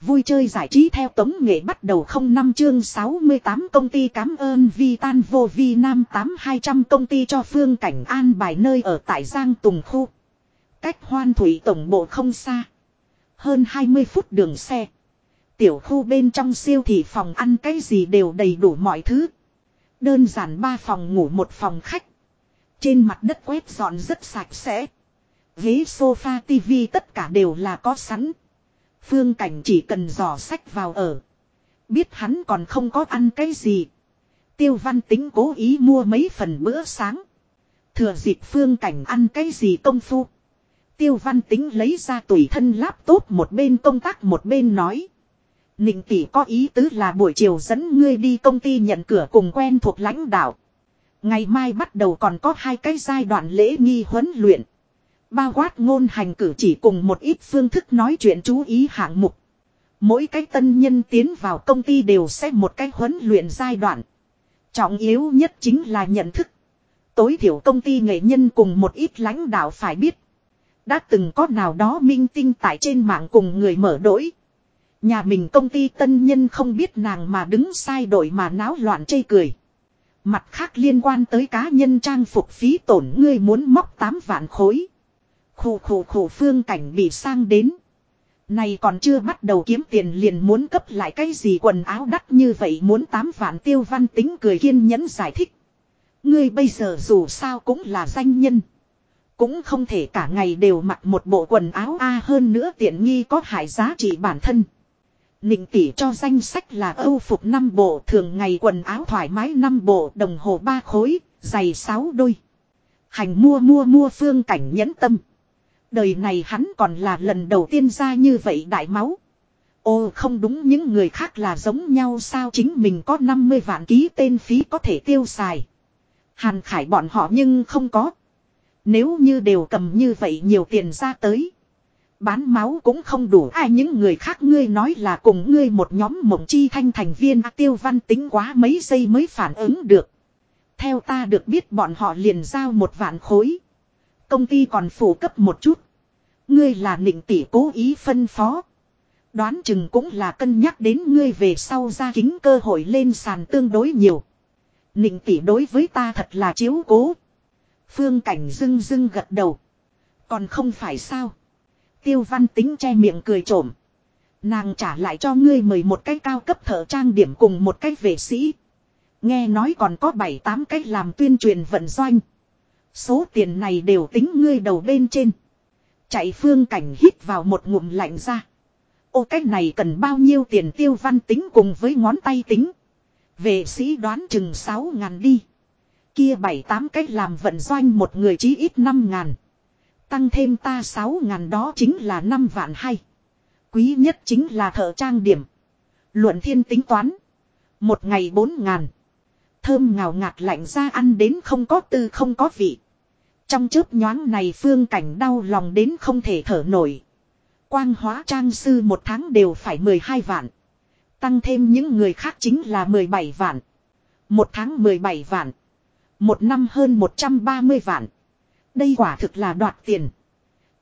Vui chơi giải trí theo tống nghệ bắt đầu không năm chương 68 công ty cảm ơn Vi Tan Vô Vi Nam 8200 công ty cho phương cảnh an bài nơi ở tại Giang Tùng Khu. Cách hoan thủy tổng bộ không xa. Hơn 20 phút đường xe. Tiểu khu bên trong siêu thị phòng ăn cái gì đều đầy đủ mọi thứ. Đơn giản ba phòng ngủ một phòng khách. Trên mặt đất quét dọn rất sạch sẽ. Ghế sofa, tivi tất cả đều là có sẵn. Phương Cảnh chỉ cần dò sách vào ở. Biết hắn còn không có ăn cái gì. Tiêu văn tính cố ý mua mấy phần bữa sáng. Thừa dịp Phương Cảnh ăn cái gì công phu. Tiêu văn tính lấy ra tùy thân laptop một bên công tác một bên nói. Nịnh tỷ có ý tứ là buổi chiều dẫn ngươi đi công ty nhận cửa cùng quen thuộc lãnh đạo. Ngày mai bắt đầu còn có hai cái giai đoạn lễ nghi huấn luyện. Bao quát ngôn hành cử chỉ cùng một ít phương thức nói chuyện chú ý hạng mục. Mỗi cái tân nhân tiến vào công ty đều sẽ một cái huấn luyện giai đoạn. Trọng yếu nhất chính là nhận thức. Tối thiểu công ty nghệ nhân cùng một ít lãnh đạo phải biết. Đã từng có nào đó minh tinh tại trên mạng cùng người mở đổi. Nhà mình công ty tân nhân không biết nàng mà đứng sai đội mà náo loạn chây cười. Mặt khác liên quan tới cá nhân trang phục phí tổn ngươi muốn móc 8 vạn khối. Khổ khổ khổ phương cảnh bị sang đến. Này còn chưa bắt đầu kiếm tiền liền muốn cấp lại cái gì quần áo đắt như vậy muốn 8 vạn tiêu văn tính cười kiên nhẫn giải thích. Ngươi bây giờ dù sao cũng là danh nhân. Cũng không thể cả ngày đều mặc một bộ quần áo A hơn nữa tiện nghi có hại giá trị bản thân. Nịnh tỷ cho danh sách là âu phục 5 bộ thường ngày quần áo thoải mái 5 bộ đồng hồ 3 khối, giày 6 đôi. Hành mua mua mua phương cảnh nhẫn tâm. Đời này hắn còn là lần đầu tiên ra như vậy đại máu. Ô không đúng, những người khác là giống nhau sao chính mình có 50 vạn ký tên phí có thể tiêu xài. Hàn khải bọn họ nhưng không có. Nếu như đều cầm như vậy nhiều tiền ra tới. Bán máu cũng không đủ ai những người khác ngươi nói là cùng ngươi một nhóm mộng chi thanh thành viên tiêu văn tính quá mấy giây mới phản ứng được. Theo ta được biết bọn họ liền giao một vạn khối. Công ty còn phủ cấp một chút. Ngươi là nịnh tỷ cố ý phân phó. Đoán chừng cũng là cân nhắc đến ngươi về sau ra kính cơ hội lên sàn tương đối nhiều. Nịnh tỷ đối với ta thật là chiếu cố. Phương cảnh dưng dưng gật đầu. Còn không phải sao. Tiêu văn tính che miệng cười trộm. Nàng trả lại cho ngươi mời một cái cao cấp thợ trang điểm cùng một cái vệ sĩ. Nghe nói còn có 7-8 cách làm tuyên truyền vận doanh. Số tiền này đều tính ngươi đầu bên trên. Chạy phương cảnh hít vào một ngụm lạnh ra. Ô cách này cần bao nhiêu tiền tiêu văn tính cùng với ngón tay tính. Vệ sĩ đoán chừng 6 ngàn đi. Kia 7-8 cách làm vận doanh một người chí ít 5 ngàn. Tăng thêm ta 6 ngàn đó chính là 5 vạn hay. Quý nhất chính là thợ trang điểm. Luận thiên tính toán. Một ngày 4 ngàn. Thơm ngào ngạt lạnh ra ăn đến không có tư không có vị. Trong chớp nhoáng này phương cảnh đau lòng đến không thể thở nổi. Quang hóa trang sư một tháng đều phải 12 vạn. Tăng thêm những người khác chính là 17 vạn. Một tháng 17 vạn. Một năm hơn 130 vạn. Đây quả thực là đoạt tiền.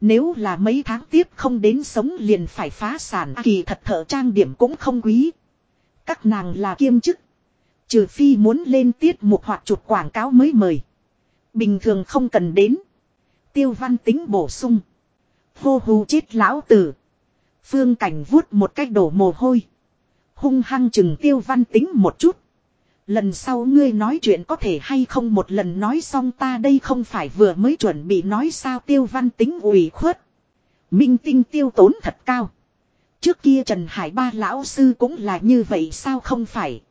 Nếu là mấy tháng tiếp không đến sống liền phải phá sản, kỳ thật thợ trang điểm cũng không quý. Các nàng là kiêm chức. Trừ phi muốn lên tiết mục hoặc chụp quảng cáo mới mời. Bình thường không cần đến. Tiêu văn tính bổ sung. Hô hù chết lão tử. Phương cảnh vuốt một cách đổ mồ hôi. Hung hăng chừng tiêu văn tính một chút. Lần sau ngươi nói chuyện có thể hay không một lần nói xong ta đây không phải vừa mới chuẩn bị nói sao tiêu văn tính ủy khuất. Minh tinh tiêu tốn thật cao. Trước kia Trần Hải ba lão sư cũng là như vậy sao không phải.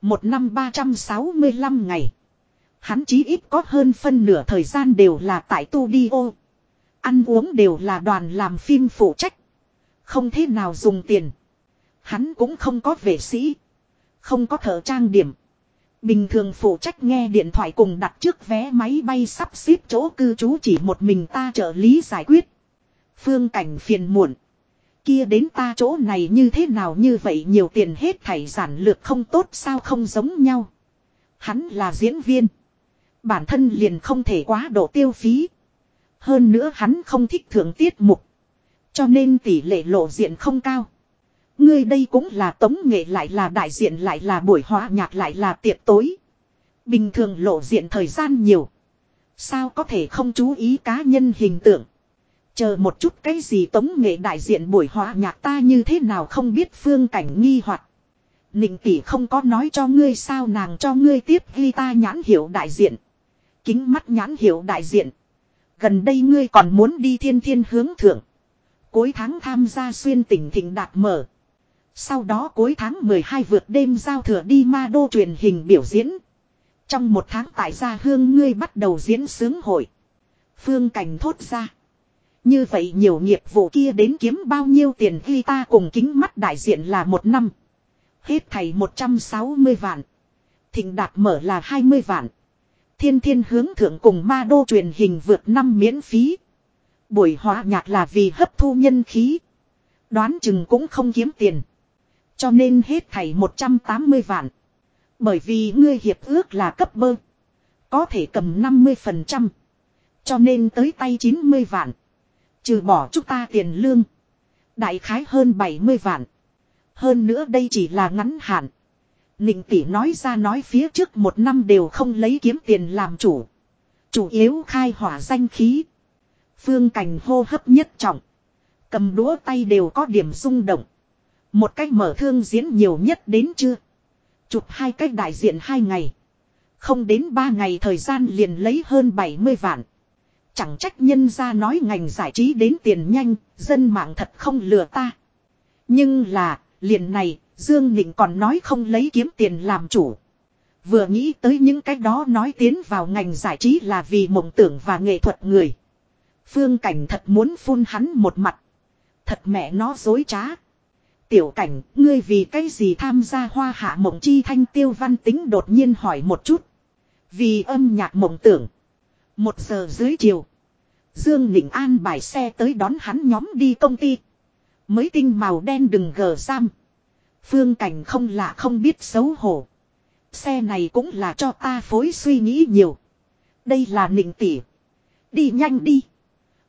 Một năm 365 ngày. Hắn chí ít có hơn phân nửa thời gian đều là tại tu đi ô. Ăn uống đều là đoàn làm phim phụ trách. Không thế nào dùng tiền. Hắn cũng không có vệ sĩ. Không có thợ trang điểm. Bình thường phụ trách nghe điện thoại cùng đặt trước vé máy bay sắp xếp chỗ cư trú chỉ một mình ta trợ lý giải quyết. Phương cảnh phiền muộn. Kia đến ta chỗ này như thế nào như vậy nhiều tiền hết thảy giản lược không tốt sao không giống nhau. Hắn là diễn viên. Bản thân liền không thể quá độ tiêu phí. Hơn nữa hắn không thích thưởng tiết mục. Cho nên tỷ lệ lộ diện không cao. Ngươi đây cũng là tống nghệ lại là đại diện lại là buổi hóa nhạc lại là tiệc tối. Bình thường lộ diện thời gian nhiều. Sao có thể không chú ý cá nhân hình tượng. Chờ một chút cái gì tống nghệ đại diện buổi hóa nhạc ta như thế nào không biết phương cảnh nghi hoặc Nịnh tỷ không có nói cho ngươi sao nàng cho ngươi tiếp ghi ta nhãn hiệu đại diện. Kính mắt nhãn hiệu đại diện. Gần đây ngươi còn muốn đi thiên thiên hướng thượng. Cuối tháng tham gia xuyên tỉnh thịnh đạt mở. Sau đó cuối tháng 12 vượt đêm giao thừa đi ma đô truyền hình biểu diễn. Trong một tháng tại gia hương ngươi bắt đầu diễn sướng hội. Phương Cảnh thốt ra. Như vậy nhiều nghiệp vụ kia đến kiếm bao nhiêu tiền ghi ta cùng kính mắt đại diện là một năm. Hết thầy 160 vạn. Thịnh đạt mở là 20 vạn. Thiên thiên hướng thượng cùng ma đô truyền hình vượt năm miễn phí. Buổi hóa nhạc là vì hấp thu nhân khí. Đoán chừng cũng không kiếm tiền. Cho nên hết thảy 180 vạn. Bởi vì ngươi hiệp ước là cấp bơ. Có thể cầm 50%. Cho nên tới tay 90 vạn. Trừ bỏ chúng ta tiền lương. Đại khái hơn 70 vạn. Hơn nữa đây chỉ là ngắn hạn. Nịnh tỷ nói ra nói phía trước một năm đều không lấy kiếm tiền làm chủ. Chủ yếu khai hỏa danh khí. Phương cảnh hô hấp nhất trọng. Cầm đũa tay đều có điểm rung động. Một cách mở thương diễn nhiều nhất đến chưa. Chụp hai cách đại diện hai ngày. Không đến ba ngày thời gian liền lấy hơn 70 vạn. Chẳng trách nhân ra nói ngành giải trí đến tiền nhanh, dân mạng thật không lừa ta. Nhưng là, liền này, Dương Nịnh còn nói không lấy kiếm tiền làm chủ. Vừa nghĩ tới những cái đó nói tiến vào ngành giải trí là vì mộng tưởng và nghệ thuật người. Phương Cảnh thật muốn phun hắn một mặt. Thật mẹ nó dối trá. Tiểu cảnh, ngươi vì cái gì tham gia hoa hạ mộng chi thanh tiêu văn tính đột nhiên hỏi một chút. Vì âm nhạc mộng tưởng. Một giờ dưới chiều. Dương Nịnh An bài xe tới đón hắn nhóm đi công ty. Mới tinh màu đen đừng gờ giam. Phương cảnh không lạ không biết xấu hổ. Xe này cũng là cho ta phối suy nghĩ nhiều. Đây là nịnh tỉ. Đi nhanh đi.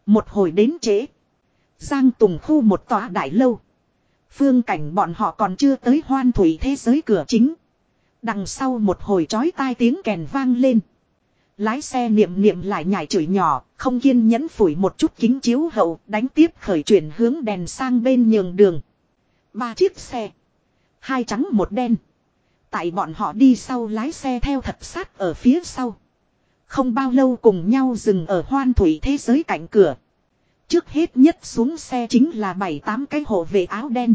Một hồi đến trễ. Giang Tùng khu một tòa đại lâu. Phương cảnh bọn họ còn chưa tới hoan thủy thế giới cửa chính. Đằng sau một hồi chói tai tiếng kèn vang lên. Lái xe niệm niệm lại nhảy chửi nhỏ, không kiên nhẫn phủi một chút kính chiếu hậu, đánh tiếp khởi chuyển hướng đèn sang bên nhường đường. Ba chiếc xe. Hai trắng một đen. Tại bọn họ đi sau lái xe theo thật sát ở phía sau. Không bao lâu cùng nhau dừng ở hoan thủy thế giới cạnh cửa. Trước hết nhất xuống xe chính là bảy tám cái hộ vệ áo đen.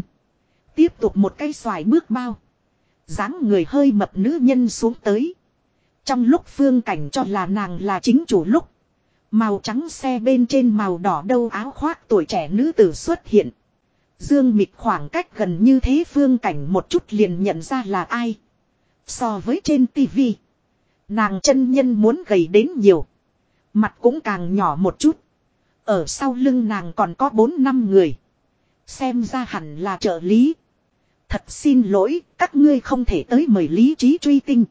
Tiếp tục một cái xoài bước bao. dáng người hơi mập nữ nhân xuống tới. Trong lúc phương cảnh cho là nàng là chính chủ lúc. Màu trắng xe bên trên màu đỏ đâu áo khoác tuổi trẻ nữ tử xuất hiện. Dương mịt khoảng cách gần như thế phương cảnh một chút liền nhận ra là ai. So với trên tivi. Nàng chân nhân muốn gầy đến nhiều. Mặt cũng càng nhỏ một chút. Ở sau lưng nàng còn có 4 năm người. Xem ra hẳn là trợ lý. Thật xin lỗi, các ngươi không thể tới mời lý trí truy tinh.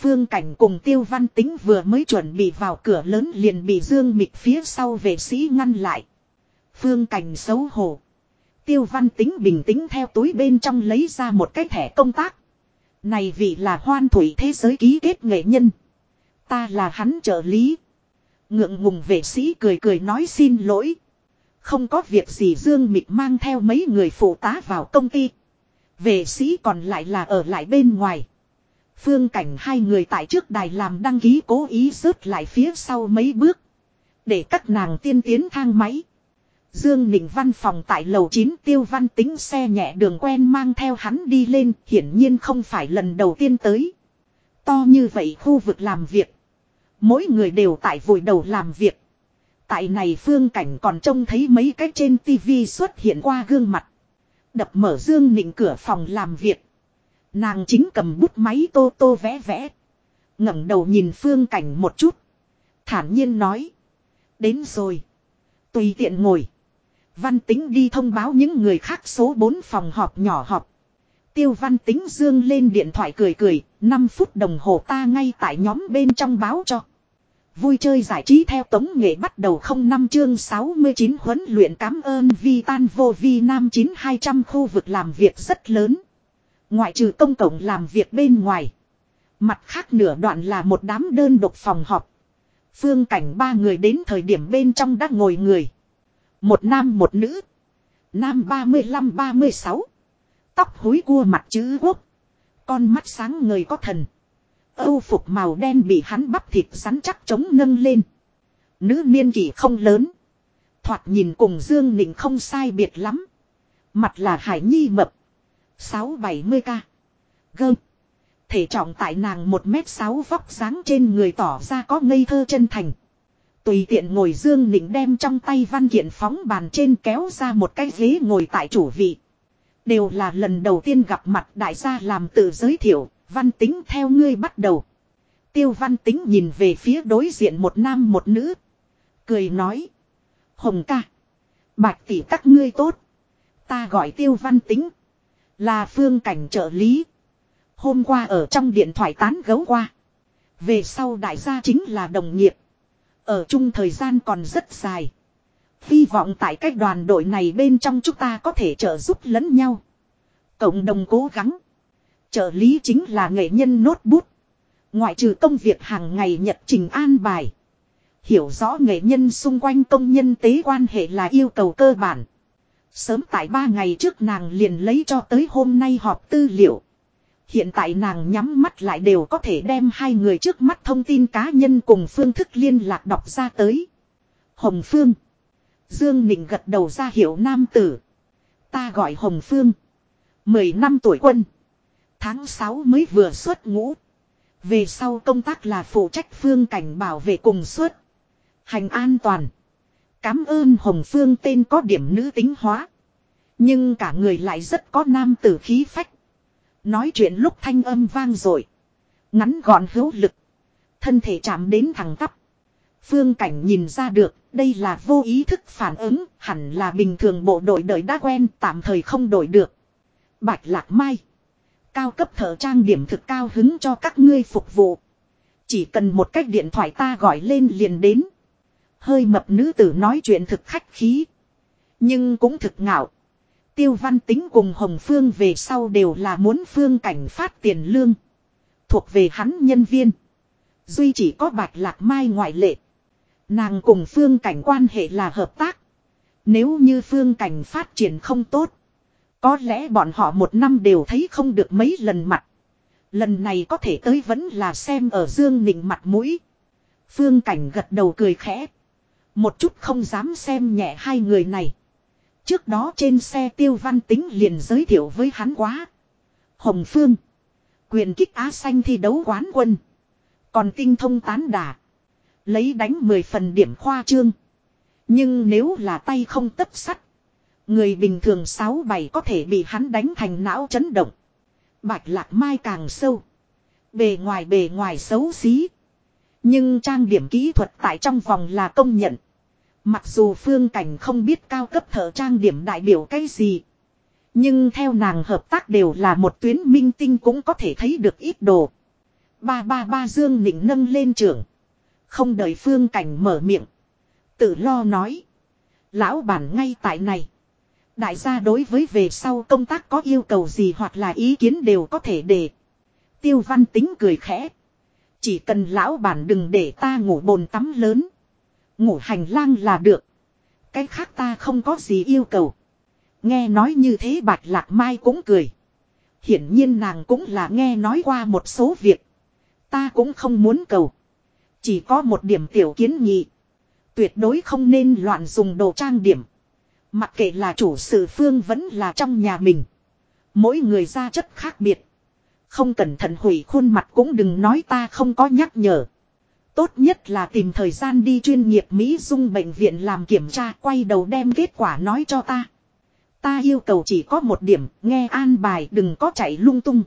Phương Cảnh cùng Tiêu Văn Tính vừa mới chuẩn bị vào cửa lớn liền bị Dương Mịch phía sau vệ sĩ ngăn lại. Phương Cảnh xấu hổ. Tiêu Văn Tính bình tĩnh theo túi bên trong lấy ra một cái thẻ công tác. Này vị là hoan thủy thế giới ký kết nghệ nhân. Ta là hắn trợ lý. Ngượng ngùng vệ sĩ cười cười nói xin lỗi. Không có việc gì Dương Mịch mang theo mấy người phụ tá vào công ty. Vệ sĩ còn lại là ở lại bên ngoài. Phương cảnh hai người tại trước đài làm đăng ký cố ý rớt lại phía sau mấy bước. Để các nàng tiên tiến thang máy. Dương Nịnh văn phòng tại lầu 9 tiêu văn tính xe nhẹ đường quen mang theo hắn đi lên, hiển nhiên không phải lần đầu tiên tới. To như vậy khu vực làm việc. Mỗi người đều tại vùi đầu làm việc. Tại này phương cảnh còn trông thấy mấy cái trên tivi xuất hiện qua gương mặt. Đập mở Dương Nịnh cửa phòng làm việc. Nàng chính cầm bút máy tô tô vẽ vẽ. ngẩng đầu nhìn phương cảnh một chút. Thản nhiên nói. Đến rồi. Tùy tiện ngồi. Văn tính đi thông báo những người khác số 4 phòng họp nhỏ họp. Tiêu văn tính dương lên điện thoại cười cười, 5 phút đồng hồ ta ngay tại nhóm bên trong báo cho. Vui chơi giải trí theo tống nghệ bắt đầu không năm chương 69 huấn luyện cảm ơn vi tan vô vi nam 9200 khu vực làm việc rất lớn. Ngoại trừ công cộng làm việc bên ngoài. Mặt khác nửa đoạn là một đám đơn độc phòng họp. Phương cảnh ba người đến thời điểm bên trong đã ngồi người. Một nam một nữ. Nam 35-36. Tóc húi cua mặt chữ quốc. Con mắt sáng người có thần. Âu phục màu đen bị hắn bắp thịt rắn chắc chống nâng lên. Nữ niên kỷ không lớn. Thoạt nhìn cùng Dương Nịnh không sai biệt lắm. Mặt là Hải Nhi mập. 6-70 ca. Gơm. Thể trọng tại nàng một m sáu vóc dáng trên người tỏ ra có ngây thơ chân thành. Tùy tiện ngồi Dương Nịnh đem trong tay văn kiện phóng bàn trên kéo ra một cái ghế ngồi tại chủ vị. Đều là lần đầu tiên gặp mặt đại gia làm tự giới thiệu, văn tính theo ngươi bắt đầu. Tiêu văn tính nhìn về phía đối diện một nam một nữ. Cười nói. Hồng ca. Bạch tỷ các ngươi tốt. Ta gọi tiêu văn tính. Là phương cảnh trợ lý. Hôm qua ở trong điện thoại tán gấu qua. Về sau đại gia chính là đồng nghiệp. Ở chung thời gian còn rất dài. Hy vọng tại cách đoàn đội này bên trong chúng ta có thể trợ giúp lẫn nhau. Cộng đồng cố gắng. Trợ lý chính là nghệ nhân nốt bút. Ngoại trừ công việc hàng ngày nhật trình an bài. Hiểu rõ nghệ nhân xung quanh công nhân tế quan hệ là yêu cầu cơ bản. Sớm tại ba ngày trước nàng liền lấy cho tới hôm nay họp tư liệu. Hiện tại nàng nhắm mắt lại đều có thể đem hai người trước mắt thông tin cá nhân cùng phương thức liên lạc đọc ra tới. Hồng Phương. Dương Nịnh gật đầu ra hiệu nam tử. Ta gọi Hồng Phương. Mười năm tuổi quân. Tháng 6 mới vừa xuất ngũ. Về sau công tác là phụ trách phương cảnh bảo vệ cùng suốt. Hành an toàn. Cám ơn Hồng Phương tên có điểm nữ tính hóa. Nhưng cả người lại rất có nam tử khí phách. Nói chuyện lúc thanh âm vang rồi. Ngắn gọn hữu lực. Thân thể chạm đến thẳng tắp. Phương cảnh nhìn ra được, đây là vô ý thức phản ứng, hẳn là bình thường bộ đội đời đã quen, tạm thời không đổi được. Bạch lạc mai. Cao cấp thợ trang điểm thực cao hứng cho các ngươi phục vụ. Chỉ cần một cách điện thoại ta gọi lên liền đến. Hơi mập nữ tử nói chuyện thực khách khí. Nhưng cũng thực ngạo. Tiêu văn tính cùng Hồng Phương về sau đều là muốn phương cảnh phát tiền lương. Thuộc về hắn nhân viên. Duy chỉ có bạch lạc mai ngoại lệ. Nàng cùng phương cảnh quan hệ là hợp tác. Nếu như phương cảnh phát triển không tốt. Có lẽ bọn họ một năm đều thấy không được mấy lần mặt. Lần này có thể tới vẫn là xem ở Dương Nịnh mặt mũi. Phương Cảnh gật đầu cười khẽ. Một chút không dám xem nhẹ hai người này. Trước đó trên xe tiêu văn tính liền giới thiệu với hắn quá. Hồng Phương. Quyền kích Á Xanh thi đấu quán quân. Còn tinh thông tán đà. Lấy đánh 10 phần điểm khoa trương. Nhưng nếu là tay không tất sắt. Người bình thường 6-7 có thể bị hắn đánh thành não chấn động. Bạch lạc mai càng sâu. Bề ngoài bề ngoài xấu xí. Nhưng trang điểm kỹ thuật tại trong vòng là công nhận. Mặc dù phương cảnh không biết cao cấp thợ trang điểm đại biểu cái gì. Nhưng theo nàng hợp tác đều là một tuyến minh tinh cũng có thể thấy được ít đồ. Ba ba ba dương nịnh nâng lên trưởng. Không đợi phương cảnh mở miệng. Tự lo nói. Lão bản ngay tại này. Đại gia đối với về sau công tác có yêu cầu gì hoặc là ý kiến đều có thể để. Tiêu văn tính cười khẽ. Chỉ cần lão bản đừng để ta ngủ bồn tắm lớn. Ngủ hành lang là được. Cái khác ta không có gì yêu cầu. Nghe nói như thế bạch lạc mai cũng cười. Hiển nhiên nàng cũng là nghe nói qua một số việc. Ta cũng không muốn cầu. Chỉ có một điểm tiểu kiến nghị. Tuyệt đối không nên loạn dùng đồ trang điểm. Mặc kệ là chủ sự phương vẫn là trong nhà mình. Mỗi người ra chất khác biệt. Không cẩn thận hủy khuôn mặt cũng đừng nói ta không có nhắc nhở. Tốt nhất là tìm thời gian đi chuyên nghiệp Mỹ dung bệnh viện làm kiểm tra quay đầu đem kết quả nói cho ta. Ta yêu cầu chỉ có một điểm, nghe an bài đừng có chạy lung tung.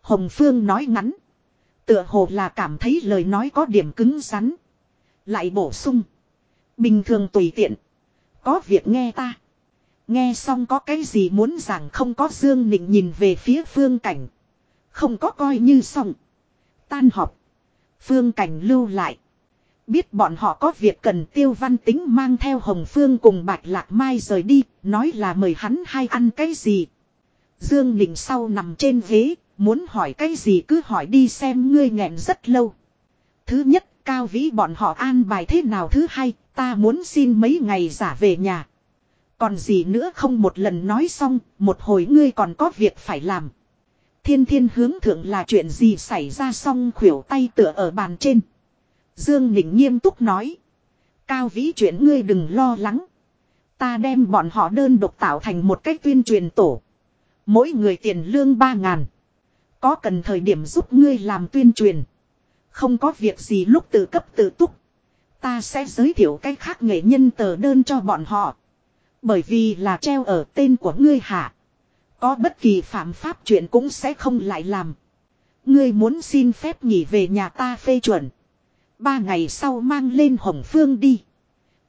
Hồng Phương nói ngắn. Tựa hồ là cảm thấy lời nói có điểm cứng rắn. Lại bổ sung. Bình thường tùy tiện. Có việc nghe ta. Nghe xong có cái gì muốn rằng không có Dương Nịnh nhìn về phía phương cảnh. Không có coi như xong. Tan họp. Phương cảnh lưu lại. Biết bọn họ có việc cần tiêu văn tính mang theo Hồng Phương cùng Bạch Lạc Mai rời đi, nói là mời hắn hai ăn cái gì. Dương Nịnh sau nằm trên ghế, muốn hỏi cái gì cứ hỏi đi xem ngươi nghẹn rất lâu. Thứ nhất, cao vĩ bọn họ an bài thế nào thứ hai, ta muốn xin mấy ngày giả về nhà. Còn gì nữa không một lần nói xong, một hồi ngươi còn có việc phải làm. Thiên thiên hướng thượng là chuyện gì xảy ra xong khuỷu tay tựa ở bàn trên. Dương Nịnh nghiêm túc nói. Cao vĩ chuyện ngươi đừng lo lắng. Ta đem bọn họ đơn độc tạo thành một cách tuyên truyền tổ. Mỗi người tiền lương ba ngàn. Có cần thời điểm giúp ngươi làm tuyên truyền. Không có việc gì lúc tự cấp tự túc. Ta sẽ giới thiệu cách khác nghệ nhân tờ đơn cho bọn họ. Bởi vì là treo ở tên của ngươi hạ. Có bất kỳ phạm pháp chuyện cũng sẽ không lại làm. Ngươi muốn xin phép nghỉ về nhà ta phê chuẩn. Ba ngày sau mang lên Hồng Phương đi.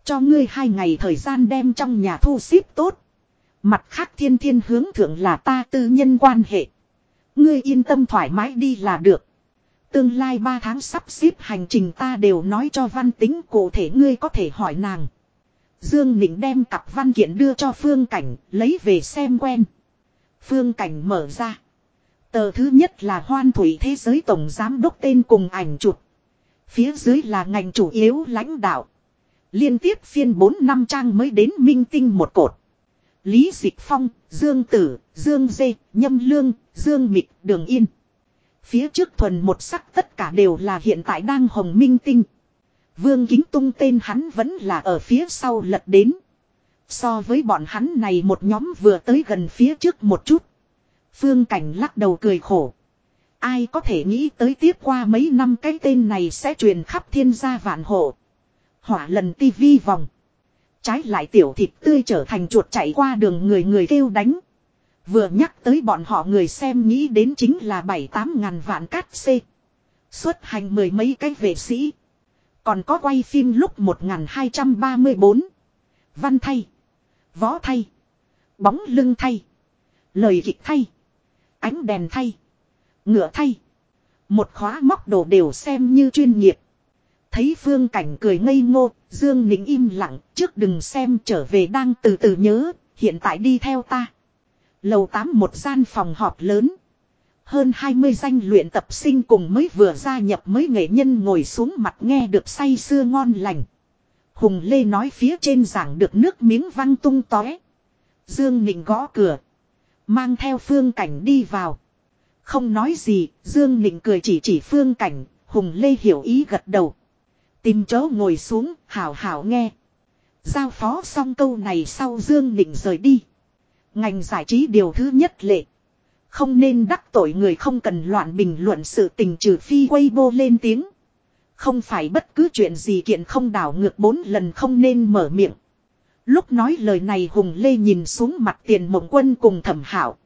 Cho ngươi hai ngày thời gian đem trong nhà thu xếp tốt. Mặt khác thiên thiên hướng thượng là ta tư nhân quan hệ. Ngươi yên tâm thoải mái đi là được. Tương lai ba tháng sắp xếp hành trình ta đều nói cho văn tính cụ thể ngươi có thể hỏi nàng. Dương Nịnh đem cặp văn kiện đưa cho Phương Cảnh, lấy về xem quen. Phương Cảnh mở ra. Tờ thứ nhất là Hoan Thủy Thế giới Tổng Giám Đốc tên cùng ảnh chụp. Phía dưới là ngành chủ yếu lãnh đạo. Liên tiếp phiên 4 năm trang mới đến minh tinh một cột. Lý Dịch Phong, Dương Tử, Dương Dê, Nhâm Lương, Dương Mịch, Đường Yên. Phía trước thuần một sắc tất cả đều là hiện tại đang hồng minh tinh. Vương Kính Tung tên hắn vẫn là ở phía sau lật đến. So với bọn hắn này một nhóm vừa tới gần phía trước một chút. Phương Cảnh lắc đầu cười khổ. Ai có thể nghĩ tới tiếp qua mấy năm cái tên này sẽ truyền khắp thiên gia vạn hộ. Hỏa lần tivi vòng. Trái lại tiểu thịt tươi trở thành chuột chạy qua đường người người kêu đánh. Vừa nhắc tới bọn họ người xem nghĩ đến chính là bảy tám ngàn vạn cát xê. Xuất hành mười mấy cái vệ sĩ. Còn có quay phim lúc 1234. Văn thay. Võ thay. Bóng lưng thay. Lời kịch thay. Ánh đèn thay. Ngựa thay. Một khóa móc đồ đều xem như chuyên nghiệp. Thấy phương cảnh cười ngây ngô, Dương Nĩnh im lặng, trước đừng xem trở về đang từ từ nhớ, hiện tại đi theo ta. Lầu 8 một gian phòng họp lớn. Hơn 20 danh luyện tập sinh cùng mới vừa gia nhập mới nghệ nhân ngồi xuống mặt nghe được say sưa ngon lành. Hùng Lê nói phía trên giảng được nước miếng văng tung tóe. Dương Nịnh gõ cửa. Mang theo phương cảnh đi vào. Không nói gì, Dương Nịnh cười chỉ chỉ phương cảnh, Hùng Lê hiểu ý gật đầu. Tìm chỗ ngồi xuống, hảo hảo nghe. Giao phó xong câu này sau Dương Nịnh rời đi. Ngành giải trí điều thứ nhất lệ. Không nên đắc tội người không cần loạn bình luận sự tình trừ phi quay bô lên tiếng. Không phải bất cứ chuyện gì kiện không đảo ngược bốn lần không nên mở miệng. Lúc nói lời này Hùng Lê nhìn xuống mặt tiền mộng quân cùng thẩm hảo.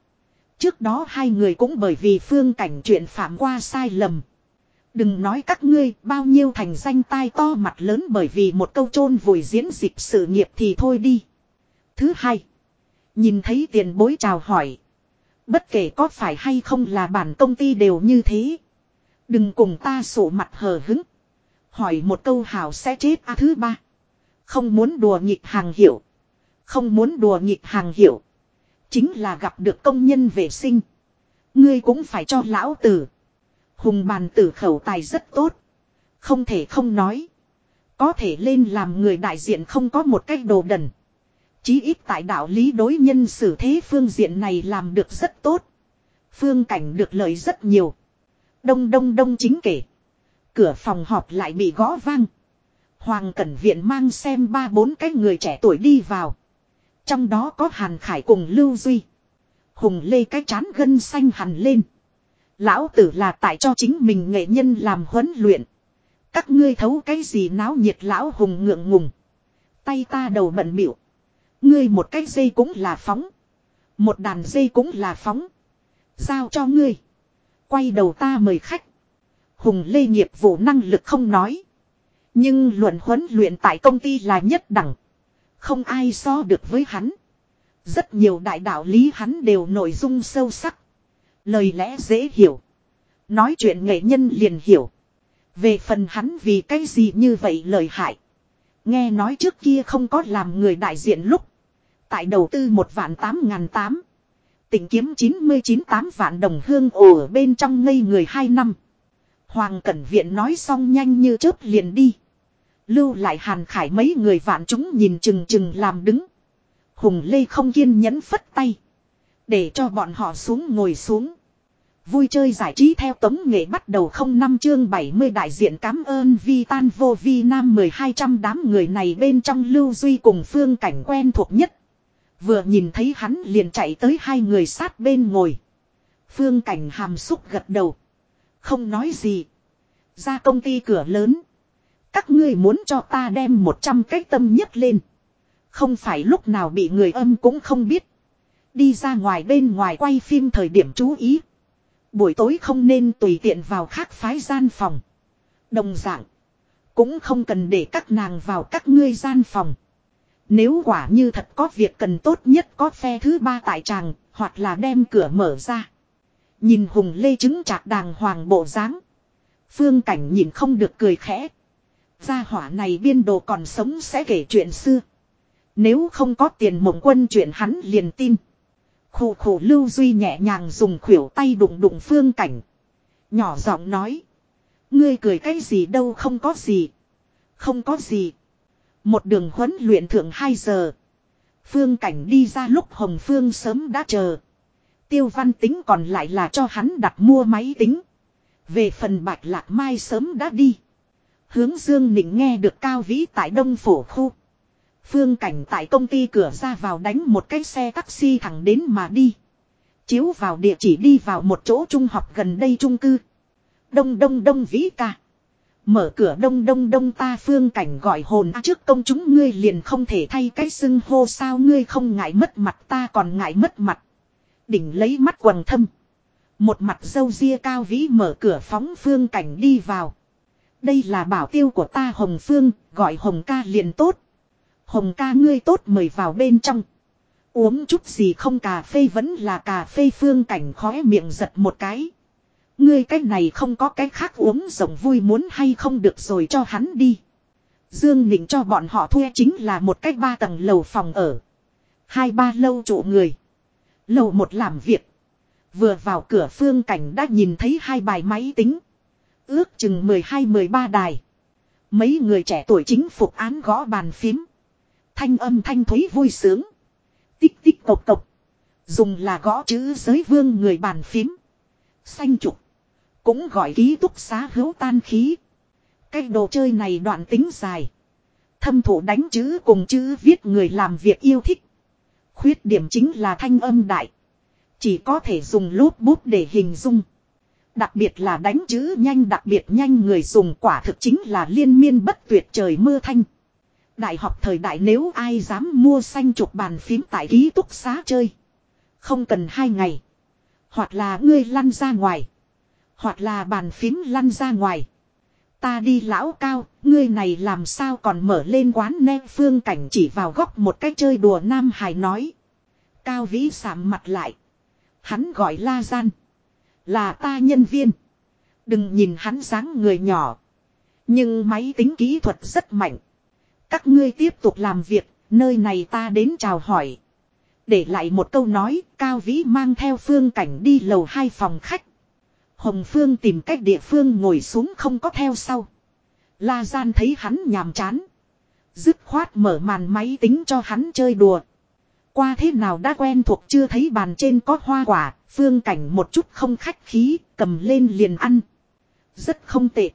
Trước đó hai người cũng bởi vì phương cảnh chuyện phạm qua sai lầm. Đừng nói các ngươi, bao nhiêu thành danh tai to mặt lớn bởi vì một câu chôn vùi diễn dịch sự nghiệp thì thôi đi. Thứ hai. Nhìn thấy tiền bối chào hỏi. Bất kể có phải hay không là bản công ty đều như thế. Đừng cùng ta sổ mặt hờ hứng. Hỏi một câu hảo sẽ chết a thứ ba. Không muốn đùa nghịch hàng hiệu. Không muốn đùa nghịch hàng hiệu. Chính là gặp được công nhân vệ sinh. Ngươi cũng phải cho lão tử. Hùng bàn tử khẩu tài rất tốt. Không thể không nói. Có thể lên làm người đại diện không có một cách đồ đần. Chí ít tại đạo lý đối nhân xử thế phương diện này làm được rất tốt. Phương cảnh được lợi rất nhiều. Đông đông đông chính kể. Cửa phòng họp lại bị gõ vang. Hoàng Cẩn Viện mang xem ba bốn cái người trẻ tuổi đi vào. Trong đó có Hàn Khải cùng Lưu Duy. Hùng lê cái chán gân xanh hẳn lên. Lão tử là tại cho chính mình nghệ nhân làm huấn luyện. Các ngươi thấu cái gì náo nhiệt lão hùng ngượng ngùng. Tay ta đầu bận biểu. Ngươi một cái dây cũng là phóng. Một đàn dây cũng là phóng. Giao cho ngươi. Quay đầu ta mời khách. Hùng lê nghiệp vụ năng lực không nói. Nhưng luận huấn luyện tại công ty là nhất đẳng. Không ai so được với hắn. Rất nhiều đại đạo lý hắn đều nội dung sâu sắc. Lời lẽ dễ hiểu. Nói chuyện nghệ nhân liền hiểu. Về phần hắn vì cái gì như vậy lời hại. Nghe nói trước kia không có làm người đại diện lúc. Tại đầu tư một vạn tám ngàn tám. Tỉnh kiếm 99 tám vạn đồng hương ổ ở bên trong ngây người hai năm. Hoàng Cẩn Viện nói xong nhanh như chớp liền đi. Lưu lại hàn khải mấy người vạn chúng nhìn chừng chừng làm đứng. Hùng Lê không kiên nhẫn phất tay. Để cho bọn họ xuống ngồi xuống. Vui chơi giải trí theo tống nghệ bắt đầu không năm chương 70 đại diện cảm ơn vi tan vô vi nam 1200 đám người này bên trong lưu duy cùng phương cảnh quen thuộc nhất. Vừa nhìn thấy hắn liền chạy tới hai người sát bên ngồi. Phương cảnh hàm xúc gật đầu. Không nói gì. Ra công ty cửa lớn. Các ngươi muốn cho ta đem 100 cái tâm nhất lên. Không phải lúc nào bị người âm cũng không biết. Đi ra ngoài bên ngoài quay phim thời điểm chú ý. Buổi tối không nên tùy tiện vào khác phái gian phòng. Đồng dạng. Cũng không cần để các nàng vào các ngươi gian phòng. Nếu quả như thật có việc cần tốt nhất có phe thứ ba tại tràng, hoặc là đem cửa mở ra. Nhìn Hùng Lê chứng chạc đàng hoàng bộ dáng Phương Cảnh nhìn không được cười khẽ. Gia hỏa này biên đồ còn sống sẽ kể chuyện xưa. Nếu không có tiền mộng quân chuyện hắn liền tin. Khổ khổ Lưu Duy nhẹ nhàng dùng khuỷu tay đụng đụng Phương Cảnh. Nhỏ giọng nói. Ngươi cười cái gì đâu không có gì. Không có gì. Một đường huấn luyện thượng 2 giờ. Phương Cảnh đi ra lúc Hồng Phương sớm đã chờ. Tiêu văn tính còn lại là cho hắn đặt mua máy tính. Về phần bạch lạc mai sớm đã đi. Hướng Dương Nịnh nghe được cao vĩ tại Đông Phổ Khu. Phương cảnh tại công ty cửa ra vào đánh một cái xe taxi thẳng đến mà đi. Chiếu vào địa chỉ đi vào một chỗ trung học gần đây trung cư. Đông đông đông vĩ ca. Mở cửa đông đông đông ta phương cảnh gọi hồn à, trước công chúng ngươi liền không thể thay cái xưng hô sao ngươi không ngại mất mặt ta còn ngại mất mặt. Đỉnh lấy mắt quần thâm. Một mặt dâu ria cao vĩ mở cửa phóng phương cảnh đi vào. Đây là bảo tiêu của ta Hồng Phương, gọi Hồng ca liền tốt. Hồng ca ngươi tốt mời vào bên trong. Uống chút gì không cà phê vẫn là cà phê phương cảnh khóe miệng giật một cái. Ngươi cái này không có cái khác uống rộng vui muốn hay không được rồi cho hắn đi. Dương Nịnh cho bọn họ thuê chính là một cái ba tầng lầu phòng ở. Hai ba lâu trụ người. Lầu một làm việc. Vừa vào cửa phương cảnh đã nhìn thấy hai bài máy tính. Ước chừng 12-13 đài. Mấy người trẻ tuổi chính phục án gõ bàn phím. Thanh âm thanh thúy vui sướng. Tích tích cộc cộc. Dùng là gõ chữ giới vương người bàn phím. Xanh trục. Cũng gọi ký túc xá hữu tan khí. Cái đồ chơi này đoạn tính dài. Thâm thủ đánh chữ cùng chữ viết người làm việc yêu thích. Khuyết điểm chính là thanh âm đại. Chỉ có thể dùng lốp bút để hình dung. Đặc biệt là đánh chữ nhanh, đặc biệt nhanh người dùng quả thực chính là liên miên bất tuyệt trời mưa thanh. Đại học thời đại nếu ai dám mua xanh chụp bàn phím tại ký túc xá chơi. Không cần hai ngày. Hoặc là ngươi lăn ra ngoài. Hoặc là bàn phím lăn ra ngoài. Ta đi lão cao, ngươi này làm sao còn mở lên quán ne phương cảnh chỉ vào góc một cách chơi đùa nam hài nói. Cao vĩ sạm mặt lại. Hắn gọi la gian. Là ta nhân viên. Đừng nhìn hắn dáng người nhỏ. Nhưng máy tính kỹ thuật rất mạnh. Các ngươi tiếp tục làm việc, nơi này ta đến chào hỏi. Để lại một câu nói, Cao Vĩ mang theo phương cảnh đi lầu hai phòng khách. Hồng Phương tìm cách địa phương ngồi xuống không có theo sau. La Gian thấy hắn nhàm chán. Dứt khoát mở màn máy tính cho hắn chơi đùa. Qua thế nào đã quen thuộc chưa thấy bàn trên có hoa quả, phương cảnh một chút không khách khí, cầm lên liền ăn. Rất không tệ.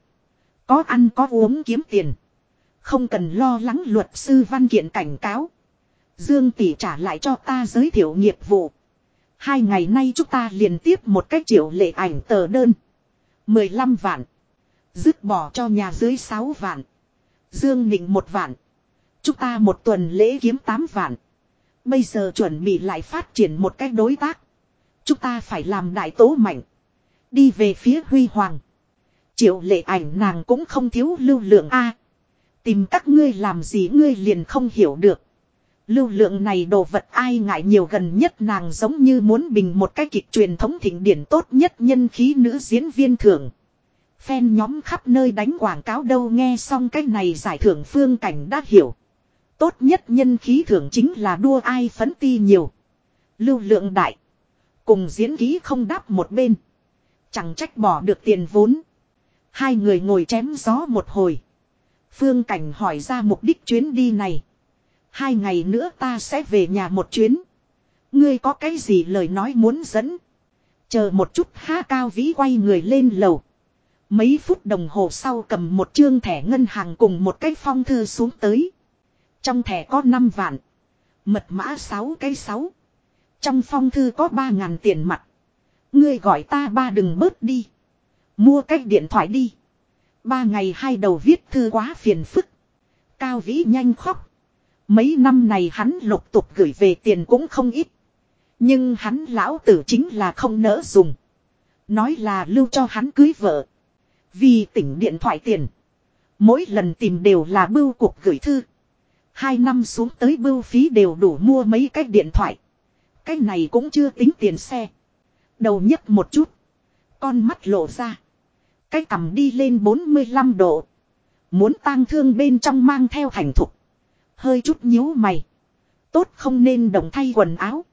Có ăn có uống kiếm tiền. Không cần lo lắng luật sư văn kiện cảnh cáo. Dương tỷ trả lại cho ta giới thiệu nghiệp vụ. Hai ngày nay chúng ta liền tiếp một cách triệu lệ ảnh tờ đơn. 15 vạn. Dứt bỏ cho nhà dưới 6 vạn. Dương Nịnh một vạn. Chúng ta một tuần lễ kiếm 8 vạn. Bây giờ chuẩn bị lại phát triển một cách đối tác. Chúng ta phải làm đại tố mạnh. Đi về phía huy hoàng. Triệu lệ ảnh nàng cũng không thiếu lưu lượng A. tìm các ngươi làm gì ngươi liền không hiểu được. Lưu lượng này đồ vật ai ngại nhiều gần nhất nàng giống như muốn bình một cái kịch truyền thống thịnh điển tốt nhất nhân khí nữ diễn viên thưởng. Phen nhóm khắp nơi đánh quảng cáo đâu nghe xong cái này giải thưởng phương cảnh đã hiểu. Tốt nhất nhân khí thưởng chính là đua ai phấn ti nhiều. Lưu lượng đại. Cùng diễn ký không đáp một bên. Chẳng trách bỏ được tiền vốn. Hai người ngồi chém gió một hồi. Phương Cảnh hỏi ra mục đích chuyến đi này. Hai ngày nữa ta sẽ về nhà một chuyến. Ngươi có cái gì lời nói muốn dẫn. Chờ một chút ha cao vĩ quay người lên lầu. Mấy phút đồng hồ sau cầm một chương thẻ ngân hàng cùng một cái phong thư xuống tới. Trong thẻ có 5 vạn. Mật mã 6 cái 6. Trong phong thư có 3 ngàn tiền mặt. Ngươi gọi ta ba đừng bớt đi. Mua cách điện thoại đi. Ba ngày hai đầu viết thư quá phiền phức. Cao Vĩ nhanh khóc. Mấy năm này hắn lục tục gửi về tiền cũng không ít. Nhưng hắn lão tử chính là không nỡ dùng. Nói là lưu cho hắn cưới vợ. Vì tỉnh điện thoại tiền. Mỗi lần tìm đều là bưu cuộc gửi thư. Hai năm xuống tới bưu phí đều đủ mua mấy cái điện thoại. Cái này cũng chưa tính tiền xe. Đầu nhấc một chút. Con mắt lộ ra. Cái cầm đi lên 45 độ. Muốn tang thương bên trong mang theo thành thục. Hơi chút nhíu mày. Tốt không nên đồng thay quần áo.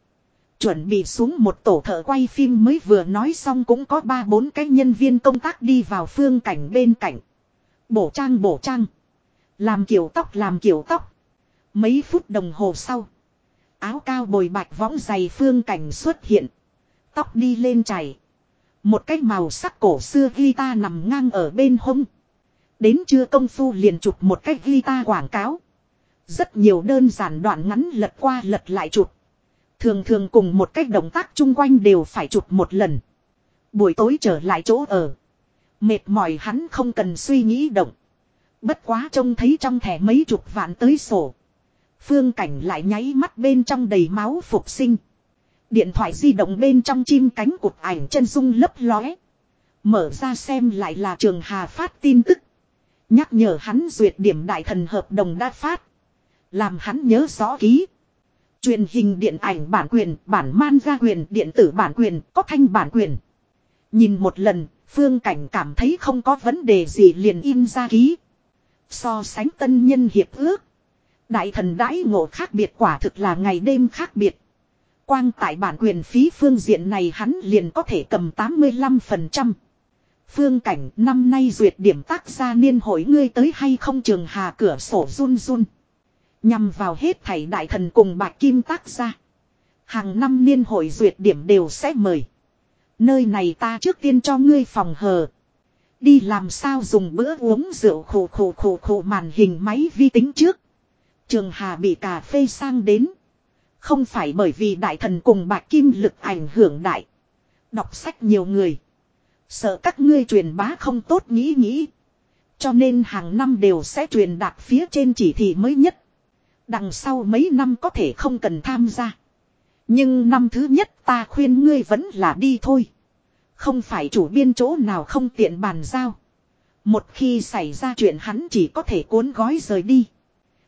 Chuẩn bị xuống một tổ thợ quay phim mới vừa nói xong cũng có ba bốn cái nhân viên công tác đi vào phương cảnh bên cạnh. Bổ trang bổ trang. Làm kiểu tóc, làm kiểu tóc. Mấy phút đồng hồ sau. Áo cao bồi bạch võng dày phương cảnh xuất hiện. Tóc đi lên chảy. Một cái màu sắc cổ xưa guitar nằm ngang ở bên hông. Đến trưa công phu liền chụp một cái guitar quảng cáo. Rất nhiều đơn giản đoạn ngắn lật qua lật lại chụp. Thường thường cùng một cách động tác chung quanh đều phải chụp một lần. Buổi tối trở lại chỗ ở. Mệt mỏi hắn không cần suy nghĩ động. Bất quá trông thấy trong thẻ mấy chục vạn tới sổ. Phương cảnh lại nháy mắt bên trong đầy máu phục sinh. Điện thoại di động bên trong chim cánh cụt ảnh chân dung lấp lóe. Mở ra xem lại là trường hà phát tin tức. Nhắc nhở hắn duyệt điểm đại thần hợp đồng đã phát. Làm hắn nhớ rõ ký. Truyền hình điện ảnh bản quyền, bản man ra quyền, điện tử bản quyền, có thanh bản quyền. Nhìn một lần, phương cảnh cảm thấy không có vấn đề gì liền in ra ký. So sánh tân nhân hiệp ước. Đại thần đãi ngộ khác biệt quả thực là ngày đêm khác biệt. Quang tại bản quyền phí phương diện này hắn liền có thể cầm 85%. Phương cảnh năm nay duyệt điểm tác gia niên hội ngươi tới hay không trường hà cửa sổ run run. Nhằm vào hết thảy đại thần cùng bạc kim tác ra. Hàng năm niên hội duyệt điểm đều sẽ mời. Nơi này ta trước tiên cho ngươi phòng hờ. Đi làm sao dùng bữa uống rượu khổ khổ khổ khổ màn hình máy vi tính trước. Trường Hà bị cà phê sang đến. Không phải bởi vì đại thần cùng bạc kim lực ảnh hưởng đại. Đọc sách nhiều người. Sợ các ngươi truyền bá không tốt nghĩ nghĩ. Cho nên hàng năm đều sẽ truyền đạt phía trên chỉ thị mới nhất. Đằng sau mấy năm có thể không cần tham gia. Nhưng năm thứ nhất ta khuyên ngươi vẫn là đi thôi. Không phải chủ biên chỗ nào không tiện bàn giao. Một khi xảy ra chuyện hắn chỉ có thể cuốn gói rời đi.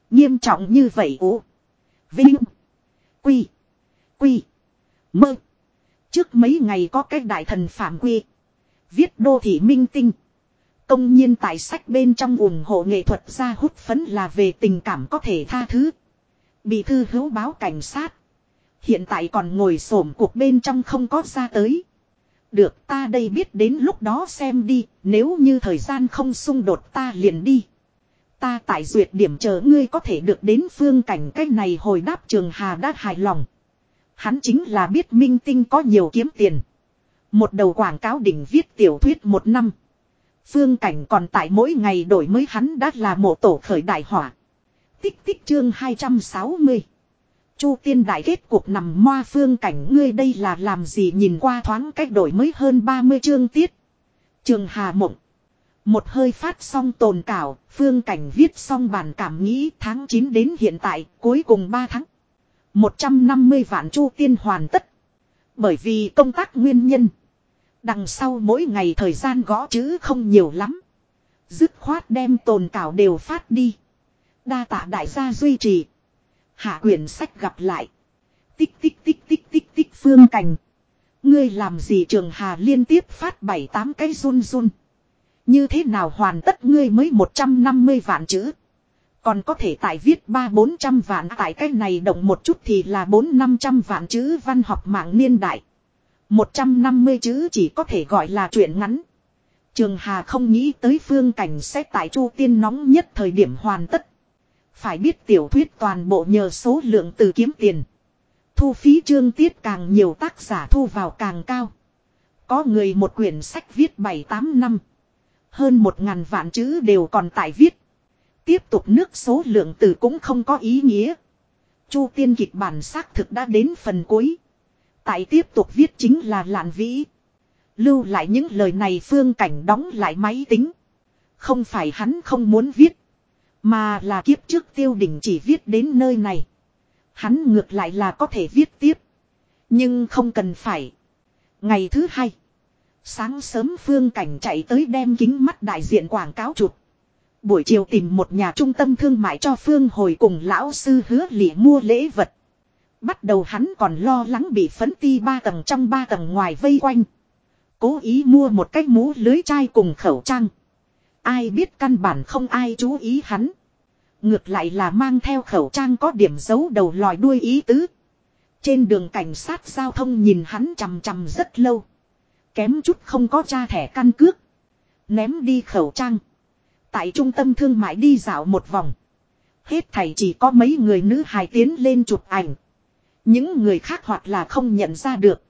Nghiêm trọng như vậy ố. Vinh. Quy. Quy. Mơ. Trước mấy ngày có cái đại thần phạm quy. Viết đô thị minh tinh. Công nhiên tại sách bên trong ủng hộ nghệ thuật ra hút phấn là về tình cảm có thể tha thứ. Bị thư hữu báo cảnh sát. Hiện tại còn ngồi xổm cuộc bên trong không có ra tới. Được ta đây biết đến lúc đó xem đi, nếu như thời gian không xung đột ta liền đi. Ta tại duyệt điểm chờ ngươi có thể được đến phương cảnh cách này hồi đáp trường hà đã hài lòng. Hắn chính là biết minh tinh có nhiều kiếm tiền. Một đầu quảng cáo đỉnh viết tiểu thuyết một năm. Phương cảnh còn tại mỗi ngày đổi mới hắn đã là một tổ khởi đại hỏa. Tích tích chương 260. Chu tiên đại kết cuộc nằm moa phương cảnh ngươi đây là làm gì nhìn qua thoáng cách đổi mới hơn 30 chương tiết. Trường Hà Mộng. Một hơi phát xong tồn cảo, phương cảnh viết xong bản cảm nghĩ tháng 9 đến hiện tại, cuối cùng 3 tháng. 150 vạn chu tiên hoàn tất. Bởi vì công tác nguyên nhân. Đằng sau mỗi ngày thời gian gõ chữ không nhiều lắm. Dứt khoát đem tồn cảo đều phát đi. Đa tạ đại gia duy trì. Hạ quyển sách gặp lại. Tích tích tích tích tích tích phương cảnh. Ngươi làm gì trường hà liên tiếp phát bảy tám cái run run. Như thế nào hoàn tất ngươi mới 150 vạn chữ. Còn có thể tại viết ba bốn trăm vạn, tại cái này động một chút thì là bốn năm trăm vạn chữ văn học mạng niên đại. 150 chữ chỉ có thể gọi là chuyện ngắn. Trường Hà không nghĩ tới phương cảnh sẽ tại chu tiên nóng nhất thời điểm hoàn tất. Phải biết tiểu thuyết toàn bộ nhờ số lượng từ kiếm tiền. Thu phí chương tiết càng nhiều tác giả thu vào càng cao. Có người một quyển sách viết 7-8 năm. Hơn một ngàn vạn chữ đều còn tại viết. Tiếp tục nước số lượng từ cũng không có ý nghĩa. Chu tiên kịch bản xác thực đã đến phần cuối. Tại tiếp tục viết chính là lạn vĩ. Lưu lại những lời này phương cảnh đóng lại máy tính. Không phải hắn không muốn viết. Mà là kiếp trước tiêu đỉnh chỉ viết đến nơi này. Hắn ngược lại là có thể viết tiếp. Nhưng không cần phải. Ngày thứ hai. Sáng sớm phương cảnh chạy tới đem kính mắt đại diện quảng cáo chụp. Buổi chiều tìm một nhà trung tâm thương mại cho Phương hồi cùng lão sư hứa lịa mua lễ vật. Bắt đầu hắn còn lo lắng bị phấn ti ba tầng trong ba tầng ngoài vây quanh. Cố ý mua một cái mũ lưới chai cùng khẩu trang. Ai biết căn bản không ai chú ý hắn. Ngược lại là mang theo khẩu trang có điểm giấu đầu lòi đuôi ý tứ. Trên đường cảnh sát giao thông nhìn hắn chằm chằm rất lâu. Kém chút không có tra thẻ căn cước. Ném đi khẩu trang. Tại trung tâm thương mại đi dạo một vòng. Hết thảy chỉ có mấy người nữ hài tiến lên chụp ảnh. Những người khác hoặc là không nhận ra được.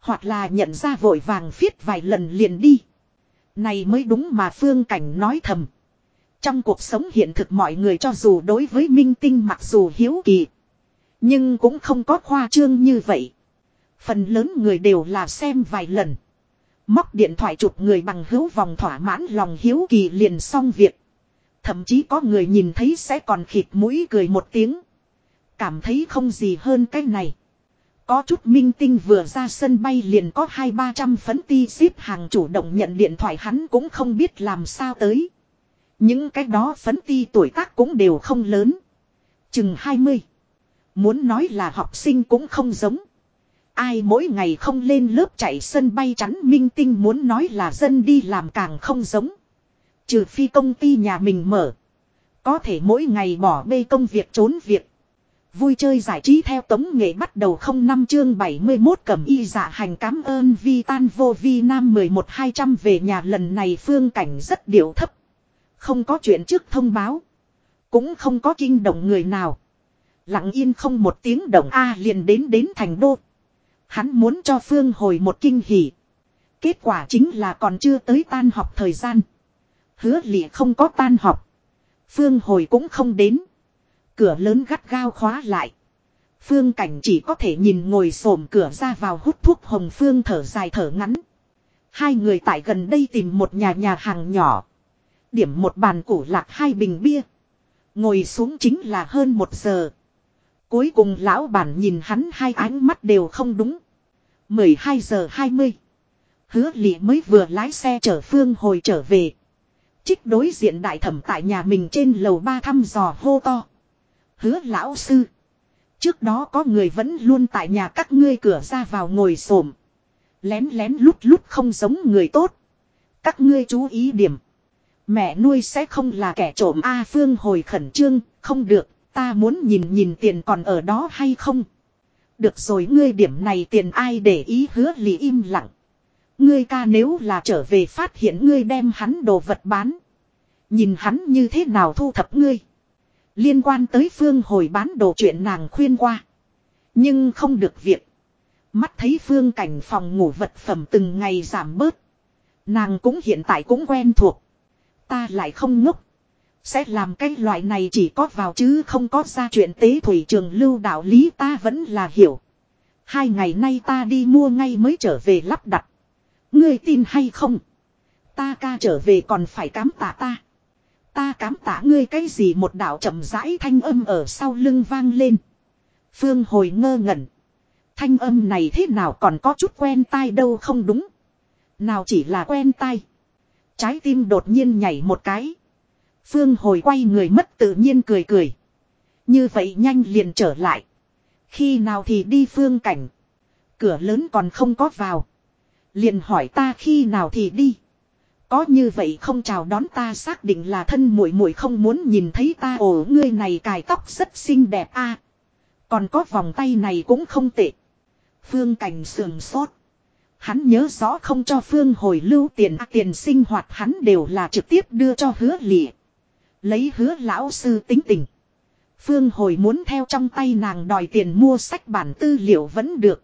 Hoặc là nhận ra vội vàng viết vài lần liền đi. Này mới đúng mà phương cảnh nói thầm. Trong cuộc sống hiện thực mọi người cho dù đối với minh tinh mặc dù hiếu kỳ. Nhưng cũng không có khoa trương như vậy. Phần lớn người đều là xem vài lần. Móc điện thoại chụp người bằng hữu vòng thỏa mãn lòng hiếu kỳ liền xong việc. Thậm chí có người nhìn thấy sẽ còn khịt mũi cười một tiếng. Cảm thấy không gì hơn cái này. Có chút minh tinh vừa ra sân bay liền có hai ba trăm phấn ti ship hàng chủ động nhận điện thoại hắn cũng không biết làm sao tới. Những cái đó phấn ti tuổi tác cũng đều không lớn. Chừng 20. Muốn nói là học sinh cũng không giống. Ai mỗi ngày không lên lớp chạy sân bay chắn minh tinh muốn nói là dân đi làm càng không giống. Trừ phi công ty nhà mình mở. Có thể mỗi ngày bỏ bê công việc trốn việc. Vui chơi giải trí theo tống nghệ bắt đầu không năm chương 71 cầm y dạ hành cám ơn vi tan vô vi nam 11-200 về nhà lần này phương cảnh rất điệu thấp. Không có chuyện trước thông báo. Cũng không có kinh động người nào. Lặng yên không một tiếng động A liền đến đến thành đô. Hắn muốn cho Phương hồi một kinh hỉ. Kết quả chính là còn chưa tới tan học thời gian. Hứa lịa không có tan học. Phương hồi cũng không đến. Cửa lớn gắt gao khóa lại. Phương cảnh chỉ có thể nhìn ngồi xổm cửa ra vào hút thuốc hồng phương thở dài thở ngắn. Hai người tại gần đây tìm một nhà nhà hàng nhỏ. Điểm một bàn củ lạc hai bình bia. Ngồi xuống chính là hơn một giờ. Cuối cùng lão bản nhìn hắn hai ánh mắt đều không đúng. 12 giờ 20. Hứa lị mới vừa lái xe chở phương hồi trở về. Trích đối diện đại thẩm tại nhà mình trên lầu ba thăm dò hô to. Hứa lão sư. Trước đó có người vẫn luôn tại nhà các ngươi cửa ra vào ngồi xổm Lén lén lút lút không giống người tốt. Các ngươi chú ý điểm. Mẹ nuôi sẽ không là kẻ trộm A Phương hồi khẩn trương, không được, ta muốn nhìn nhìn tiền còn ở đó hay không. Được rồi ngươi điểm này tiền ai để ý hứa lì im lặng. Ngươi ca nếu là trở về phát hiện ngươi đem hắn đồ vật bán. Nhìn hắn như thế nào thu thập ngươi. Liên quan tới phương hồi bán đồ chuyện nàng khuyên qua. Nhưng không được việc. Mắt thấy phương cảnh phòng ngủ vật phẩm từng ngày giảm bớt. Nàng cũng hiện tại cũng quen thuộc. Ta lại không ngốc. Sẽ làm cái loại này chỉ có vào chứ không có ra chuyện tế thủy trường lưu đạo lý ta vẫn là hiểu. Hai ngày nay ta đi mua ngay mới trở về lắp đặt. Ngươi tin hay không? Ta ca trở về còn phải cám tạ ta. Ta cám tạ ngươi cái gì một đạo chậm rãi thanh âm ở sau lưng vang lên. Phương hồi ngơ ngẩn. Thanh âm này thế nào còn có chút quen tai đâu không đúng. Nào chỉ là quen tai. Trái tim đột nhiên nhảy một cái. Phương hồi quay người mất tự nhiên cười cười. Như vậy nhanh liền trở lại. Khi nào thì đi phương cảnh. Cửa lớn còn không có vào. Liền hỏi ta khi nào thì đi. Có như vậy không chào đón ta xác định là thân muội muội không muốn nhìn thấy ta ổ ngươi này cài tóc rất xinh đẹp a Còn có vòng tay này cũng không tệ. Phương Cảnh sườn sốt. Hắn nhớ rõ không cho Phương hồi lưu tiền à, tiền sinh hoạt hắn đều là trực tiếp đưa cho hứa lịa. Lấy hứa lão sư tính tình. Phương hồi muốn theo trong tay nàng đòi tiền mua sách bản tư liệu vẫn được.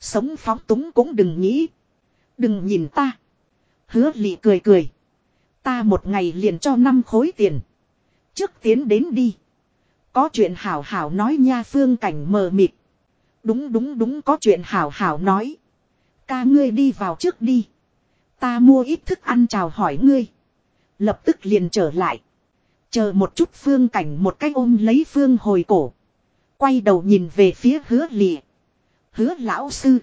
Sống phóng túng cũng đừng nghĩ. Đừng nhìn ta. Hứa lị cười cười. Ta một ngày liền cho năm khối tiền. Trước tiến đến đi. Có chuyện hảo hảo nói nha phương cảnh mờ mịt. Đúng đúng đúng có chuyện hảo hảo nói. Ca ngươi đi vào trước đi. Ta mua ít thức ăn chào hỏi ngươi. Lập tức liền trở lại. Chờ một chút phương cảnh một cách ôm lấy phương hồi cổ. Quay đầu nhìn về phía hứa lị. Hứa lão sư.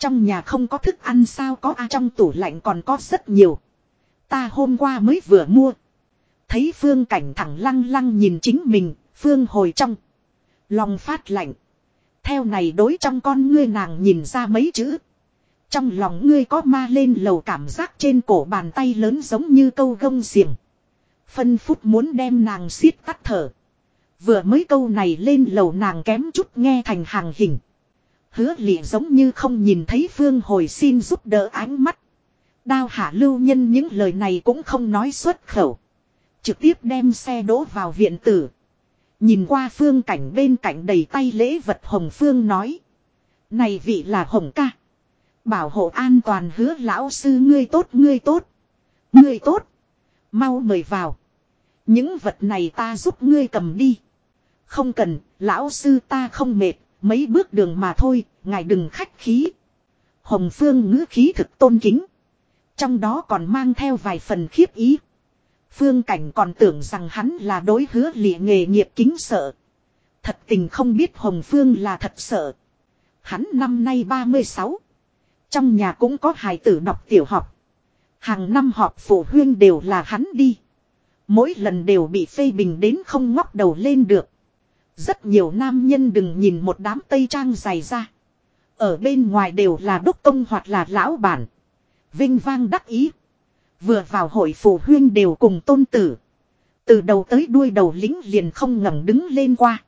Trong nhà không có thức ăn sao có a trong tủ lạnh còn có rất nhiều. Ta hôm qua mới vừa mua. Thấy phương cảnh thẳng lăng lăng nhìn chính mình, phương hồi trong. Lòng phát lạnh. Theo này đối trong con ngươi nàng nhìn ra mấy chữ. Trong lòng ngươi có ma lên lầu cảm giác trên cổ bàn tay lớn giống như câu gông xiềng. Phân phút muốn đem nàng xiết tắt thở. Vừa mới câu này lên lầu nàng kém chút nghe thành hàng hình. Hứa lị giống như không nhìn thấy phương hồi xin giúp đỡ ánh mắt. Đao hạ lưu nhân những lời này cũng không nói xuất khẩu. Trực tiếp đem xe đỗ vào viện tử. Nhìn qua phương cảnh bên cạnh đầy tay lễ vật hồng phương nói. Này vị là hồng ca. Bảo hộ an toàn hứa lão sư ngươi tốt ngươi tốt. Ngươi tốt. Mau mời vào. Những vật này ta giúp ngươi cầm đi. Không cần, lão sư ta không mệt, mấy bước đường mà thôi, ngài đừng khách khí. Hồng Phương ngữ khí thực tôn kính. Trong đó còn mang theo vài phần khiếp ý. Phương Cảnh còn tưởng rằng hắn là đối hứa lịa nghề nghiệp kính sợ. Thật tình không biết Hồng Phương là thật sợ. Hắn năm nay 36. Trong nhà cũng có hài tử đọc tiểu học. Hàng năm họp phụ huyên đều là hắn đi. Mỗi lần đều bị phê bình đến không ngóc đầu lên được. Rất nhiều nam nhân đừng nhìn một đám tây trang dày ra. Ở bên ngoài đều là đốc công hoặc là lão bản. Vinh vang đắc ý. Vừa vào hội phụ huyên đều cùng tôn tử. Từ đầu tới đuôi đầu lính liền không ngẩng đứng lên qua.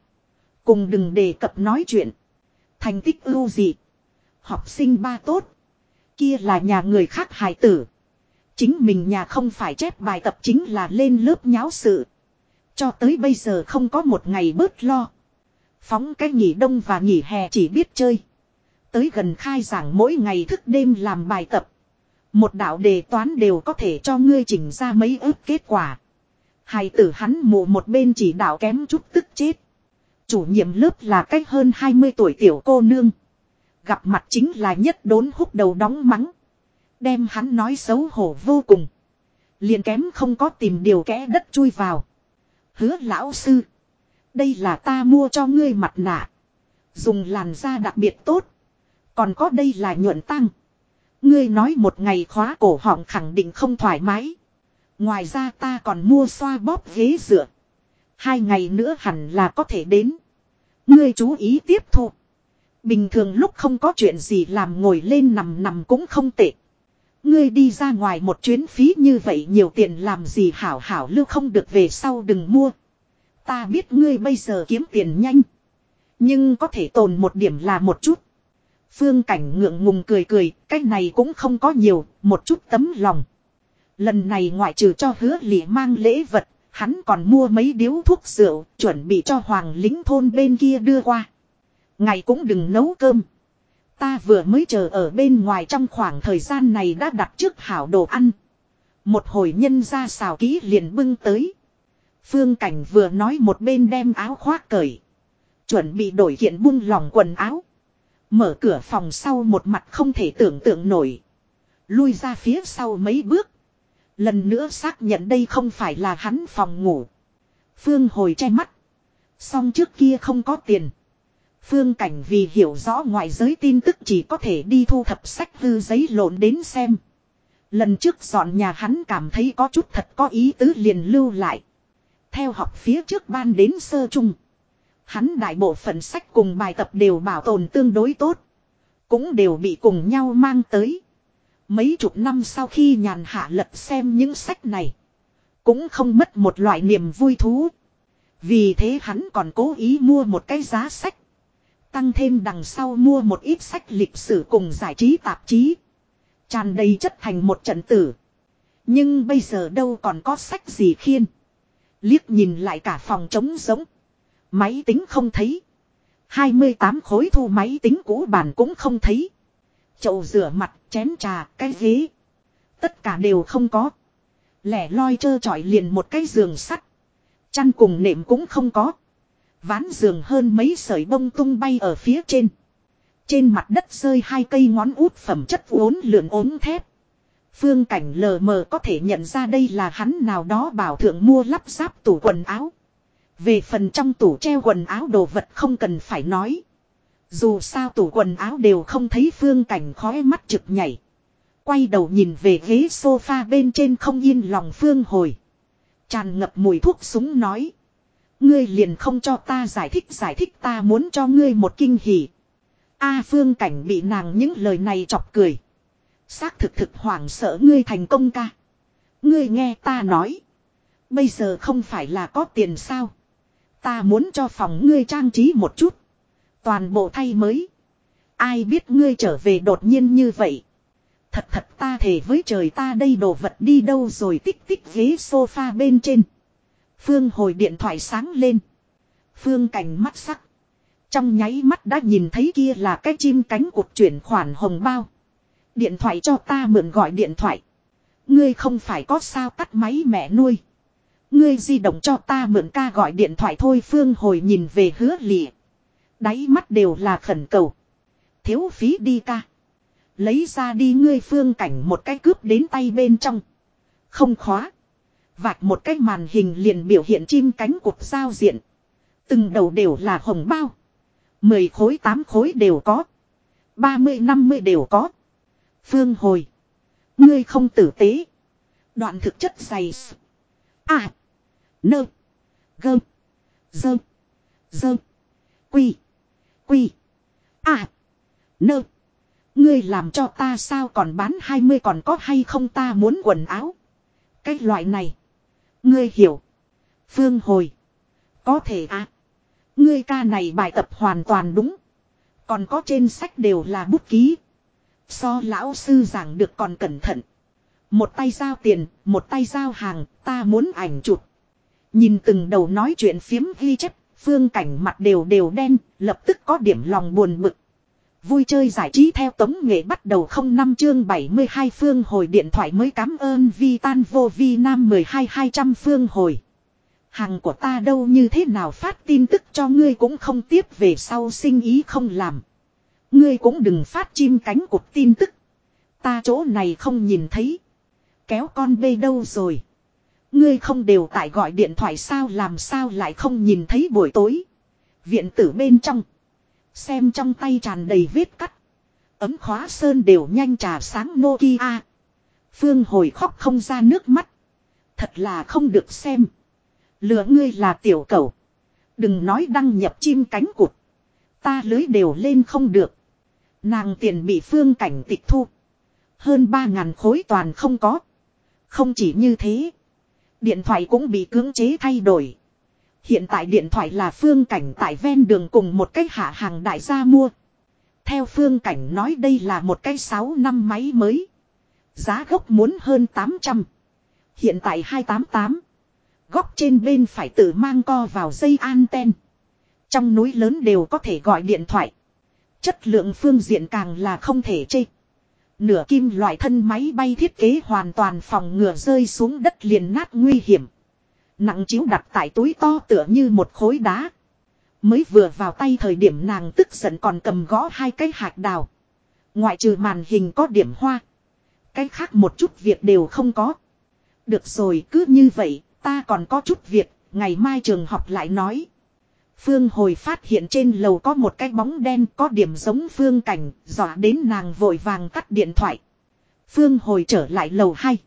Cùng đừng đề cập nói chuyện. Thành tích ưu dị. Học sinh ba tốt. Kia là nhà người khác hài tử. Chính mình nhà không phải chép bài tập chính là lên lớp nháo sự. Cho tới bây giờ không có một ngày bớt lo. Phóng cái nghỉ đông và nghỉ hè chỉ biết chơi. Tới gần khai giảng mỗi ngày thức đêm làm bài tập. Một đạo đề toán đều có thể cho ngươi chỉnh ra mấy ước kết quả. Hài tử hắn mù một bên chỉ đạo kém chút tức chết. Chủ nhiệm lớp là cách hơn 20 tuổi tiểu cô nương. Gặp mặt chính là nhất đốn húc đầu đóng mắng. Đem hắn nói xấu hổ vô cùng. Liền kém không có tìm điều kẽ đất chui vào. Hứa lão sư. Đây là ta mua cho ngươi mặt nạ. Dùng làn da đặc biệt tốt. Còn có đây là nhuận tăng. Ngươi nói một ngày khóa cổ họng khẳng định không thoải mái. Ngoài ra ta còn mua xoa bóp ghế dựa. Hai ngày nữa hẳn là có thể đến. Ngươi chú ý tiếp thu. Bình thường lúc không có chuyện gì làm ngồi lên nằm nằm cũng không tệ. Ngươi đi ra ngoài một chuyến phí như vậy nhiều tiền làm gì hảo hảo lưu không được về sau đừng mua. Ta biết ngươi bây giờ kiếm tiền nhanh. Nhưng có thể tồn một điểm là một chút. Phương cảnh ngượng ngùng cười cười, cái này cũng không có nhiều, một chút tấm lòng. Lần này ngoại trừ cho hứa lị mang lễ vật, hắn còn mua mấy điếu thuốc rượu, chuẩn bị cho hoàng lính thôn bên kia đưa qua. Ngày cũng đừng nấu cơm. Ta vừa mới chờ ở bên ngoài trong khoảng thời gian này đã đặt trước hảo đồ ăn. Một hồi nhân ra xào kỹ liền bưng tới. Phương Cảnh vừa nói một bên đem áo khoác cởi. Chuẩn bị đổi kiện bung lòng quần áo. Mở cửa phòng sau một mặt không thể tưởng tượng nổi. Lui ra phía sau mấy bước. Lần nữa xác nhận đây không phải là hắn phòng ngủ. Phương hồi che mắt. Xong trước kia không có tiền. Phương Cảnh vì hiểu rõ ngoại giới tin tức chỉ có thể đi thu thập sách hư giấy lộn đến xem. Lần trước dọn nhà hắn cảm thấy có chút thật có ý tứ liền lưu lại. Theo học phía trước ban đến sơ trung. Hắn đại bộ phận sách cùng bài tập đều bảo tồn tương đối tốt. Cũng đều bị cùng nhau mang tới. Mấy chục năm sau khi nhàn hạ lật xem những sách này. Cũng không mất một loại niềm vui thú. Vì thế hắn còn cố ý mua một cái giá sách. Tăng thêm đằng sau mua một ít sách lịch sử cùng giải trí tạp chí. Tràn đầy chất thành một trận tử. Nhưng bây giờ đâu còn có sách gì khiên. Liếc nhìn lại cả phòng trống giống. Máy tính không thấy. 28 khối thu máy tính cũ bàn cũng không thấy. Chậu rửa mặt, chén trà, cái ghế. Tất cả đều không có. Lẻ loi trơ trọi liền một cái giường sắt. Chăn cùng nệm cũng không có. Ván giường hơn mấy sợi bông tung bay ở phía trên. Trên mặt đất rơi hai cây ngón út phẩm chất uốn lượn ốm thép. Phương cảnh lờ mờ có thể nhận ra đây là hắn nào đó bảo thượng mua lắp ráp tủ quần áo. Về phần trong tủ treo quần áo đồ vật không cần phải nói. Dù sao tủ quần áo đều không thấy phương cảnh khói mắt trực nhảy. Quay đầu nhìn về ghế sofa bên trên không yên lòng phương hồi. Tràn ngập mùi thuốc súng nói. Ngươi liền không cho ta giải thích giải thích ta muốn cho ngươi một kinh hỉ. A phương cảnh bị nàng những lời này chọc cười. Xác thực thực hoảng sợ ngươi thành công ca. Ngươi nghe ta nói. Bây giờ không phải là có tiền sao. Ta muốn cho phòng ngươi trang trí một chút. Toàn bộ thay mới. Ai biết ngươi trở về đột nhiên như vậy. Thật thật ta thề với trời ta đây đồ vật đi đâu rồi tích tích ghế sofa bên trên. Phương hồi điện thoại sáng lên. Phương cảnh mắt sắc. Trong nháy mắt đã nhìn thấy kia là cái chim cánh cụt chuyển khoản hồng bao. Điện thoại cho ta mượn gọi điện thoại. Ngươi không phải có sao tắt máy mẹ nuôi. Ngươi di động cho ta mượn ca gọi điện thoại thôi Phương hồi nhìn về hứa lịa. Đáy mắt đều là khẩn cầu. Thiếu phí đi ca. Lấy ra đi ngươi phương cảnh một cái cướp đến tay bên trong. Không khóa. Vạch một cái màn hình liền biểu hiện chim cánh cục giao diện. Từng đầu đều là hồng bao. Mười khối, tám khối đều có. Ba mươi, năm mươi đều có. Phương hồi. Ngươi không tử tế. Đoạn thực chất dày. À. Nơ. Gơ. Dơ. Dơ. Quy. Quy. À. Nơ. Ngươi làm cho ta sao còn bán 20 còn có hay không ta muốn quần áo. Cái loại này. Ngươi hiểu. Phương hồi. Có thể à. Ngươi ca này bài tập hoàn toàn đúng. Còn có trên sách đều là bút ký. So lão sư giảng được còn cẩn thận. Một tay giao tiền, một tay giao hàng, ta muốn ảnh chụp. Nhìn từng đầu nói chuyện phiếm ghi chép, phương cảnh mặt đều đều đen, lập tức có điểm lòng buồn bực. Vui chơi giải trí theo tống nghệ bắt đầu không năm chương 72 phương hồi điện thoại mới cảm ơn vi tan vô vi nam 12 200 phương hồi. Hàng của ta đâu như thế nào phát tin tức cho ngươi cũng không tiếp về sau sinh ý không làm. Ngươi cũng đừng phát chim cánh cụt tin tức. Ta chỗ này không nhìn thấy. Kéo con bê đâu rồi. Ngươi không đều tại gọi điện thoại sao làm sao lại không nhìn thấy buổi tối. Viện tử bên trong. Xem trong tay tràn đầy vết cắt. Ấm khóa sơn đều nhanh trà sáng Nokia. Phương hồi khóc không ra nước mắt. Thật là không được xem. Lừa ngươi là tiểu cầu. Đừng nói đăng nhập chim cánh cụt. Ta lưới đều lên không được. Nàng tiền bị phương cảnh tịch thu. Hơn ba ngàn khối toàn không có. Không chỉ như thế. Điện thoại cũng bị cưỡng chế thay đổi. Hiện tại điện thoại là phương cảnh tại ven đường cùng một cái hạ hàng đại gia mua. Theo phương cảnh nói đây là một cái 6 năm máy mới. Giá gốc muốn hơn 800. Hiện tại 288. Góc trên bên phải tự mang co vào dây anten. Trong núi lớn đều có thể gọi điện thoại. Chất lượng phương diện càng là không thể chê. Nửa kim loại thân máy bay thiết kế hoàn toàn phòng ngừa rơi xuống đất liền nát nguy hiểm. Nặng chiếu đặt tại túi to tựa như một khối đá. Mới vừa vào tay thời điểm nàng tức giận còn cầm gõ hai cái hạt đào. Ngoại trừ màn hình có điểm hoa. Cái khác một chút việc đều không có. Được rồi cứ như vậy, ta còn có chút việc, ngày mai trường học lại nói. Phương hồi phát hiện trên lầu có một cái bóng đen có điểm giống phương cảnh, dọa đến nàng vội vàng tắt điện thoại. Phương hồi trở lại lầu 2.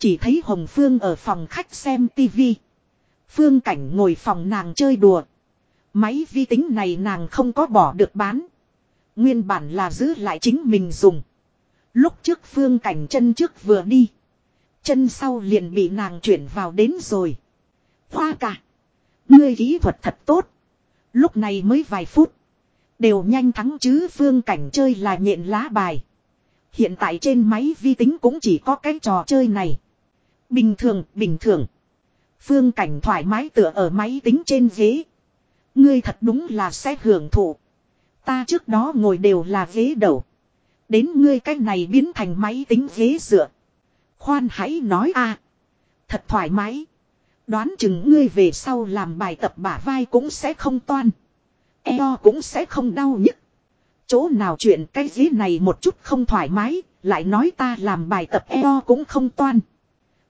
Chỉ thấy Hồng Phương ở phòng khách xem tivi. Phương cảnh ngồi phòng nàng chơi đùa. Máy vi tính này nàng không có bỏ được bán. Nguyên bản là giữ lại chính mình dùng. Lúc trước phương cảnh chân trước vừa đi. Chân sau liền bị nàng chuyển vào đến rồi. Hoa cả. Ngươi kỹ thuật thật tốt. Lúc này mới vài phút. Đều nhanh thắng chứ phương cảnh chơi là nhện lá bài. Hiện tại trên máy vi tính cũng chỉ có cái trò chơi này. Bình thường, bình thường. Phương cảnh thoải mái tựa ở máy tính trên ghế. Ngươi thật đúng là sẽ hưởng thụ. Ta trước đó ngồi đều là ghế đầu. Đến ngươi cái này biến thành máy tính ghế dựa. Khoan hãy nói a Thật thoải mái. Đoán chừng ngươi về sau làm bài tập bả vai cũng sẽ không toan. Eo cũng sẽ không đau nhức. Chỗ nào chuyện cái ghế này một chút không thoải mái, lại nói ta làm bài tập eo cũng không toan.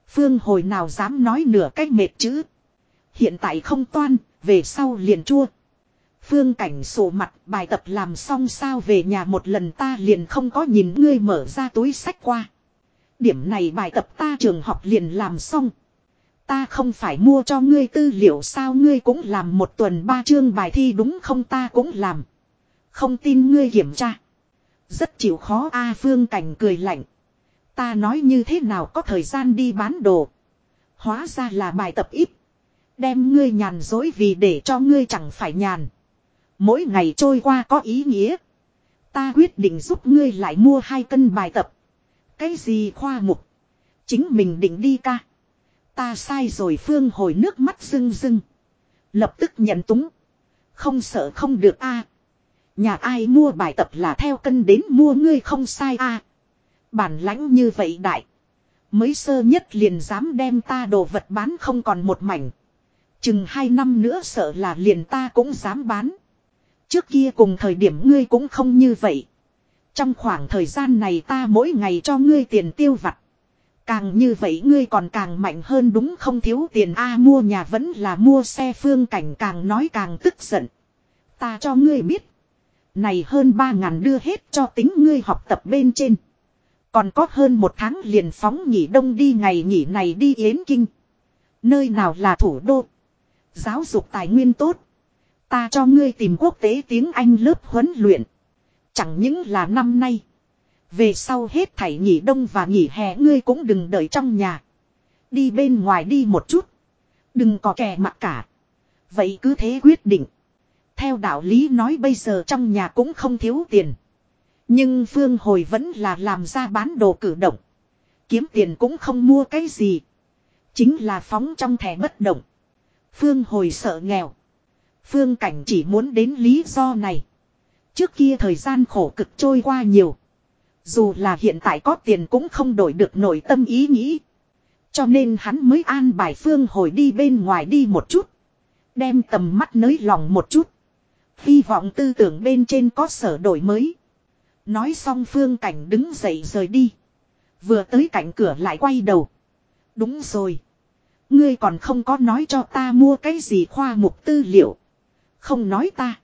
Phương hồi nào dám nói nửa cách mệt chứ. Hiện tại không toan, về sau liền chua. Phương cảnh sổ mặt bài tập làm xong sao về nhà một lần ta liền không có nhìn ngươi mở ra túi sách qua. Điểm này bài tập ta trường học liền làm xong. Ta không phải mua cho ngươi tư liệu sao ngươi cũng làm một tuần ba chương bài thi đúng không ta cũng làm. Không tin ngươi kiểm tra. Rất chịu khó A Phương Cảnh cười lạnh. Ta nói như thế nào có thời gian đi bán đồ. Hóa ra là bài tập ít. Đem ngươi nhàn dối vì để cho ngươi chẳng phải nhàn. Mỗi ngày trôi qua có ý nghĩa. Ta quyết định giúp ngươi lại mua hai cân bài tập. Cái gì khoa mục. Chính mình định đi ca. Ta sai rồi phương hồi nước mắt rưng rưng. Lập tức nhận túng. Không sợ không được a Nhà ai mua bài tập là theo cân đến mua ngươi không sai a Bản lãnh như vậy đại. Mới sơ nhất liền dám đem ta đồ vật bán không còn một mảnh. Chừng hai năm nữa sợ là liền ta cũng dám bán. Trước kia cùng thời điểm ngươi cũng không như vậy. Trong khoảng thời gian này ta mỗi ngày cho ngươi tiền tiêu vặt. Càng như vậy ngươi còn càng mạnh hơn đúng không thiếu tiền A mua nhà vẫn là mua xe phương cảnh càng nói càng tức giận. Ta cho ngươi biết. Này hơn ba ngàn đưa hết cho tính ngươi học tập bên trên. Còn có hơn một tháng liền phóng nghỉ đông đi, ngày nghỉ này đi Yến Kinh. Nơi nào là thủ đô. Giáo dục tài nguyên tốt. Ta cho ngươi tìm quốc tế tiếng Anh lớp huấn luyện. Chẳng những là năm nay. Về sau hết thảy nghỉ đông và nghỉ hè ngươi cũng đừng đợi trong nhà. Đi bên ngoài đi một chút. Đừng có kẻ mặc cả. Vậy cứ thế quyết định. Theo đạo lý nói bây giờ trong nhà cũng không thiếu tiền. Nhưng Phương Hồi vẫn là làm ra bán đồ cử động. Kiếm tiền cũng không mua cái gì. Chính là phóng trong thẻ bất động. Phương Hồi sợ nghèo. Phương Cảnh chỉ muốn đến lý do này. Trước kia thời gian khổ cực trôi qua nhiều. Dù là hiện tại có tiền cũng không đổi được nội tâm ý nghĩ. Cho nên hắn mới an bài Phương Hồi đi bên ngoài đi một chút. Đem tầm mắt nới lòng một chút. Hy vọng tư tưởng bên trên có sở đổi mới. Nói xong Phương Cảnh đứng dậy rời đi. Vừa tới cạnh cửa lại quay đầu. Đúng rồi. Ngươi còn không có nói cho ta mua cái gì khoa mục tư liệu. Không nói ta.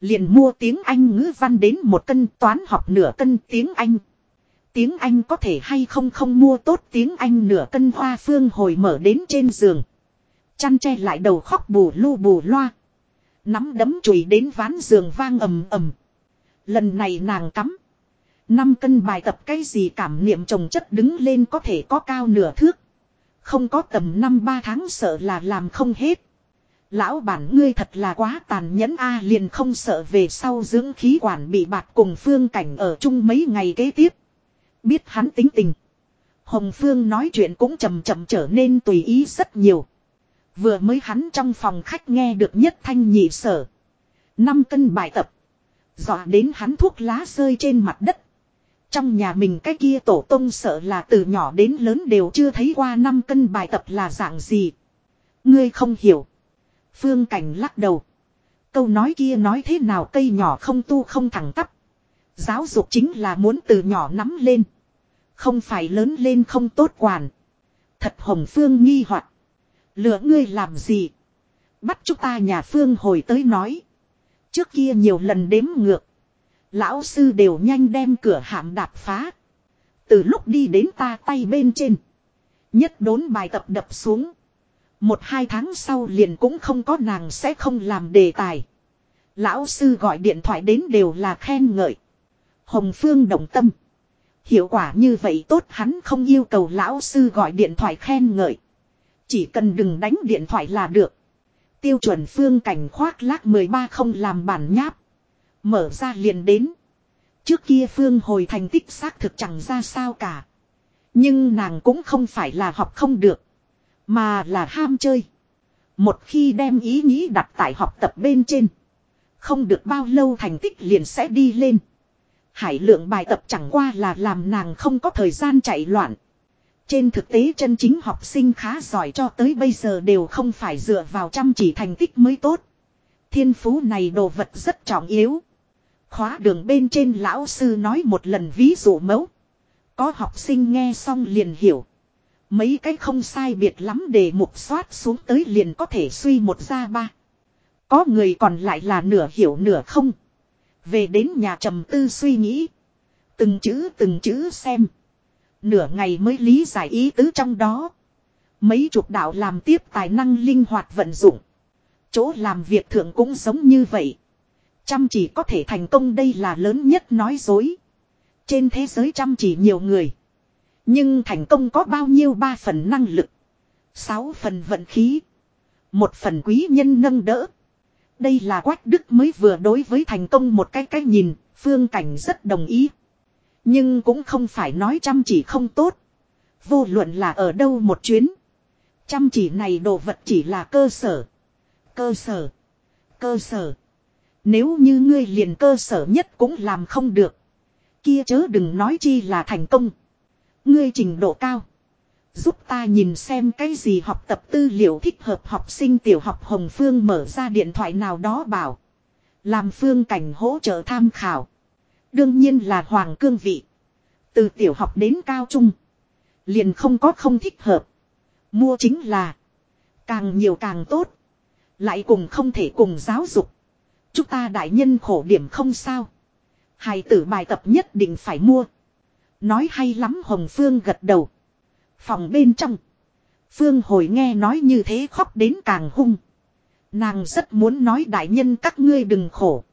Liền mua tiếng Anh ngữ văn đến một cân, toán học nửa cân tiếng Anh. Tiếng Anh có thể hay không không mua tốt tiếng Anh nửa cân hoa phương hồi mở đến trên giường. Chăn che lại đầu khóc bù lu bù loa. Nắm đấm chùi đến ván giường vang ầm ầm. Lần này nàng cắm. năm cân bài tập cái gì cảm niệm trồng chất đứng lên có thể có cao nửa thước. Không có tầm năm ba tháng sợ là làm không hết. Lão bản ngươi thật là quá tàn nhẫn a, liền không sợ về sau dưỡng khí quản bị bạt cùng phương cảnh ở chung mấy ngày kế tiếp. Biết hắn tính tình. Hồng Phương nói chuyện cũng chậm chậm trở nên tùy ý rất nhiều. Vừa mới hắn trong phòng khách nghe được nhất thanh nhị sở. Năm cân bài tập. Dọa đến hắn thuốc lá rơi trên mặt đất. Trong nhà mình cái kia tổ tông sợ là từ nhỏ đến lớn đều chưa thấy qua năm cân bài tập là dạng gì. Ngươi không hiểu. Phương Cảnh lắc đầu. Câu nói kia nói thế nào cây nhỏ không tu không thẳng tắp. Giáo dục chính là muốn từ nhỏ nắm lên. Không phải lớn lên không tốt quản. Thật Hồng Phương nghi hoặc Lửa ngươi làm gì? Bắt chúng ta nhà Phương hồi tới nói. Trước kia nhiều lần đếm ngược. Lão sư đều nhanh đem cửa hạm đạp phá. Từ lúc đi đến ta tay bên trên. Nhất đốn bài tập đập xuống. Một hai tháng sau liền cũng không có nàng sẽ không làm đề tài. Lão sư gọi điện thoại đến đều là khen ngợi. Hồng Phương đồng tâm. Hiệu quả như vậy tốt hắn không yêu cầu lão sư gọi điện thoại khen ngợi. Chỉ cần đừng đánh điện thoại là được. Tiêu chuẩn phương cảnh khoác lác 13 không làm bản nháp. Mở ra liền đến. Trước kia phương hồi thành tích xác thực chẳng ra sao cả. Nhưng nàng cũng không phải là học không được. Mà là ham chơi. Một khi đem ý nghĩ đặt tại học tập bên trên. Không được bao lâu thành tích liền sẽ đi lên. Hải lượng bài tập chẳng qua là làm nàng không có thời gian chạy loạn. Trên thực tế chân chính học sinh khá giỏi cho tới bây giờ đều không phải dựa vào chăm chỉ thành tích mới tốt. Thiên phú này đồ vật rất trọng yếu. Khóa đường bên trên lão sư nói một lần ví dụ mẫu. Có học sinh nghe xong liền hiểu. Mấy cái không sai biệt lắm để mục soát xuống tới liền có thể suy một ra ba. Có người còn lại là nửa hiểu nửa không. Về đến nhà trầm tư suy nghĩ. Từng chữ từng chữ xem. Nửa ngày mới lý giải ý tứ trong đó. Mấy chục đạo làm tiếp tài năng linh hoạt vận dụng. Chỗ làm việc thượng cũng giống như vậy. Chăm chỉ có thể thành công đây là lớn nhất nói dối. Trên thế giới chăm chỉ nhiều người. Nhưng thành công có bao nhiêu ba phần năng lực. Sáu phần vận khí. Một phần quý nhân nâng đỡ. Đây là quách đức mới vừa đối với thành công một cái cách nhìn, phương cảnh rất đồng ý. Nhưng cũng không phải nói chăm chỉ không tốt. Vô luận là ở đâu một chuyến. Chăm chỉ này đồ vật chỉ là cơ sở. Cơ sở. Cơ sở. Nếu như ngươi liền cơ sở nhất cũng làm không được. Kia chớ đừng nói chi là thành công. Ngươi trình độ cao. Giúp ta nhìn xem cái gì học tập tư liệu thích hợp học sinh tiểu học Hồng Phương mở ra điện thoại nào đó bảo. Làm phương cảnh hỗ trợ tham khảo. Đương nhiên là hoàng cương vị. Từ tiểu học đến cao trung. Liền không có không thích hợp. Mua chính là. Càng nhiều càng tốt. Lại cùng không thể cùng giáo dục. Chúng ta đại nhân khổ điểm không sao. Hài tử bài tập nhất định phải mua. Nói hay lắm Hồng Phương gật đầu. Phòng bên trong. Phương hồi nghe nói như thế khóc đến càng hung. Nàng rất muốn nói đại nhân các ngươi đừng khổ.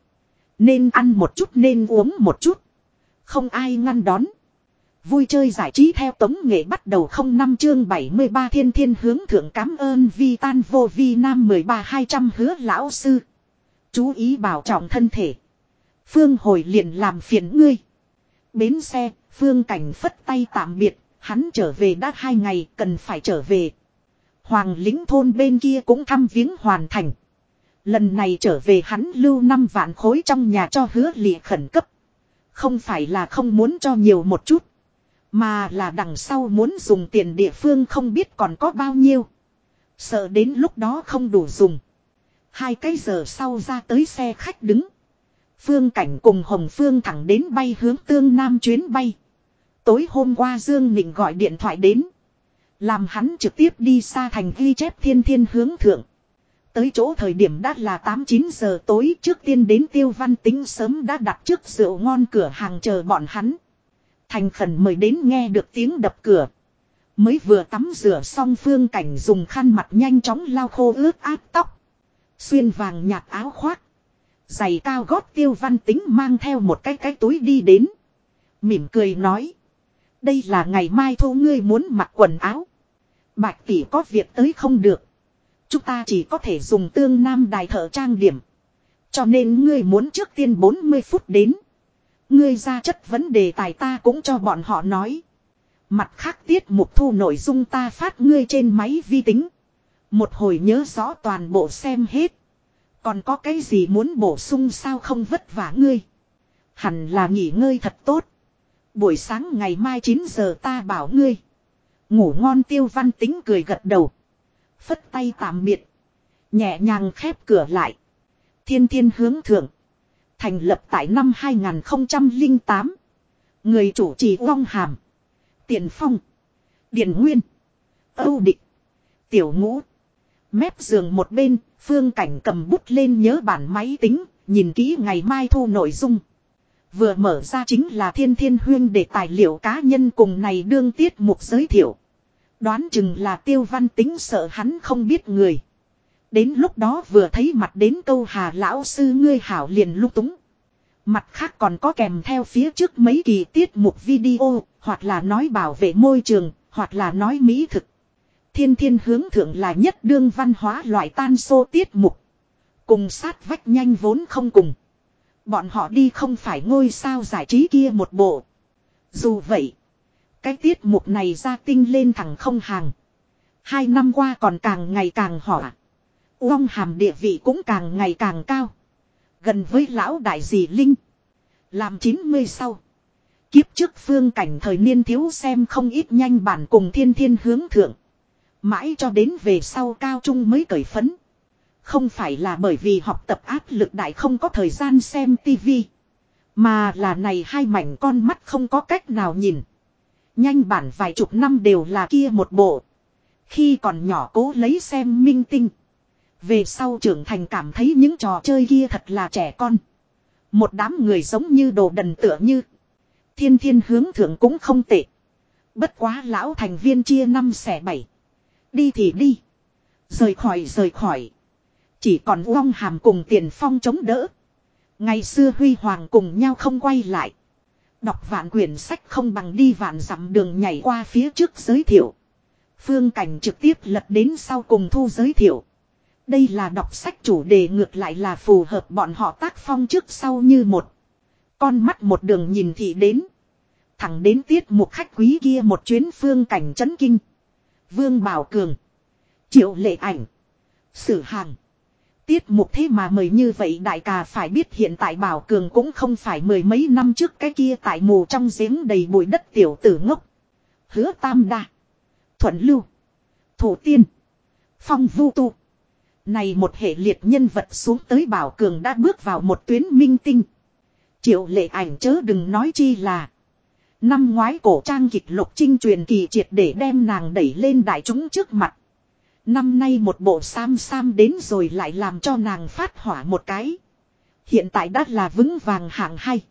Nên ăn một chút nên uống một chút. Không ai ngăn đón. Vui chơi giải trí theo tống nghệ bắt đầu không năm chương 73 thiên thiên hướng thượng cảm ơn vi tan vô vi nam 13 200 hứa lão sư. Chú ý bảo trọng thân thể. Phương hồi liền làm phiền ngươi. Bến xe, phương cảnh phất tay tạm biệt, hắn trở về đã hai ngày cần phải trở về. Hoàng lính thôn bên kia cũng thăm viếng hoàn thành. Lần này trở về hắn lưu năm vạn khối trong nhà cho hứa lịa khẩn cấp. Không phải là không muốn cho nhiều một chút. Mà là đằng sau muốn dùng tiền địa phương không biết còn có bao nhiêu. Sợ đến lúc đó không đủ dùng. Hai cái giờ sau ra tới xe khách đứng. Phương Cảnh cùng Hồng Phương thẳng đến bay hướng tương nam chuyến bay. Tối hôm qua Dương Nịnh gọi điện thoại đến. Làm hắn trực tiếp đi xa thành ghi chép thiên thiên hướng thượng. Tới chỗ thời điểm đã là 8-9 giờ tối trước tiên đến tiêu văn tính sớm đã đặt trước rượu ngon cửa hàng chờ bọn hắn. Thành khẩn mời đến nghe được tiếng đập cửa. Mới vừa tắm rửa xong phương cảnh dùng khăn mặt nhanh chóng lau khô ướt át tóc. Xuyên vàng nhạt áo khoác. Giày cao gót tiêu văn tính mang theo một cái cái túi đi đến. Mỉm cười nói. Đây là ngày mai thu ngươi muốn mặc quần áo. Bạch tỷ có việc tới không được. Chúng ta chỉ có thể dùng tương nam đài thợ trang điểm. Cho nên ngươi muốn trước tiên 40 phút đến. Ngươi ra chất vấn đề tài ta cũng cho bọn họ nói. Mặt khác tiết mục thu nội dung ta phát ngươi trên máy vi tính. Một hồi nhớ rõ toàn bộ xem hết. Còn có cái gì muốn bổ sung sao không vất vả ngươi. Hẳn là nghỉ ngơi thật tốt. Buổi sáng ngày mai 9 giờ ta bảo ngươi. Ngủ ngon tiêu văn tính cười gật đầu. Phất tay tạm biệt. Nhẹ nhàng khép cửa lại. Thiên thiên hướng thượng. Thành lập tại năm 2008. Người chủ trì Long Hàm. Tiền Phong. Điền Nguyên. Âu định Tiểu Ngũ. Mép giường một bên, Phương Cảnh cầm bút lên nhớ bản máy tính, nhìn kỹ ngày mai thu nội dung. Vừa mở ra chính là thiên thiên huyên để tài liệu cá nhân cùng này đương tiết mục giới thiệu. Đoán chừng là tiêu văn tính sợ hắn không biết người. Đến lúc đó vừa thấy mặt đến câu hà lão sư ngươi hảo liền lúc túng. Mặt khác còn có kèm theo phía trước mấy kỳ tiết mục video, hoặc là nói bảo vệ môi trường, hoặc là nói mỹ thực. Thiên thiên hướng thượng là nhất đương văn hóa loại tan xô tiết mục. Cùng sát vách nhanh vốn không cùng. Bọn họ đi không phải ngôi sao giải trí kia một bộ. Dù vậy, cái tiết mục này ra tinh lên thẳng không hàng. Hai năm qua còn càng ngày càng hỏa. Uông hàm địa vị cũng càng ngày càng cao. Gần với lão đại dì Linh. Làm 90 sau. Kiếp trước phương cảnh thời niên thiếu xem không ít nhanh bản cùng thiên thiên hướng thượng. Mãi cho đến về sau cao trung mới cởi phấn. Không phải là bởi vì học tập áp lực đại không có thời gian xem tivi. Mà là này hai mảnh con mắt không có cách nào nhìn. Nhanh bản vài chục năm đều là kia một bộ. Khi còn nhỏ cố lấy xem minh tinh. Về sau trưởng thành cảm thấy những trò chơi kia thật là trẻ con. Một đám người giống như đồ đần tựa như. Thiên thiên hướng thượng cũng không tệ. Bất quá lão thành viên chia năm xẻ bảy. Đi thì đi. Rời khỏi rời khỏi. Chỉ còn uong hàm cùng tiền phong chống đỡ. Ngày xưa Huy Hoàng cùng nhau không quay lại. Đọc vạn quyển sách không bằng đi vạn dặm đường nhảy qua phía trước giới thiệu. Phương Cảnh trực tiếp lật đến sau cùng thu giới thiệu. Đây là đọc sách chủ đề, ngược lại là phù hợp bọn họ tác phong trước sau như một. Con mắt một đường nhìn thị đến. Thẳng đến tiết một khách quý kia một chuyến phương cảnh chấn kinh. Vương Bảo Cường. Triệu lệ ảnh. Sử hàng. Tiết mục thế mà mời như vậy đại ca phải biết hiện tại Bảo Cường cũng không phải mười mấy năm trước cái kia tại mù trong giếng đầy bụi đất tiểu tử ngốc. Hứa Tam Đa. Thuận Lưu. Thủ Tiên. Phong Vu Tu. Này một hệ liệt nhân vật xuống tới Bảo Cường đã bước vào một tuyến minh tinh. Triệu lệ ảnh chớ đừng nói chi là. Năm ngoái cổ trang kịch lục trinh truyền kỳ triệt để đem nàng đẩy lên đại chúng trước mặt. Năm nay một bộ sam sam đến rồi lại làm cho nàng phát hỏa một cái. Hiện tại đã là vững vàng hạng hay.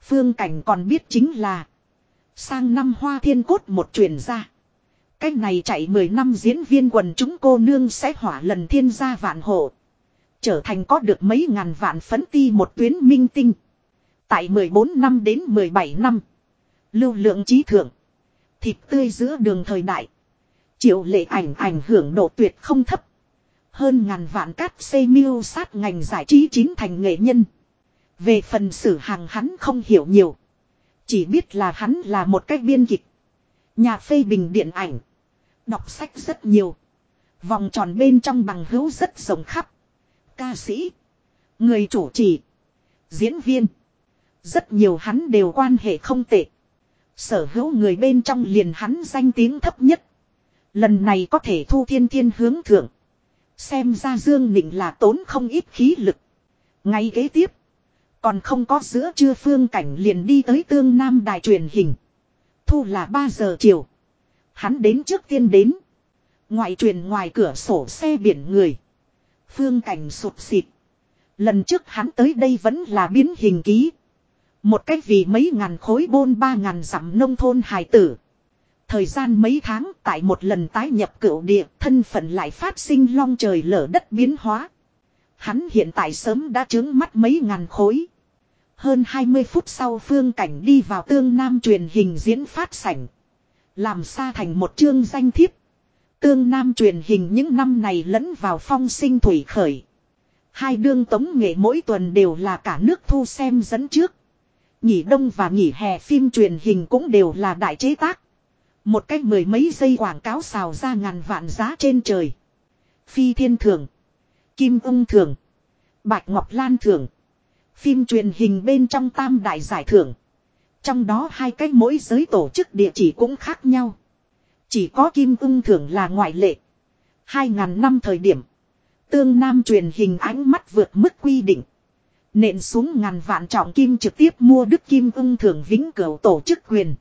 Phương Cảnh còn biết chính là. Sang năm hoa thiên cốt một truyền ra. Cách này chạy 10 năm diễn viên quần chúng cô nương sẽ hỏa lần thiên gia vạn hộ. Trở thành có được mấy ngàn vạn phấn ti một tuyến minh tinh. Tại 14 năm đến 17 năm. Lưu lượng trí thượng. Thịt tươi giữa đường thời đại. Triệu lệ ảnh ảnh hưởng độ tuyệt không thấp. Hơn ngàn vạn cát xây miêu sát ngành giải trí chín thành nghệ nhân. Về phần sử hàng hắn không hiểu nhiều. Chỉ biết là hắn là một cách biên kịch. Nhà phê bình điện ảnh. Đọc sách rất nhiều. Vòng tròn bên trong bằng hữu rất rộng khắp. Ca sĩ. Người chủ trì. Diễn viên. Rất nhiều hắn đều quan hệ không tệ. Sở hữu người bên trong liền hắn danh tiếng thấp nhất. Lần này có thể thu thiên thiên hướng thượng. Xem ra Dương Nịnh là tốn không ít khí lực. Ngay kế tiếp. Còn không có giữa trưa phương cảnh liền đi tới tương nam đài truyền hình. Thu là 3 giờ chiều. Hắn đến trước tiên đến. Ngoại truyền ngoài cửa sổ xe biển người. Phương cảnh sụp xịt. Lần trước hắn tới đây vẫn là biến hình ký. Một cách vì mấy ngàn khối bôn ba ngàn dặm nông thôn hài tử. Thời gian mấy tháng, tại một lần tái nhập cửu địa, thân phận lại phát sinh long trời lở đất biến hóa. Hắn hiện tại sớm đã trướng mắt mấy ngàn khối. Hơn 20 phút sau phương cảnh đi vào tương nam truyền hình diễn phát sảnh. Làm xa thành một chương danh thiếp. Tương nam truyền hình những năm này lẫn vào phong sinh thủy khởi. Hai đương tống nghệ mỗi tuần đều là cả nước thu xem dẫn trước. Nghỉ đông và nghỉ hè phim truyền hình cũng đều là đại chế tác. Một cách mười mấy giây quảng cáo xào ra ngàn vạn giá trên trời. Phi thiên thường. Kim ung thường. Bạch Ngọc Lan thường. Phim truyền hình bên trong tam đại giải thưởng. Trong đó hai cách mỗi giới tổ chức địa chỉ cũng khác nhau. Chỉ có Kim ung thưởng là ngoại lệ. Hai ngàn năm thời điểm. Tương Nam truyền hình ánh mắt vượt mức quy định. Nện xuống ngàn vạn trọng kim trực tiếp mua Đức Kim ung thưởng vĩnh cửu tổ chức quyền.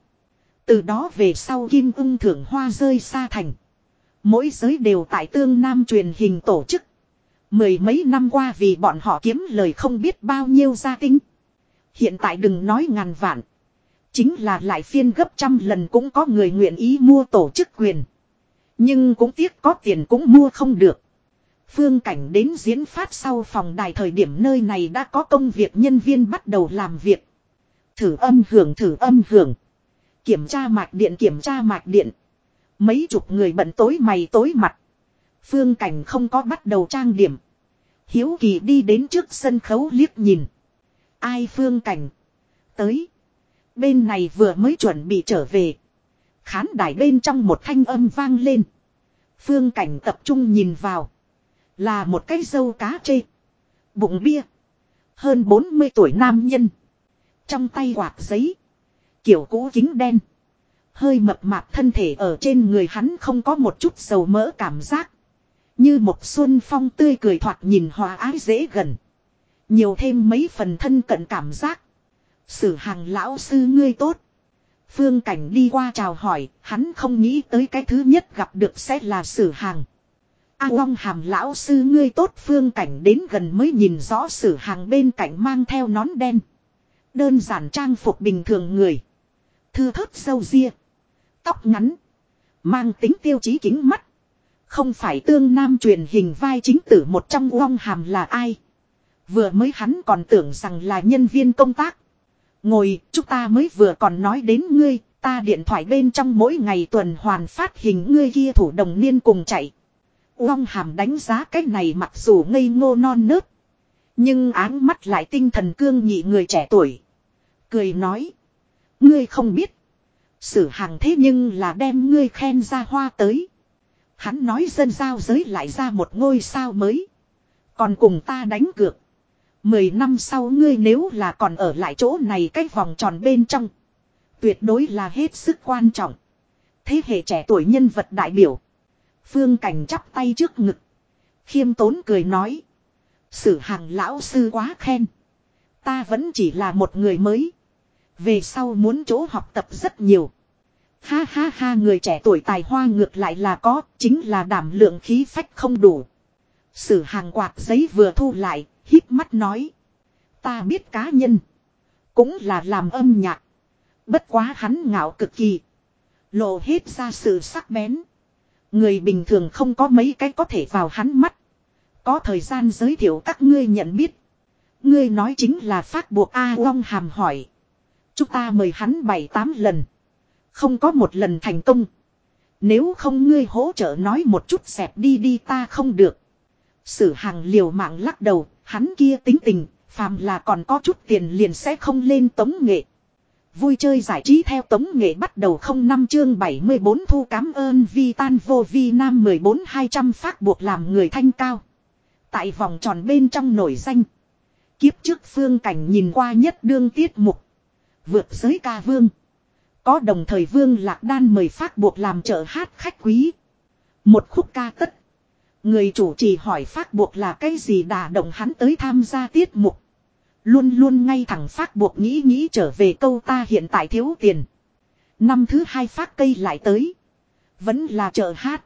Từ đó về sau Kim ung thưởng hoa rơi xa thành. Mỗi giới đều tại tương nam truyền hình tổ chức. Mười mấy năm qua vì bọn họ kiếm lời không biết bao nhiêu gia tinh. Hiện tại đừng nói ngàn vạn. Chính là lại phiên gấp trăm lần cũng có người nguyện ý mua tổ chức quyền. Nhưng cũng tiếc có tiền cũng mua không được. Phương cảnh đến diễn phát sau phòng đài thời điểm nơi này đã có công việc nhân viên bắt đầu làm việc. Thử âm hưởng, thử âm hưởng. Kiểm tra mạch điện, kiểm tra mạch điện. Mấy chục người bận tối mày tối mặt. Phương cảnh không có bắt đầu trang điểm. Hiếu kỳ đi đến trước sân khấu liếc nhìn. Ai phương cảnh. Tới. Bên này vừa mới chuẩn bị trở về. Khán đài bên trong một thanh âm vang lên. Phương cảnh tập trung nhìn vào. Là một cái dâu cá chê. Bụng bia. Hơn 40 tuổi nam nhân. Trong tay quạt giấy. Kiểu cũ kính đen. Hơi mập mạp thân thể ở trên người hắn không có một chút dầu mỡ cảm giác. Như một xuân phong tươi cười thoạt nhìn hòa ái dễ gần. Nhiều thêm mấy phần thân cận cảm giác. Sử hàng lão sư ngươi tốt. Phương Cảnh đi qua chào hỏi, hắn không nghĩ tới cái thứ nhất gặp được sẽ là sử hàng. A Long hàm lão sư ngươi tốt Phương Cảnh đến gần mới nhìn rõ sử hàng bên cạnh mang theo nón đen. Đơn giản trang phục bình thường người. Thư thớt sâu ria. Tóc ngắn. Mang tính tiêu chí kính mắt. Không phải tương nam truyền hình vai chính tử một trong uong hàm là ai. Vừa mới hắn còn tưởng rằng là nhân viên công tác. Ngồi, chúng ta mới vừa còn nói đến ngươi, ta điện thoại bên trong mỗi ngày tuần hoàn phát hình ngươi kia thủ đồng niên cùng chạy. Uong hàm đánh giá cái này mặc dù ngây ngô non nớt. Nhưng áng mắt lại tinh thần cương nhị người trẻ tuổi. Cười nói. Ngươi không biết. Sử hàng thế nhưng là đem ngươi khen ra hoa tới. Hắn nói dân giao giới lại ra một ngôi sao mới. Còn cùng ta đánh cược. Mười năm sau ngươi nếu là còn ở lại chỗ này cái vòng tròn bên trong. Tuyệt đối là hết sức quan trọng. Thế hệ trẻ tuổi nhân vật đại biểu. Phương Cảnh chắp tay trước ngực. Khiêm tốn cười nói. Sử hàng lão sư quá khen. Ta vẫn chỉ là một người mới. Về sau muốn chỗ học tập rất nhiều. Ha ha ha người trẻ tuổi tài hoa ngược lại là có, chính là đảm lượng khí phách không đủ. Sử hàng quạt giấy vừa thu lại, híp mắt nói. Ta biết cá nhân. Cũng là làm âm nhạc. Bất quá hắn ngạo cực kỳ. Lộ hết ra sự sắc bén. Người bình thường không có mấy cái có thể vào hắn mắt. Có thời gian giới thiệu các ngươi nhận biết. Ngươi nói chính là phát buộc A Long hàm hỏi. Chúng ta mời hắn bảy tám lần. Không có một lần thành công. Nếu không ngươi hỗ trợ nói một chút xẹp đi đi ta không được. Sử hàng liều mạng lắc đầu, hắn kia tính tình, phàm là còn có chút tiền liền sẽ không lên tống nghệ. Vui chơi giải trí theo tống nghệ bắt đầu không năm chương 74 thu cám ơn vi tan vô vi nam 14 200 phát buộc làm người thanh cao. Tại vòng tròn bên trong nổi danh. Kiếp trước phương cảnh nhìn qua nhất đương tiết mục. Vượt giới ca vương. Có đồng thời vương lạc đan mời phát buộc làm trợ hát khách quý. Một khúc ca tất. Người chủ trì hỏi phát buộc là cái gì đả động hắn tới tham gia tiết mục. Luôn luôn ngay thẳng phát buộc nghĩ nghĩ trở về câu ta hiện tại thiếu tiền. Năm thứ hai phát cây lại tới. Vẫn là chợ hát.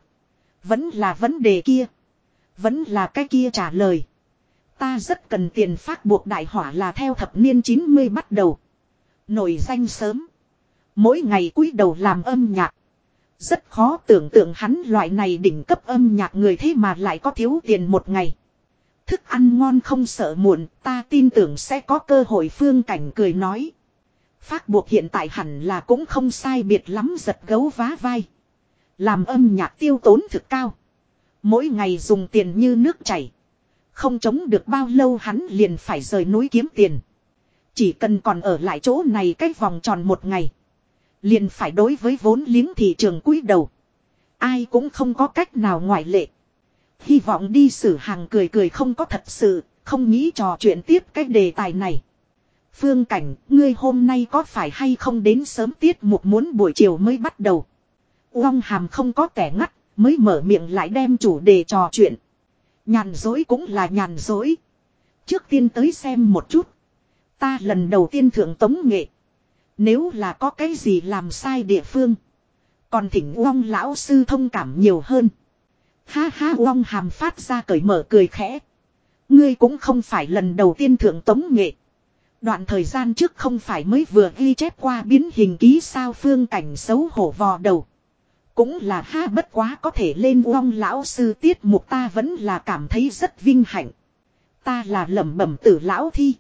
Vẫn là vấn đề kia. Vẫn là cái kia trả lời. Ta rất cần tiền phát buộc đại hỏa là theo thập niên 90 bắt đầu. Nổi danh sớm. Mỗi ngày cúi đầu làm âm nhạc. Rất khó tưởng tượng hắn loại này đỉnh cấp âm nhạc người thế mà lại có thiếu tiền một ngày. Thức ăn ngon không sợ muộn, ta tin tưởng sẽ có cơ hội phương cảnh cười nói. Phát buộc hiện tại hẳn là cũng không sai biệt lắm giật gấu vá vai. Làm âm nhạc tiêu tốn thực cao. Mỗi ngày dùng tiền như nước chảy. Không chống được bao lâu hắn liền phải rời núi kiếm tiền. Chỉ cần còn ở lại chỗ này cách vòng tròn một ngày. Liền phải đối với vốn liếng thị trường cúi đầu. Ai cũng không có cách nào ngoại lệ. Hy vọng đi xử hàng cười cười không có thật sự, không nghĩ trò chuyện tiếp cái đề tài này. Phương Cảnh, ngươi hôm nay có phải hay không đến sớm tiết mục muốn buổi chiều mới bắt đầu. Uông hàm không có kẻ ngắt, mới mở miệng lại đem chủ đề trò chuyện. Nhàn dối cũng là nhàn dối. Trước tiên tới xem một chút. Ta lần đầu tiên thượng tống nghệ. Nếu là có cái gì làm sai địa phương. Còn thỉnh Uông lão sư thông cảm nhiều hơn. Ha ha, Uông hàm phát ra cởi mở cười khẽ. Ngươi cũng không phải lần đầu tiên thượng tống nghệ. Đoạn thời gian trước không phải mới vừa ghi chép qua biến hình ký sao phương cảnh xấu hổ vò đầu. Cũng là ha, bất quá có thể lên uong lão sư tiết mục ta vẫn là cảm thấy rất vinh hạnh. Ta là lẩm bẩm tử lão thi.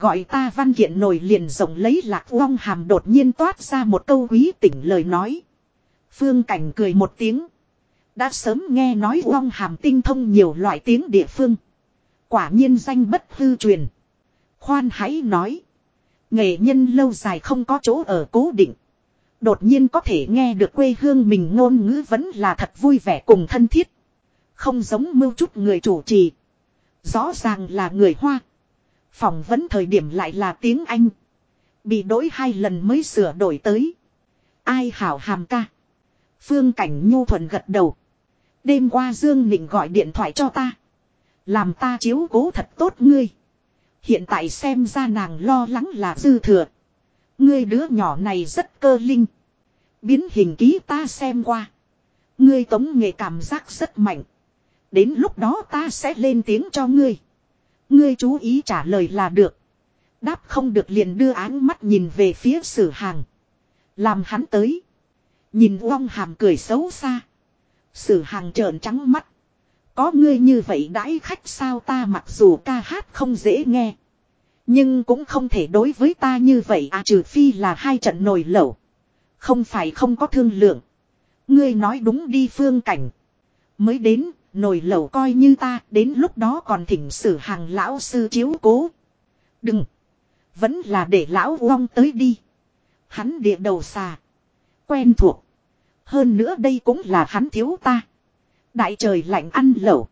Gọi ta văn kiện nổi liền rộng lấy lạc vong hàm đột nhiên toát ra một câu quý tỉnh lời nói. Phương Cảnh cười một tiếng. Đã sớm nghe nói vong hàm tinh thông nhiều loại tiếng địa phương. Quả nhiên danh bất hư truyền. Khoan hãy nói. Nghệ nhân lâu dài không có chỗ ở cố định. Đột nhiên có thể nghe được quê hương mình ngôn ngữ vẫn là thật vui vẻ cùng thân thiết. Không giống mưu chút người chủ trì. Rõ ràng là người Hoa. Phỏng vấn thời điểm lại là tiếng Anh. Bị đổi hai lần mới sửa đổi tới. Ai hảo hàm ca. Phương Cảnh Nhu Thuận gật đầu. Đêm qua Dương Nịnh gọi điện thoại cho ta. Làm ta chiếu cố thật tốt ngươi. Hiện tại xem ra nàng lo lắng là dư thừa. Ngươi đứa nhỏ này rất cơ linh. Biến hình ký ta xem qua. Ngươi tống nghệ cảm giác rất mạnh. Đến lúc đó ta sẽ lên tiếng cho ngươi. Ngươi chú ý trả lời là được. Đáp không được liền đưa áng mắt nhìn về phía sử hàng. Làm hắn tới. Nhìn uong hàm cười xấu xa. Sử hàng trợn trắng mắt. Có ngươi như vậy đãi khách sao ta mặc dù ca hát không dễ nghe. Nhưng cũng không thể đối với ta như vậy à trừ phi là hai trận nổi lẩu. Không phải không có thương lượng. Ngươi nói đúng đi phương cảnh. Mới đến, nồi lẩu coi như ta, đến lúc đó còn thỉnh sử hàng lão sư chiếu cố. Đừng. Vẫn là để lão vong tới đi. Hắn địa đầu xà. Quen thuộc. Hơn nữa đây cũng là hắn thiếu ta. Đại trời lạnh ăn lẩu.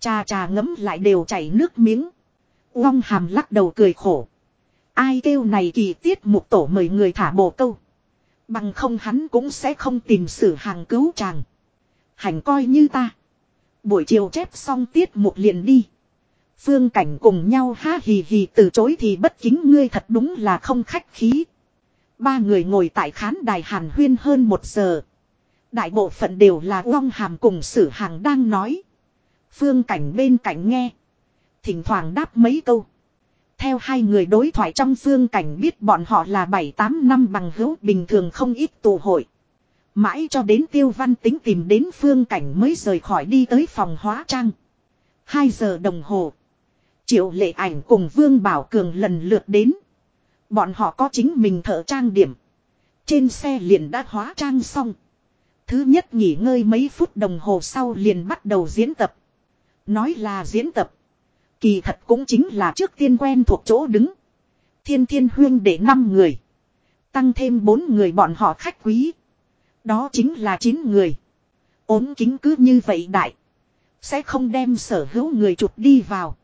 cha cha ngấm lại đều chảy nước miếng. Uong hàm lắc đầu cười khổ. Ai kêu này kỳ tiết mục tổ mời người thả bộ câu. Bằng không hắn cũng sẽ không tìm sử hàng cứu chàng. Hành coi như ta. Buổi chiều chép xong tiết mục liền đi. Phương cảnh cùng nhau ha hì hì từ chối thì bất kính, ngươi thật đúng là không khách khí. Ba người ngồi tại khán đài hàn huyên hơn một giờ. Đại bộ phận đều là long hàm cùng sử hàng đang nói. Phương cảnh bên cạnh nghe. Thỉnh thoảng đáp mấy câu. Theo hai người đối thoại trong phương cảnh biết bọn họ là 7-8 năm bằng hữu, bình thường không ít tụ hội. Mãi cho đến tiêu văn tính tìm đến phương cảnh mới rời khỏi đi tới phòng hóa trang. 2 giờ đồng hồ. Triệu lệ ảnh cùng Vương Bảo Cường lần lượt đến. Bọn họ có chính mình thợ trang điểm. Trên xe liền đã hóa trang xong. Thứ nhất nghỉ ngơi mấy phút đồng hồ sau liền bắt đầu diễn tập. Nói là diễn tập. Kỳ thật cũng chính là trước tiên quen thuộc chỗ đứng. Thiên thiên huyên để 5 người. Tăng thêm 4 người bọn họ khách quý. Đó chính là 9 người. ốm kính cứ như vậy đại. Sẽ không đem sở hữu người chụp đi vào.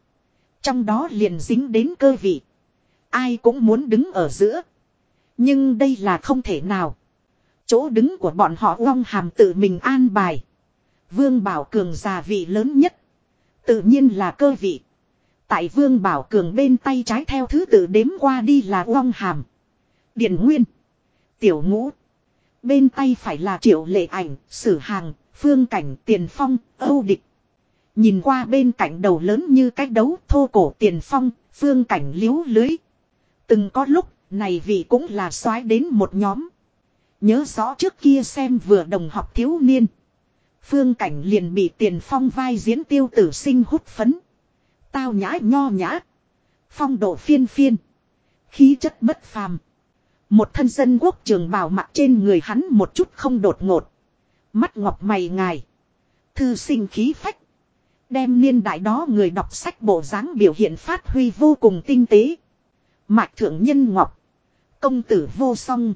Trong đó liền dính đến cơ vị. Ai cũng muốn đứng ở giữa. Nhưng đây là không thể nào. Chỗ đứng của bọn họ long hàm tự mình an bài. Vương Bảo Cường già vị lớn nhất. Tự nhiên là cơ vị. Tại Vương Bảo Cường bên tay trái theo thứ tự đếm qua đi là long hàm. Điện Nguyên. Tiểu Ngũ. Bên tay phải là Triệu Lệ Ảnh, Sử Hàng, Phương Cảnh, Tiền Phong, Âu Địch. Nhìn qua bên cạnh đầu lớn như cách đấu thô cổ Tiền Phong, Phương Cảnh liếu lưới. Từng có lúc, này vì cũng là soái đến một nhóm. Nhớ rõ trước kia xem vừa đồng học thiếu niên. Phương cảnh liền bị tiền phong vai diễn tiêu tử sinh hút phấn. Tao nhã nho nhã. Phong độ phiên phiên. Khí chất bất phàm. Một thân dân quốc trường bào mặt trên người hắn một chút không đột ngột. Mắt ngọc mày ngài. Thư sinh khí phách. Đem niên đại đó người đọc sách bộ dáng biểu hiện phát huy vô cùng tinh tế. Mạch thượng nhân ngọc. Công tử vô song.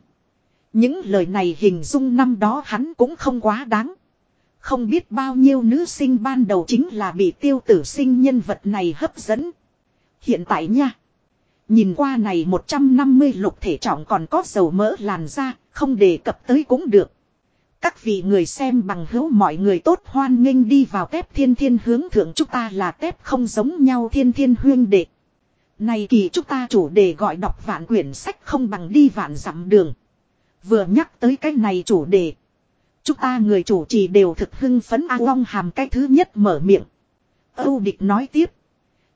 Những lời này hình dung năm đó hắn cũng không quá đáng. Không biết bao nhiêu nữ sinh ban đầu chính là bị tiêu tử sinh nhân vật này hấp dẫn. Hiện tại nha. Nhìn qua này 150 lục thể trọng còn có dầu mỡ làn da, không đề cập tới cũng được. Các vị người xem bằng hữu mọi người tốt hoan nghênh đi vào tép thiên thiên hướng thượng chúng ta là tép không giống nhau thiên thiên huyên đệ. Này kỳ chúng ta chủ đề gọi đọc vạn quyển sách không bằng đi vạn dặm đường. Vừa nhắc tới cái này chủ đề. Chúng ta người chủ trì đều thực hưng phấn A Long hàm cái thứ nhất mở miệng. Âu địch nói tiếp.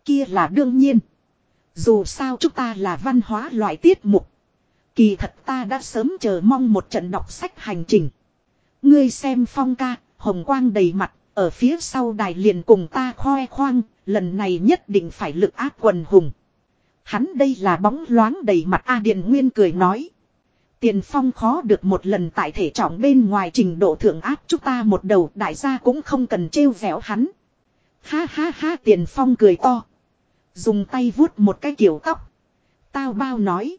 Kia là đương nhiên. Dù sao chúng ta là văn hóa loại tiết mục. Kỳ thật ta đã sớm chờ mong một trận đọc sách hành trình. Ngươi xem phong ca, hồng quang đầy mặt, ở phía sau đài liền cùng ta khoe khoang, lần này nhất định phải lực áp quần hùng. Hắn đây là bóng loáng đầy mặt A Điện Nguyên cười nói. Tiền phong khó được một lần tại thể trọng bên ngoài trình độ thượng áp chúng ta một đầu đại gia cũng không cần trêu vẻo hắn. Ha ha ha tiền phong cười to. Dùng tay vuốt một cái kiểu tóc. Tao bao nói.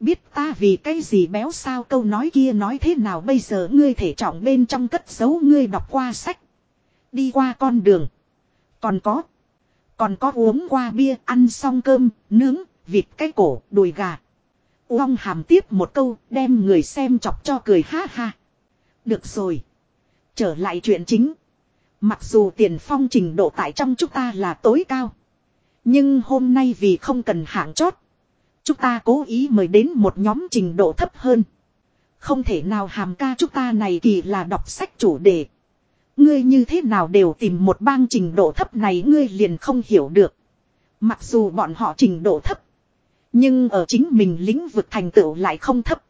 Biết ta vì cái gì béo sao câu nói kia nói thế nào bây giờ ngươi thể trọng bên trong cất giấu ngươi đọc qua sách. Đi qua con đường. Còn có. Còn có uống qua bia ăn xong cơm, nướng, vịt cái cổ, đùi gà. Uông hàm tiếp một câu đem người xem chọc cho cười ha ha. Được rồi. Trở lại chuyện chính. Mặc dù tiền phong trình độ tại trong chúng ta là tối cao. Nhưng hôm nay vì không cần hạng chót. Chúng ta cố ý mời đến một nhóm trình độ thấp hơn. Không thể nào hàm ca chúng ta này kỳ là đọc sách chủ đề. Ngươi như thế nào đều tìm một bang trình độ thấp này ngươi liền không hiểu được. Mặc dù bọn họ trình độ thấp. Nhưng ở chính mình lĩnh vực thành tựu lại không thấp.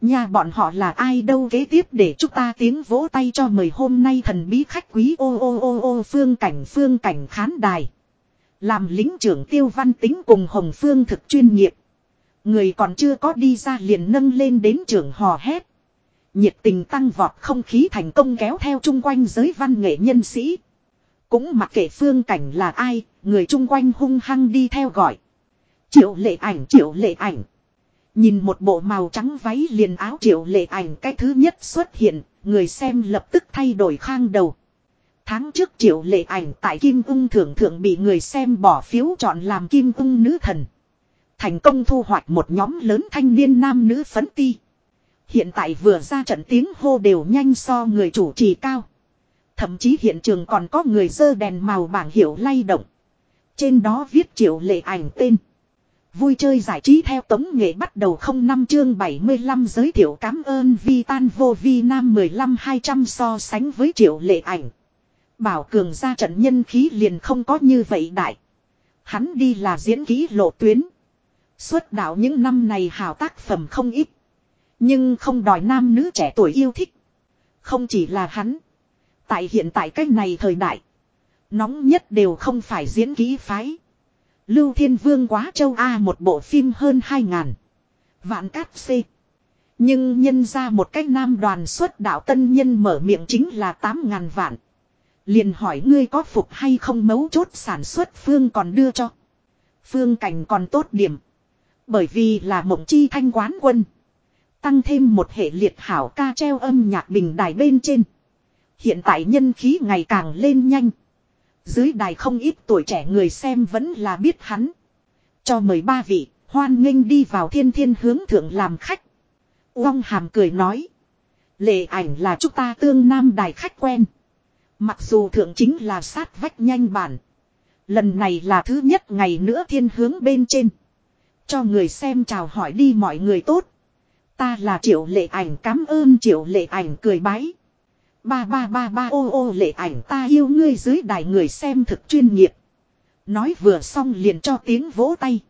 Nhà bọn họ là ai đâu kế tiếp để chúng ta tiếng vỗ tay cho mời hôm nay thần bí khách quý ô ô ô ô, phương cảnh phương cảnh khán đài. Làm lính trưởng tiêu văn tính cùng Hồng Phương thực chuyên nghiệp. Người còn chưa có đi ra liền nâng lên đến trưởng hò hét. Nhiệt tình tăng vọt không khí thành công kéo theo chung quanh giới văn nghệ nhân sĩ. Cũng mặc kệ phương cảnh là ai, người chung quanh hung hăng đi theo gọi. Triệu lệ ảnh triệu lệ ảnh. Nhìn một bộ màu trắng váy liền áo triệu lệ ảnh cái thứ nhất xuất hiện, người xem lập tức thay đổi khang đầu. Tháng trước triệu lệ ảnh tại Kim Ung thưởng thượng bị người xem bỏ phiếu chọn làm Kim Ung nữ thần. Thành công thu hoạch một nhóm lớn thanh niên nam nữ phấn ti. Hiện tại vừa ra trận tiếng hô đều nhanh so người chủ trì cao. Thậm chí hiện trường còn có người dơ đèn màu bảng hiệu lay động. Trên đó viết triệu lệ ảnh tên. Vui chơi giải trí theo tống nghệ bắt đầu không năm chương 75 giới thiệu cảm ơn vi tan vô vi nam 15-200 so sánh với triệu lệ ảnh. Bảo cường ra trận nhân khí liền không có như vậy đại. Hắn đi là diễn ký lộ tuyến. Xuất đạo những năm này hào tác phẩm không ít. Nhưng không đòi nam nữ trẻ tuổi yêu thích. Không chỉ là hắn. Tại hiện tại cách này thời đại. Nóng nhất đều không phải diễn ký phái. Lưu Thiên Vương quá châu A một bộ phim hơn 2.000. Vạn cát C. Nhưng nhân ra một cách nam đoàn xuất đạo tân nhân mở miệng chính là 8.000 vạn. Liền hỏi ngươi có phục hay không mấu chốt sản xuất Phương còn đưa cho. Phương cảnh còn tốt điểm. Bởi vì là mộng chi thanh quán quân. Tăng thêm một hệ liệt hảo ca treo âm nhạc bình đài bên trên. Hiện tại nhân khí ngày càng lên nhanh. Dưới đài không ít tuổi trẻ người xem vẫn là biết hắn. Cho mời ba vị, hoan nghênh đi vào thiên thiên hướng thượng làm khách. Uông hàm cười nói. Lệ ảnh là chúng ta tương nam đài khách quen. Mặc dù thượng chính là sát vách nhanh bản. Lần này là thứ nhất ngày nữa thiên hướng bên trên. Cho người xem chào hỏi đi mọi người tốt. Ta là triệu lệ ảnh cảm ơn triệu lệ ảnh cười bái. Ba ba ba ba ô ô lệ ảnh ta yêu ngươi dưới đài người xem thực chuyên nghiệp. Nói vừa xong liền cho tiếng vỗ tay.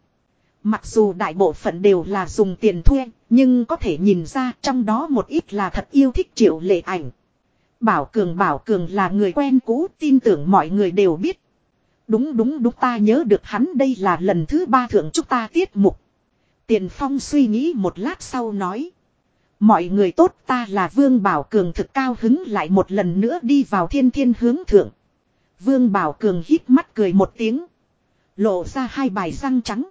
Mặc dù đại bộ phận đều là dùng tiền thuê, nhưng có thể nhìn ra trong đó một ít là thật yêu thích triệu lệ ảnh. Bảo Cường Bảo Cường là người quen cũ, tin tưởng mọi người đều biết. Đúng đúng đúng, ta nhớ được hắn đây là lần thứ ba thượng chúng ta tiết mục. Tiền Phong suy nghĩ một lát sau nói. Mọi người tốt, ta là Vương Bảo Cường thực cao hứng lại một lần nữa đi vào thiên thiên hướng thượng. Vương Bảo Cường hít mắt cười một tiếng. Lộ ra hai bài răng trắng.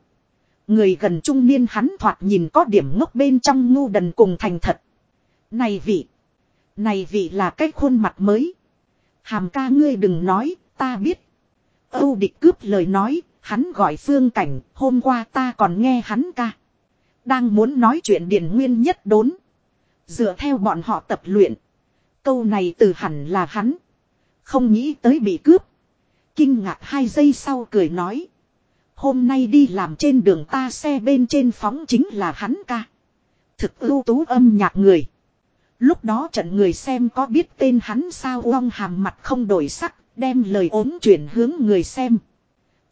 Người gần trung niên hắn thoạt nhìn có điểm ngốc bên trong ngu đần cùng thành thật. Này vị. Này vị là cái khuôn mặt mới. Hàm ca ngươi đừng nói, ta biết. Âu địch cướp lời nói, hắn gọi phương cảnh, hôm qua ta còn nghe hắn ca. Đang muốn nói chuyện điển nguyên nhất đốn. Dựa theo bọn họ tập luyện. Câu này từ hẳn là hắn. Không nghĩ tới bị cướp. Kinh ngạc hai giây sau cười nói. Hôm nay đi làm trên đường ta xe bên trên phóng chính là hắn ca. Thực ưu tú âm nhạc người. Lúc đó trận người xem có biết tên hắn sao long hàm mặt không đổi sắc, đem lời ốm chuyển hướng người xem.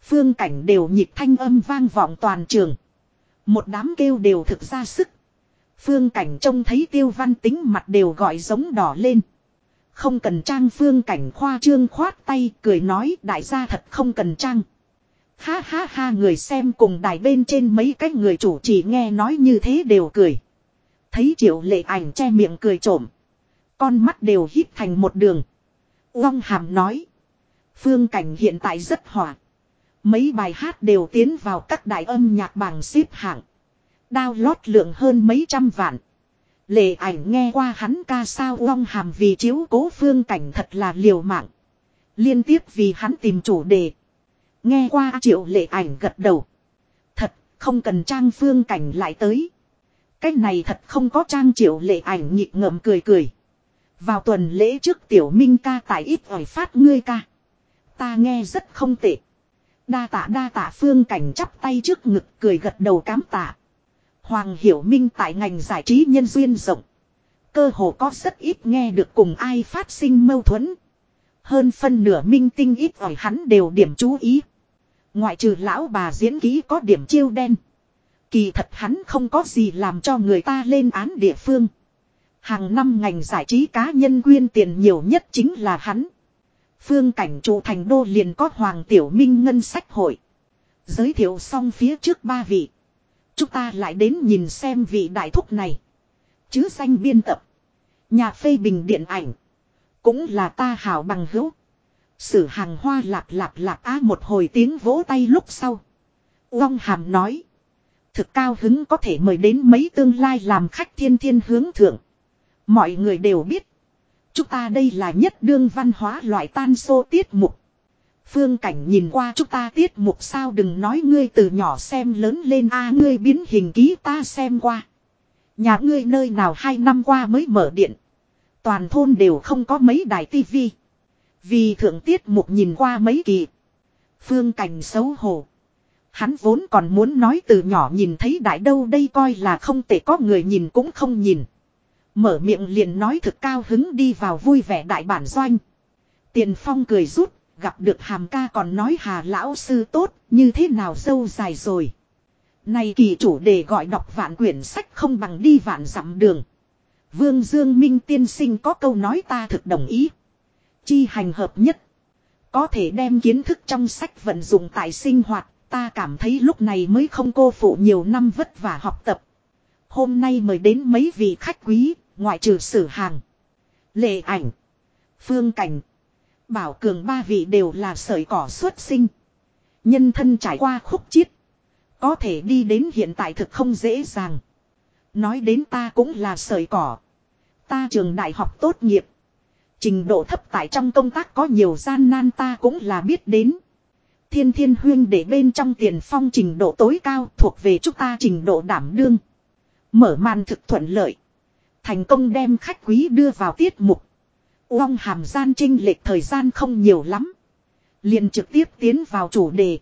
Phương cảnh đều nhịp thanh âm vang vọng toàn trường. Một đám kêu đều thực ra sức. Phương cảnh trông thấy tiêu văn tính mặt đều gọi giống đỏ lên. Không cần trang phương cảnh khoa trương khoát tay cười nói đại gia thật không cần trang. Ha ha ha người xem cùng đài bên trên mấy cái người chủ chỉ nghe nói như thế đều cười. Thấy triệu lệ ảnh che miệng cười trộm. Con mắt đều hít thành một đường. Uông hàm nói. Phương cảnh hiện tại rất hỏa. Mấy bài hát đều tiến vào các đại âm nhạc bảng xếp hạng. Download lượng hơn mấy trăm vạn. Lệ ảnh nghe qua hắn ca sao Uông hàm vì chiếu cố phương cảnh thật là liều mạng. Liên tiếp vì hắn tìm chủ đề. Nghe qua triệu lệ ảnh gật đầu. Thật, không cần trang phương cảnh lại tới. Cái này thật không có trang triệu lệ ảnh nhịp ngậm cười cười. Vào tuần lễ trước tiểu minh ca tại ít ỏi phát ngươi ca. Ta nghe rất không tệ. Đa tạ đa tạ phương cảnh chắp tay trước ngực cười gật đầu cám tạ. Hoàng Hiểu Minh tại ngành giải trí nhân duyên rộng. Cơ hồ có rất ít nghe được cùng ai phát sinh mâu thuẫn. Hơn phân nửa minh tinh ít ỏi hắn đều điểm chú ý. Ngoại trừ lão bà diễn ký có điểm chiêu đen. Kỳ thật hắn không có gì làm cho người ta lên án địa phương. Hàng năm ngành giải trí cá nhân quyên tiền nhiều nhất chính là hắn. Phương cảnh trụ thành đô liền có Hoàng Tiểu Minh ngân sách hội. Giới thiệu xong phía trước ba vị. Chúng ta lại đến nhìn xem vị đại thúc này. Chứ danh biên tập. Nhà phê bình điện ảnh. Cũng là ta hảo bằng hữu. Sử hàng hoa lạp lạp lạp á một hồi tiếng vỗ tay lúc sau. Long hàm nói. Thực cao hứng có thể mời đến mấy tương lai làm khách thiên thiên hướng thượng. Mọi người đều biết. Chúng ta đây là nhất đương văn hóa loại tan xô tiết mục. Phương cảnh nhìn qua chúng ta tiết mục sao đừng nói ngươi từ nhỏ xem lớn lên a, ngươi biến hình ký ta xem qua. Nhà ngươi nơi nào hai năm qua mới mở điện. Toàn thôn đều không có mấy đài tivi. Vì thượng tiết mục nhìn qua mấy kỳ. Phương cảnh xấu hổ. Hắn vốn còn muốn nói từ nhỏ nhìn thấy đại đâu đây coi là không thể có người nhìn cũng không nhìn. Mở miệng liền nói thực cao hứng đi vào vui vẻ đại bản doanh. Tiền phong cười rút, gặp được hàm ca còn nói hà lão sư tốt, như thế nào sâu dài rồi. Này kỳ chủ đề gọi đọc vạn quyển sách không bằng đi vạn dặm đường. Vương Dương Minh tiên sinh có câu nói ta thực đồng ý. Chi hành hợp nhất. Có thể đem kiến thức trong sách vận dụng tại sinh hoạt, ta cảm thấy lúc này mới không cô phụ nhiều năm vất vả học tập. Hôm nay mời đến mấy vị khách quý, ngoại trừ sử hàng. Lệ ảnh. Phương cảnh. Bảo cường ba vị đều là sợi cỏ xuất sinh. Nhân thân trải qua khúc chiết. Có thể đi đến hiện tại thực không dễ dàng. Nói đến ta cũng là sợi cỏ. Ta trường đại học tốt nghiệp. Trình độ thấp tại trong công tác có nhiều gian nan ta cũng là biết đến. Thiên thiên huyên để bên trong tiền phong trình độ tối cao thuộc về chúng ta trình độ đảm đương. Mở màn thực thuận lợi. Thành công đem khách quý đưa vào tiết mục. Uông hàm gian trinh lệch thời gian không nhiều lắm. Liền trực tiếp tiến vào chủ đề.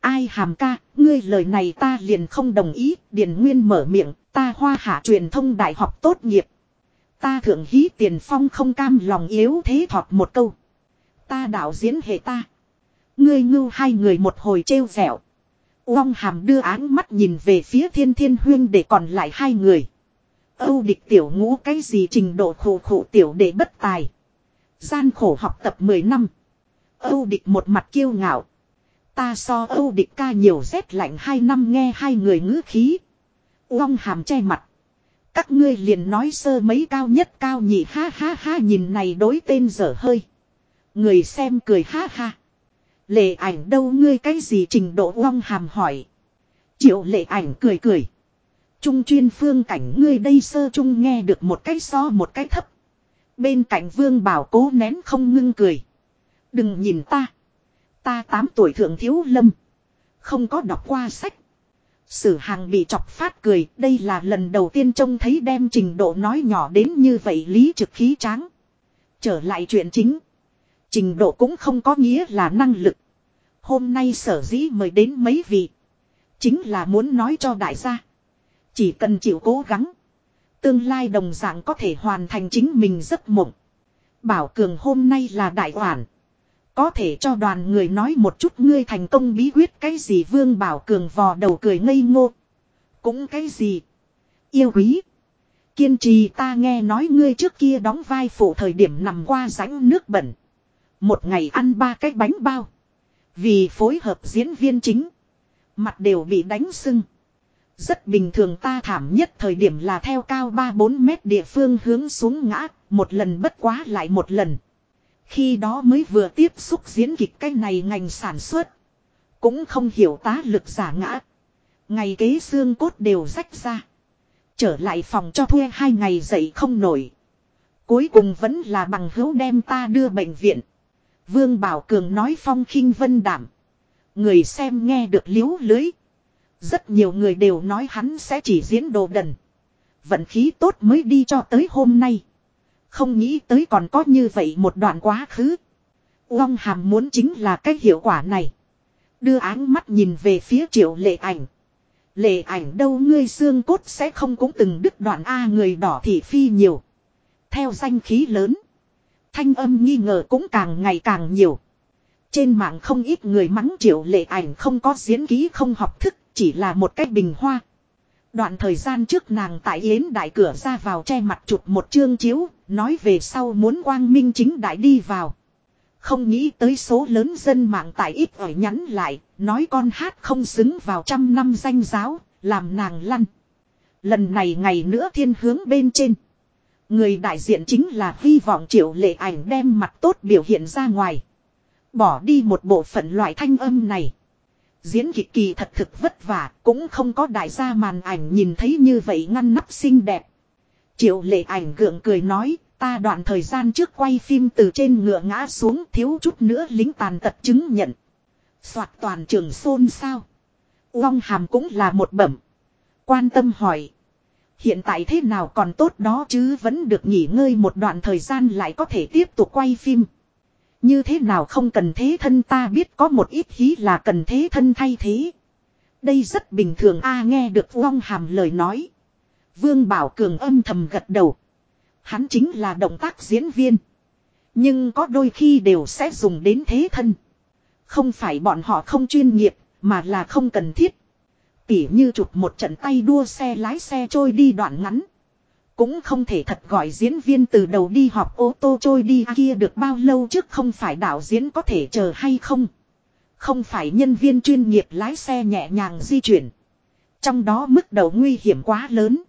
Ai hàm ca, ngươi lời này ta liền không đồng ý, Điền Nguyên mở miệng, ta hoa hạ truyền thông đại học tốt nghiệp. Ta thượng hí tiền phong không cam lòng yếu thế thọt một câu. Ta đạo diễn hệ ta. Ngươi ngưu hai người một hồi trêu vẹo. Uông hàm đưa áng mắt nhìn về phía thiên thiên huyên để còn lại hai người. Âu địch tiểu ngũ cái gì trình độ khổ khổ tiểu để bất tài. Gian khổ học tập 10 năm. Âu địch một mặt kiêu ngạo. Ta so Âu địch ca nhiều rét lạnh hai năm nghe hai người ngữ khí. Uông hàm che mặt. Các ngươi liền nói sơ mấy cao nhất cao nhị ha ha ha nhìn này đối tên dở hơi. Người xem cười ha ha. Lệ ảnh đâu ngươi cái gì trình độ uong hàm hỏi. Triệu lệ ảnh cười cười. Trung chuyên phương cảnh ngươi đây sơ trung nghe được một cái so một cái thấp. Bên cạnh vương bảo cố nén không ngưng cười. Đừng nhìn ta. Ta 8 tuổi thượng thiếu lâm. Không có đọc qua sách. Sử hàng bị chọc phát cười, đây là lần đầu tiên trông thấy đem trình độ nói nhỏ đến như vậy lý trực khí tráng. Trở lại chuyện chính. Trình độ cũng không có nghĩa là năng lực. Hôm nay sở dĩ mời đến mấy vị. Chính là muốn nói cho đại gia. Chỉ cần chịu cố gắng. Tương lai đồng dạng có thể hoàn thành chính mình giấc mộng. Bảo Cường hôm nay là đại oản. Có thể cho đoàn người nói một chút ngươi thành công bí quyết cái gì Vương Bảo Cường vò đầu cười ngây ngô. Cũng cái gì. Yêu quý. kiên trì ta nghe nói ngươi trước kia đóng vai phụ thời điểm nằm qua rãnh nước bẩn. Một ngày ăn ba cái bánh bao. Vì phối hợp diễn viên chính. Mặt đều bị đánh sưng. Rất bình thường ta thảm nhất thời điểm là theo cao 3-4 mét địa phương hướng xuống ngã, một lần bất quá lại một lần. Khi đó mới vừa tiếp xúc diễn kịch cái này ngành sản xuất. Cũng không hiểu tá lực giả ngã. Ngày kế xương cốt đều rách ra. Trở lại phòng cho thuê hai ngày dậy không nổi. Cuối cùng vẫn là bằng hữu đem ta đưa bệnh viện. Vương Bảo Cường nói phong khinh vân đảm. Người xem nghe được liếu lưới. Rất nhiều người đều nói hắn sẽ chỉ diễn đồ đần. Vận khí tốt mới đi cho tới hôm nay. Không nghĩ tới còn có như vậy một đoạn quá khứ. Uông hàm muốn chính là cái hiệu quả này. Đưa áng mắt nhìn về phía triệu lệ ảnh. Lệ ảnh đâu ngươi xương cốt sẽ không cũng từng đứt đoạn A người đỏ thị phi nhiều. Theo danh khí lớn. Thanh âm nghi ngờ cũng càng ngày càng nhiều. Trên mạng không ít người mắng triệu lệ ảnh không có diễn ký không học thức, chỉ là một cách bình hoa. Đoạn thời gian trước nàng tại yến đại cửa ra vào che mặt chụp một chương chiếu, nói về sau muốn quang minh chính đại đi vào. Không nghĩ tới số lớn dân mạng tại ít ở nhắn lại, nói con hát không xứng vào trăm năm danh giáo, làm nàng lăn. Lần này ngày nữa thiên hướng bên trên. Người đại diện chính là hy vọng triệu lệ ảnh đem mặt tốt biểu hiện ra ngoài. Bỏ đi một bộ phận loại thanh âm này. Diễn kịch kỳ thật thực vất vả, cũng không có đại gia màn ảnh nhìn thấy như vậy ngăn nắp xinh đẹp. Triệu lệ ảnh gượng cười nói, ta đoạn thời gian trước quay phim từ trên ngựa ngã xuống thiếu chút nữa lính tàn tật chứng nhận. Soạt toàn trường xôn sao. Long hàm cũng là một bẩm. Quan tâm hỏi. Hiện tại thế nào còn tốt đó chứ vẫn được nghỉ ngơi một đoạn thời gian lại có thể tiếp tục quay phim. Như thế nào không cần thế thân ta biết có một ít hí là cần thế thân thay thế. Đây rất bình thường a nghe được vong hàm lời nói. Vương Bảo Cường âm thầm gật đầu. Hắn chính là động tác diễn viên. Nhưng có đôi khi đều sẽ dùng đến thế thân. Không phải bọn họ không chuyên nghiệp, mà là không cần thiết. Tỉ như chụp một trận tay đua xe lái xe trôi đi đoạn ngắn. Cũng không thể thật gọi diễn viên từ đầu đi học ô tô trôi đi kia được bao lâu trước không phải đạo diễn có thể chờ hay không. Không phải nhân viên chuyên nghiệp lái xe nhẹ nhàng di chuyển. Trong đó mức đầu nguy hiểm quá lớn.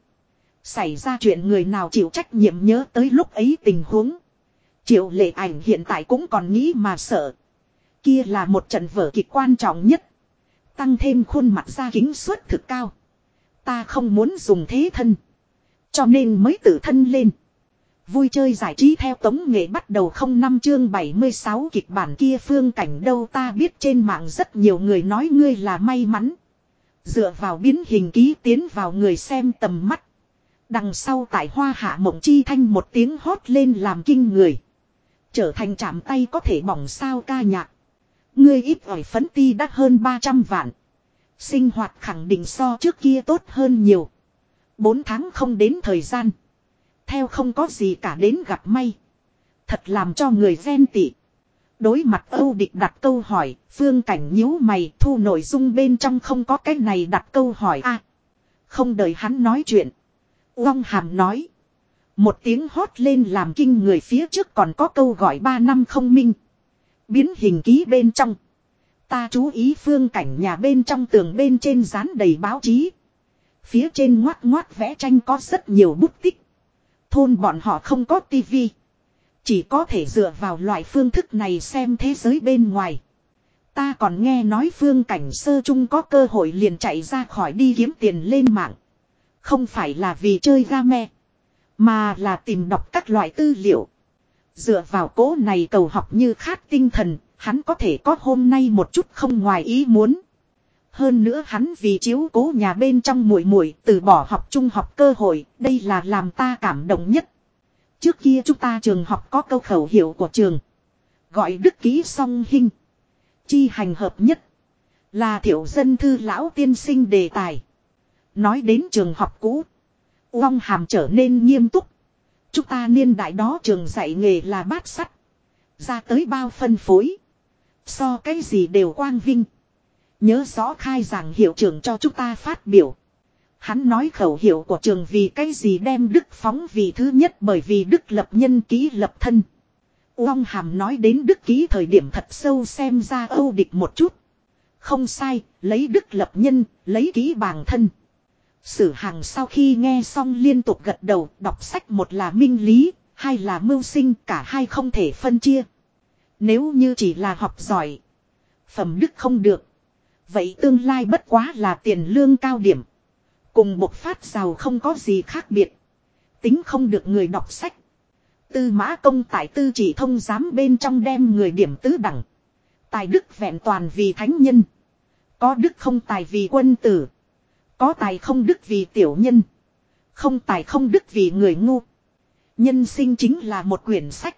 Xảy ra chuyện người nào chịu trách nhiệm nhớ tới lúc ấy tình huống. Triệu lệ ảnh hiện tại cũng còn nghĩ mà sợ. Kia là một trận vở kịch quan trọng nhất. Tăng thêm khuôn mặt ra kính suất thực cao. Ta không muốn dùng thế thân. Cho nên mới tự thân lên. Vui chơi giải trí theo tống nghệ bắt đầu không năm chương 76 kịch bản kia phương cảnh đâu ta biết trên mạng rất nhiều người nói ngươi là may mắn. Dựa vào biến hình ký tiến vào người xem tầm mắt. Đằng sau tại hoa hạ mộng chi thanh một tiếng hót lên làm kinh người. Trở thành chạm tay có thể bỏng sao ca nhạc. Ngươi ít ỏi phấn ti đắt hơn 300 vạn. Sinh hoạt khẳng định so trước kia tốt hơn nhiều. Bốn tháng không đến thời gian. Theo không có gì cả đến gặp may. Thật làm cho người ghen tị. Đối mặt Âu Địch đặt câu hỏi, phương cảnh nhíu mày thu nội dung bên trong không có cái này đặt câu hỏi a Không đợi hắn nói chuyện. Uông Hàm nói. Một tiếng hót lên làm kinh người phía trước còn có câu gọi ba năm không minh. Biến hình ký bên trong. Ta chú ý phương cảnh nhà bên trong tường bên trên dán đầy báo chí. Phía trên ngoát ngoát vẽ tranh có rất nhiều bút tích. Thôn bọn họ không có tivi. Chỉ có thể dựa vào loại phương thức này xem thế giới bên ngoài. Ta còn nghe nói phương cảnh sơ chung có cơ hội liền chạy ra khỏi đi kiếm tiền lên mạng. Không phải là vì chơi game. Mà là tìm đọc các loại tư liệu. Dựa vào cố này cầu học như khát tinh thần, hắn có thể có hôm nay một chút không ngoài ý muốn. Hơn nữa hắn vì chiếu cố nhà bên trong muội muội từ bỏ học trung học cơ hội, đây là làm ta cảm động nhất. Trước kia chúng ta trường học có câu khẩu hiệu của trường. Gọi đức ký song hình. Chi hành hợp nhất. Là thiểu dân thư lão tiên sinh đề tài. Nói đến trường học cũ. Uông hàm trở nên nghiêm túc. Chúng ta niên đại đó trường dạy nghề là bát sắt. Ra tới bao phân phối. So cái gì đều quang vinh. Nhớ rõ khai giảng hiệu trưởng cho chúng ta phát biểu. Hắn nói khẩu hiệu của trường vì cái gì đem Đức phóng vì thứ nhất bởi vì Đức lập nhân ký lập thân. Uông Hàm nói đến Đức ký thời điểm thật sâu xem ra âu địch một chút. Không sai, lấy Đức lập nhân, lấy ký bàng thân. Sử hàng sau khi nghe xong liên tục gật đầu, đọc sách một là minh lý, hai là mưu sinh, cả hai không thể phân chia. Nếu như chỉ là học giỏi, phẩm đức không được. Vậy tương lai bất quá là tiền lương cao điểm. Cùng bộc phát giàu không có gì khác biệt. Tính không được người đọc sách. Tư mã công tại tư chỉ thông giám bên trong đem người điểm tứ đẳng. Tài đức vẹn toàn vì thánh nhân. Có đức không tài vì quân tử. Có tài không đức vì tiểu nhân. Không tài không đức vì người ngu. Nhân sinh chính là một quyển sách.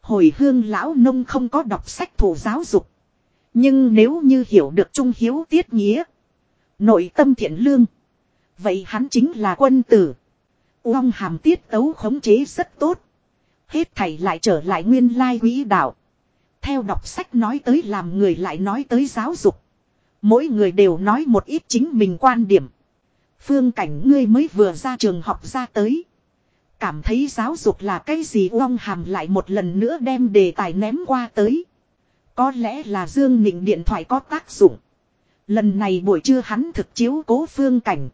Hồi hương lão nông không có đọc sách thủ giáo dục. Nhưng nếu như hiểu được trung hiếu tiết nghĩa. Nội tâm thiện lương. Vậy hắn chính là quân tử. Uông hàm tiết tấu khống chế rất tốt. Hết thảy lại trở lại nguyên lai quỹ đạo. Theo đọc sách nói tới làm người lại nói tới giáo dục. Mỗi người đều nói một ít chính mình quan điểm. Phương cảnh ngươi mới vừa ra trường học ra tới. Cảm thấy giáo dục là cái gì uong hàm lại một lần nữa đem đề tài ném qua tới. Có lẽ là Dương Nịnh điện thoại có tác dụng. Lần này buổi trưa hắn thực chiếu cố phương cảnh.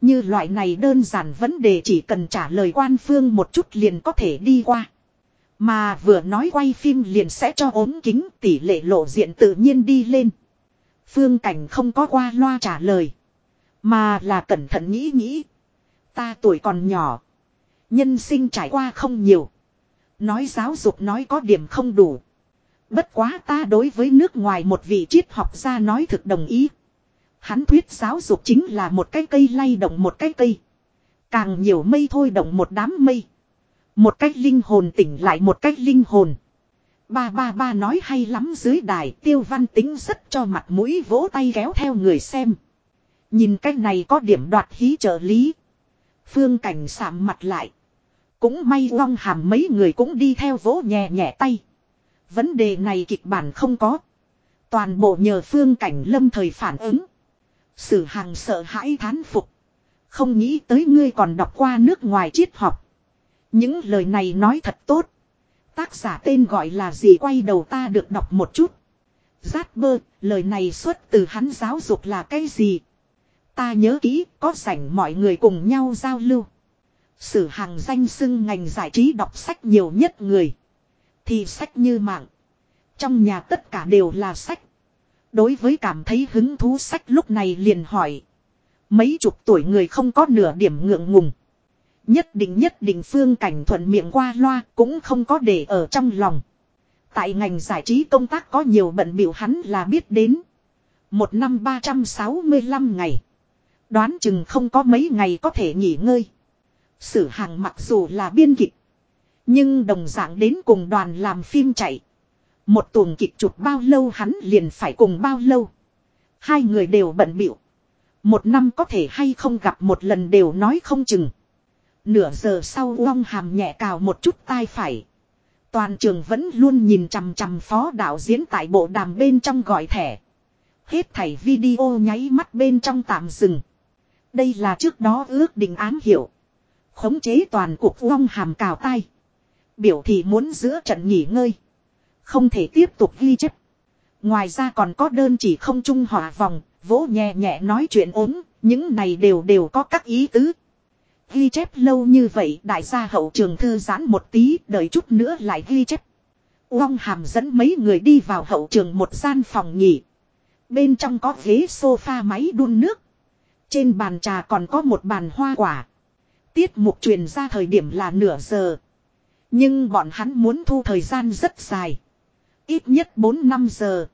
Như loại này đơn giản vấn đề chỉ cần trả lời quan phương một chút liền có thể đi qua. Mà vừa nói quay phim liền sẽ cho ốm kính, tỷ lệ lộ diện tự nhiên đi lên. Phương cảnh không có qua loa trả lời. Mà là cẩn thận nghĩ nghĩ. Ta tuổi còn nhỏ. Nhân sinh trải qua không nhiều. Nói giáo dục nói có điểm không đủ. Bất quá ta đối với nước ngoài một vị triết học gia nói thực đồng ý. Hắn thuyết giáo dục chính là một cái cây lay động một cái cây. Càng nhiều mây thôi động một đám mây. Một cách linh hồn tỉnh lại một cách linh hồn. Ba ba ba nói hay lắm dưới đài tiêu văn tính rất cho mặt mũi vỗ tay kéo theo người xem. Nhìn cái này có điểm đoạt hí trợ lý. Phương cảnh sạm mặt lại. Cũng may long hàm mấy người cũng đi theo vỗ nhẹ nhẹ tay. Vấn đề này kịch bản không có. Toàn bộ nhờ phương cảnh lâm thời phản ứng. Sử hàng sợ hãi thán phục. Không nghĩ tới ngươi còn đọc qua nước ngoài triết học. Những lời này nói thật tốt. Tác giả tên gọi là gì quay đầu ta được đọc một chút. Giác bơ, lời này xuất từ hắn giáo dục là cái gì? Ta nhớ kỹ, có sảnh mọi người cùng nhau giao lưu. Sử hàng danh xưng ngành giải trí đọc sách nhiều nhất người. Thì sách như mạng. Trong nhà tất cả đều là sách. Đối với cảm thấy hứng thú sách lúc này liền hỏi. Mấy chục tuổi người không có nửa điểm ngượng ngùng. Nhất định nhất định phương cảnh thuận miệng qua loa cũng không có để ở trong lòng. Tại ngành giải trí công tác có nhiều bận biểu hắn là biết đến. Một năm 365 ngày. Đoán chừng không có mấy ngày có thể nghỉ ngơi. Sử hàng mặc dù là biên kịch. Nhưng đồng dạng đến cùng đoàn làm phim chạy. Một tuần kịch chụp bao lâu hắn liền phải cùng bao lâu. Hai người đều bận biểu. Một năm có thể hay không gặp một lần đều nói không chừng. Nửa giờ sau long hàm nhẹ cào một chút tai phải. Toàn trường vẫn luôn nhìn chằm chằm phó đạo diễn tại bộ đàm bên trong gọi thẻ. Hết thảy video nháy mắt bên trong tạm dừng. Đây là trước đó ước định án hiệu. Khống chế toàn cuộc long hàm cào tai. Biểu thị muốn giữa trận nghỉ ngơi. Không thể tiếp tục ghi chép. Ngoài ra còn có đơn chỉ không trung hòa vòng, vỗ nhẹ nhẹ nói chuyện ốm, những này đều đều có các ý tứ. Ghi chép lâu như vậy đại gia hậu trường thư giãn một tí, đợi chút nữa lại ghi chép. uong hàm dẫn mấy người đi vào hậu trường một gian phòng nghỉ. Bên trong có ghế sofa máy đun nước. Trên bàn trà còn có một bàn hoa quả. Tiết mục truyền ra thời điểm là nửa giờ. Nhưng bọn hắn muốn thu thời gian rất dài. Ít nhất 4-5 giờ.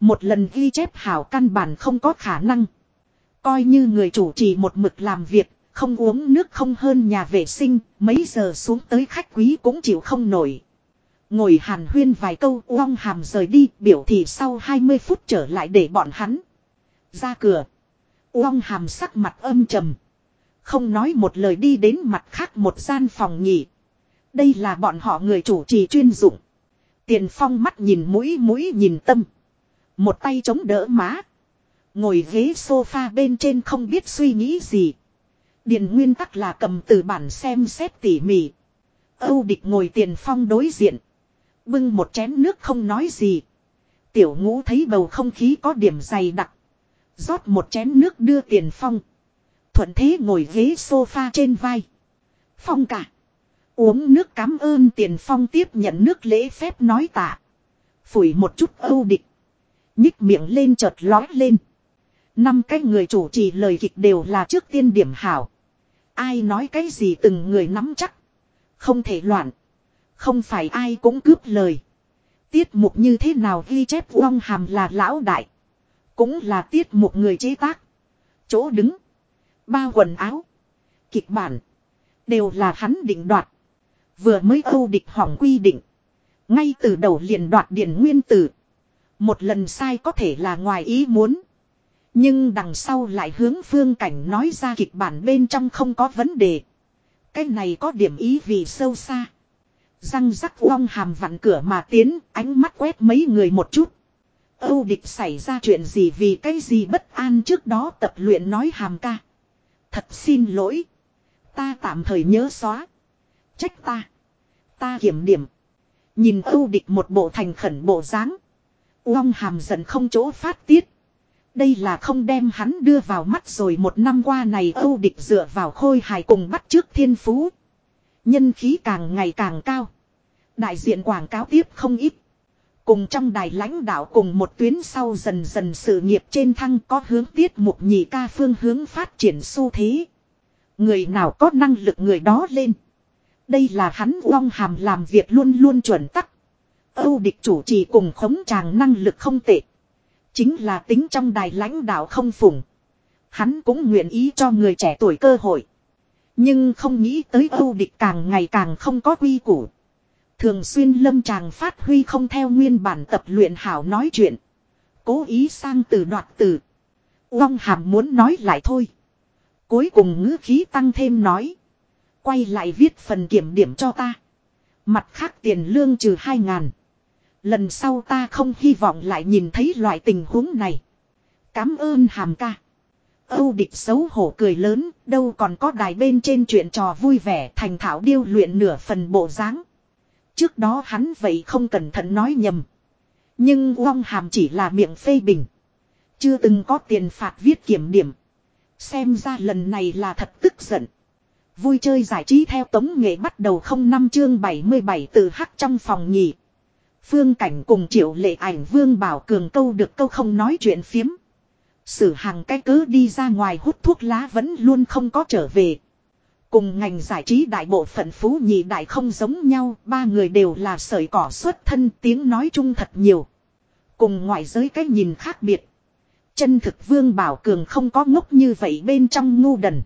Một lần ghi chép hảo căn bản không có khả năng. Coi như người chủ trì một mực làm việc, không uống nước không hơn nhà vệ sinh, mấy giờ xuống tới khách quý cũng chịu không nổi. Ngồi hàn huyên vài câu uong hàm rời đi biểu thị sau 20 phút trở lại để bọn hắn. Ra cửa. Uong hàm sắc mặt âm trầm. Không nói một lời đi đến mặt khác một gian phòng nghỉ. Đây là bọn họ người chủ trì chuyên dụng. Tiền phong mắt nhìn mũi mũi nhìn tâm. Một tay chống đỡ má. Ngồi ghế sofa bên trên không biết suy nghĩ gì. Điền nguyên tắc là cầm từ bản xem xét tỉ mỉ. Âu địch ngồi tiền phong đối diện. Bưng một chén nước không nói gì. Tiểu ngũ thấy bầu không khí có điểm dày đặc. rót một chén nước đưa tiền phong. Thuận thế ngồi ghế sofa trên vai. Phong cả. Uống nước cảm ơn tiền phong tiếp nhận nước lễ phép nói tạ. Phủi một chút âu địch. Nhích miệng lên chợt lói lên. Năm cái người chủ trì lời kịch đều là trước tiên điểm hảo. Ai nói cái gì từng người nắm chắc. Không thể loạn. Không phải ai cũng cướp lời. Tiết mục như thế nào ghi chép uong hàm là lão đại. Cũng là tiết mục người chế tác. Chỗ đứng. Bao quần áo. Kịch bản. Đều là hắn định đoạt. Vừa mới âu địch hỏng quy định. Ngay từ đầu liền đoạt điển nguyên tử. Một lần sai có thể là ngoài ý muốn. Nhưng đằng sau lại hướng phương cảnh nói ra kịch bản bên trong không có vấn đề. Cái này có điểm ý vì sâu xa. Răng rắc long hàm vặn cửa mà tiến, ánh mắt quét mấy người một chút. Âu địch xảy ra chuyện gì vì cái gì bất an trước đó tập luyện nói hàm ca. Thật xin lỗi. Ta tạm thời nhớ xóa. Trách ta. Ta kiểm điểm. Nhìn Âu địch một bộ thành khẩn bộ dáng. Long hàm dần không chỗ phát tiết. Đây là không đem hắn đưa vào mắt rồi một năm qua này Âu địch dựa vào khôi hài cùng bắt trước thiên phú. Nhân khí càng ngày càng cao. Đại diện quảng cáo tiếp không ít. Cùng trong đài lãnh đạo cùng một tuyến sau dần dần sự nghiệp trên thăng có hướng tiết mục nhị ca phương hướng phát triển xu thế. Người nào có năng lực người đó lên. Đây là hắn long hàm làm việc luôn luôn chuẩn tắc. Âu địch chủ trì cùng khống tràng năng lực không tệ. Chính là tính trong đài lãnh đạo không phủng. Hắn cũng nguyện ý cho người trẻ tuổi cơ hội. Nhưng không nghĩ tới Âu địch càng ngày càng không có quy củ. Thường xuyên lâm tràng phát huy không theo nguyên bản tập luyện hảo nói chuyện. Cố ý sang từ đoạt từ. Long hàm muốn nói lại thôi. Cuối cùng ngữ khí tăng thêm nói. Quay lại viết phần kiểm điểm cho ta. Mặt khác tiền lương trừ hai ngàn. Lần sau ta không hy vọng lại nhìn thấy loại tình huống này. Cám ơn hàm ca. Âu địch xấu hổ cười lớn, đâu còn có đài bên trên chuyện trò vui vẻ thành thảo điêu luyện nửa phần bộ dáng. Trước đó hắn vậy không cẩn thận nói nhầm. Nhưng Uông Hàm chỉ là miệng phê bình. Chưa từng có tiền phạt viết kiểm điểm. Xem ra lần này là thật tức giận. Vui chơi giải trí theo tống nghệ bắt đầu không năm chương 77 từ hắc trong phòng nhỉ. Phương cảnh cùng triệu lệ ảnh vương bảo cường câu được câu không nói chuyện phiếm. Sử hàng cái cứ đi ra ngoài hút thuốc lá vẫn luôn không có trở về. Cùng ngành giải trí đại bộ phận phú nhị đại không giống nhau, ba người đều là sợi cỏ xuất thân tiếng nói chung thật nhiều. Cùng ngoại giới cái nhìn khác biệt. Chân thực vương bảo cường không có ngốc như vậy bên trong ngu đần.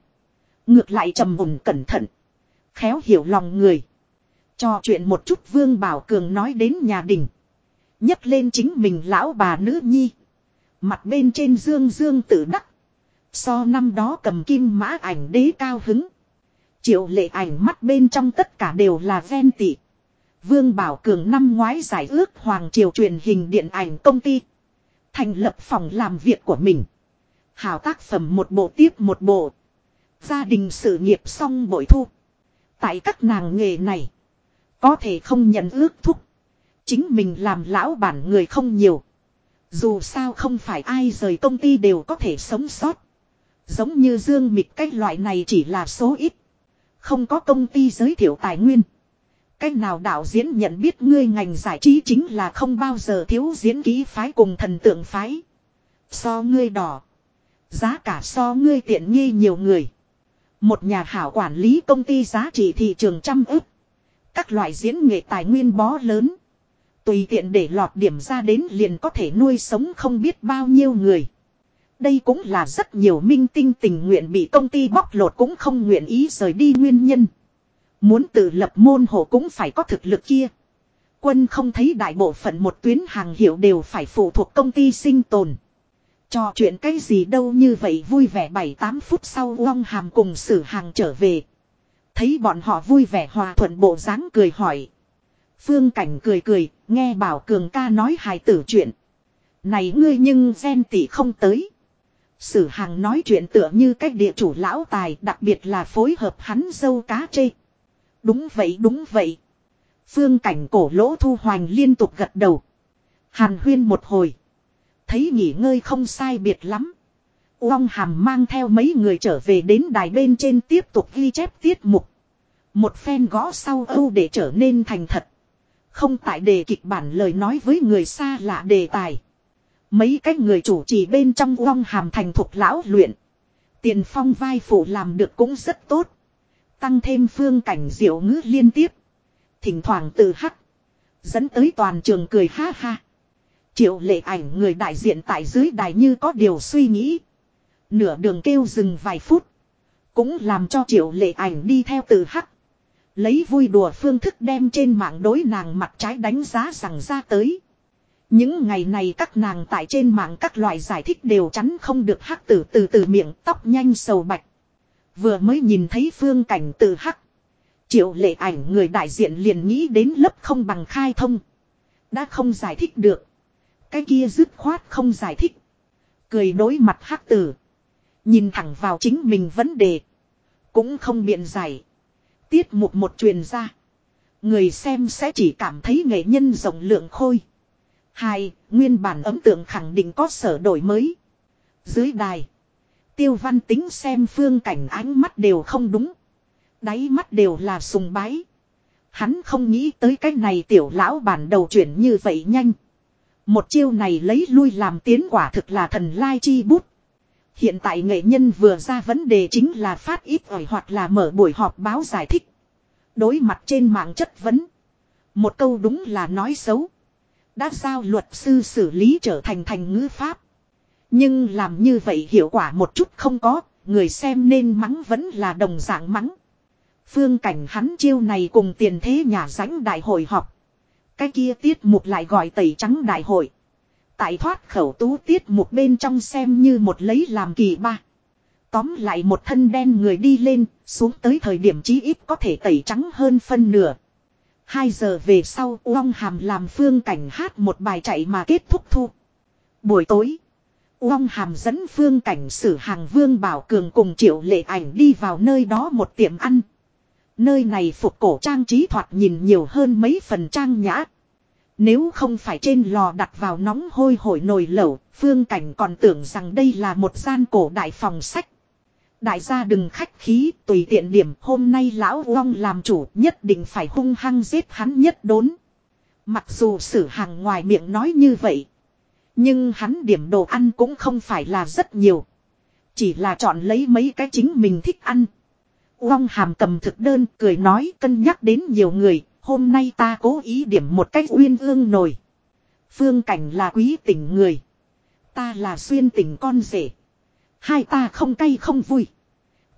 Ngược lại trầm mùn cẩn thận. Khéo hiểu lòng người. Cho chuyện một chút vương bảo cường nói đến nhà đình. nhấc lên chính mình lão bà nữ nhi. Mặt bên trên dương dương tự đắc. So năm đó cầm kim mã ảnh đế cao hứng. Triệu lệ ảnh mắt bên trong tất cả đều là ven tị. Vương Bảo Cường năm ngoái giải ước Hoàng Triều truyền hình điện ảnh công ty. Thành lập phòng làm việc của mình. Hào tác phẩm một bộ tiếp một bộ. Gia đình sự nghiệp xong bội thu. Tại các nàng nghề này. Có thể không nhận ước thúc. Chính mình làm lão bản người không nhiều. Dù sao không phải ai rời công ty đều có thể sống sót. Giống như Dương Mịch cái loại này chỉ là số ít. Không có công ty giới thiệu tài nguyên. Cách nào đạo diễn nhận biết ngươi ngành giải trí chính là không bao giờ thiếu diễn ký phái cùng thần tượng phái. So ngươi đỏ. Giá cả so ngươi tiện nghi nhiều người. Một nhà hảo quản lý công ty giá trị thị trường trăm ức. Các loại diễn nghệ tài nguyên bó lớn. Tùy tiện để lọt điểm ra đến liền có thể nuôi sống không biết bao nhiêu người. Đây cũng là rất nhiều minh tinh tình nguyện bị công ty bóc lột cũng không nguyện ý rời đi nguyên nhân. Muốn tự lập môn hộ cũng phải có thực lực kia. Quân không thấy đại bộ phận một tuyến hàng hiệu đều phải phụ thuộc công ty sinh tồn. Cho chuyện cái gì đâu như vậy vui vẻ 7-8 phút sau Long Hàm cùng sử hàng trở về. Thấy bọn họ vui vẻ hòa thuận bộ dáng cười hỏi. Phương Cảnh cười cười, nghe bảo cường ca nói hài tử chuyện. Này ngươi nhưng gen tỷ không tới. Sử hàng nói chuyện tựa như cách địa chủ lão tài đặc biệt là phối hợp hắn dâu cá chê. Đúng vậy đúng vậy. Phương cảnh cổ lỗ thu hoành liên tục gật đầu. Hàn huyên một hồi. Thấy nghỉ ngơi không sai biệt lắm. Uông hàm mang theo mấy người trở về đến đài bên trên tiếp tục ghi chép tiết mục. Một phen gõ sau âu để trở nên thành thật. Không tại đề kịch bản lời nói với người xa lạ đề tài. Mấy cái người chủ trì bên trong uong hàm thành thuộc lão luyện. Tiền phong vai phụ làm được cũng rất tốt. Tăng thêm phương cảnh diệu ngữ liên tiếp. Thỉnh thoảng từ hắc. Dẫn tới toàn trường cười ha ha. Triệu lệ ảnh người đại diện tại dưới đài như có điều suy nghĩ. Nửa đường kêu dừng vài phút. Cũng làm cho triệu lệ ảnh đi theo từ hắc. Lấy vui đùa phương thức đem trên mạng đối nàng mặt trái đánh giá rằng ra tới. Những ngày này các nàng tại trên mạng các loại giải thích đều chắn không được hắc tử từ từ miệng tóc nhanh sầu bạch. Vừa mới nhìn thấy phương cảnh từ hắc. Triệu lệ ảnh người đại diện liền nghĩ đến lớp không bằng khai thông. Đã không giải thích được. Cái kia dứt khoát không giải thích. Cười đối mặt hắc tử. Nhìn thẳng vào chính mình vấn đề. Cũng không biện giải. Tiết mục một truyền ra. Người xem sẽ chỉ cảm thấy nghệ nhân rộng lượng khôi. Hai, nguyên bản ấn tượng khẳng định có sở đổi mới. Dưới đài. Tiêu văn tính xem phương cảnh ánh mắt đều không đúng. Đáy mắt đều là sùng bái. Hắn không nghĩ tới cái này tiểu lão bản đầu chuyển như vậy nhanh. Một chiêu này lấy lui làm tiến quả thực là thần lai chi bút. Hiện tại nghệ nhân vừa ra vấn đề chính là phát ít ỏi hoặc là mở buổi họp báo giải thích. Đối mặt trên mạng chất vấn. Một câu đúng là nói xấu. Đã giao luật sư xử lý trở thành thành ngữ pháp. Nhưng làm như vậy hiệu quả một chút không có, người xem nên mắng vẫn là đồng dạng mắng. Phương cảnh hắn chiêu này cùng tiền thế nhà ránh đại hội họp. Cái kia tiết mục lại gọi tẩy trắng đại hội. Tại thoát khẩu tú tiết một bên trong xem như một lấy làm kỳ ba. Tóm lại một thân đen người đi lên, xuống tới thời điểm chí ít có thể tẩy trắng hơn phân nửa. Hai giờ về sau Uông Hàm làm phương cảnh hát một bài chạy mà kết thúc thu. Buổi tối. Uông Hàm dẫn phương cảnh sử hàng vương bảo cường cùng triệu lệ ảnh đi vào nơi đó một tiệm ăn. Nơi này phục cổ trang trí thoạt nhìn nhiều hơn mấy phần trang nhã. Nếu không phải trên lò đặt vào nóng hôi hổi nồi lẩu, phương cảnh còn tưởng rằng đây là một gian cổ đại phòng sách. Đại gia đừng khách khí, tùy tiện điểm hôm nay lão vong làm chủ nhất định phải hung hăng giết hắn nhất đốn. Mặc dù sử hàng ngoài miệng nói như vậy. Nhưng hắn điểm đồ ăn cũng không phải là rất nhiều. Chỉ là chọn lấy mấy cái chính mình thích ăn. Vong hàm cầm thực đơn cười nói cân nhắc đến nhiều người. Hôm nay ta cố ý điểm một cách uyên ương nổi. Phương cảnh là quý tỉnh người. Ta là xuyên tỉnh con rể. Hai ta không cay không vui.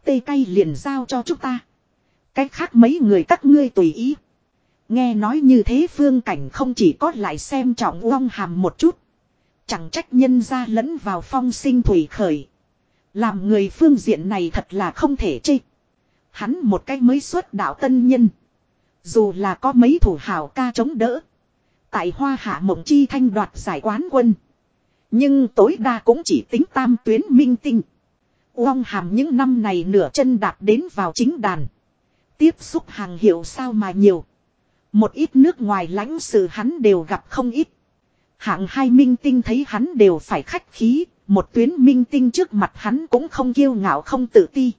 Tê cay liền giao cho chúng ta. Cách khác mấy người các ngươi tùy ý. Nghe nói như thế phương cảnh không chỉ có lại xem trọng uong hàm một chút. Chẳng trách nhân ra lẫn vào phong sinh thủy khởi. Làm người phương diện này thật là không thể chê. Hắn một cách mới xuất đạo tân nhân. Dù là có mấy thủ hào ca chống đỡ. Tại hoa hạ mộng chi thanh đoạt giải quán quân. Nhưng tối đa cũng chỉ tính tam tuyến minh tinh. Uông hàm những năm này nửa chân đạp đến vào chính đàn. Tiếp xúc hàng hiệu sao mà nhiều. Một ít nước ngoài lãnh sự hắn đều gặp không ít. Hạng hai minh tinh thấy hắn đều phải khách khí. Một tuyến minh tinh trước mặt hắn cũng không kiêu ngạo không tự ti.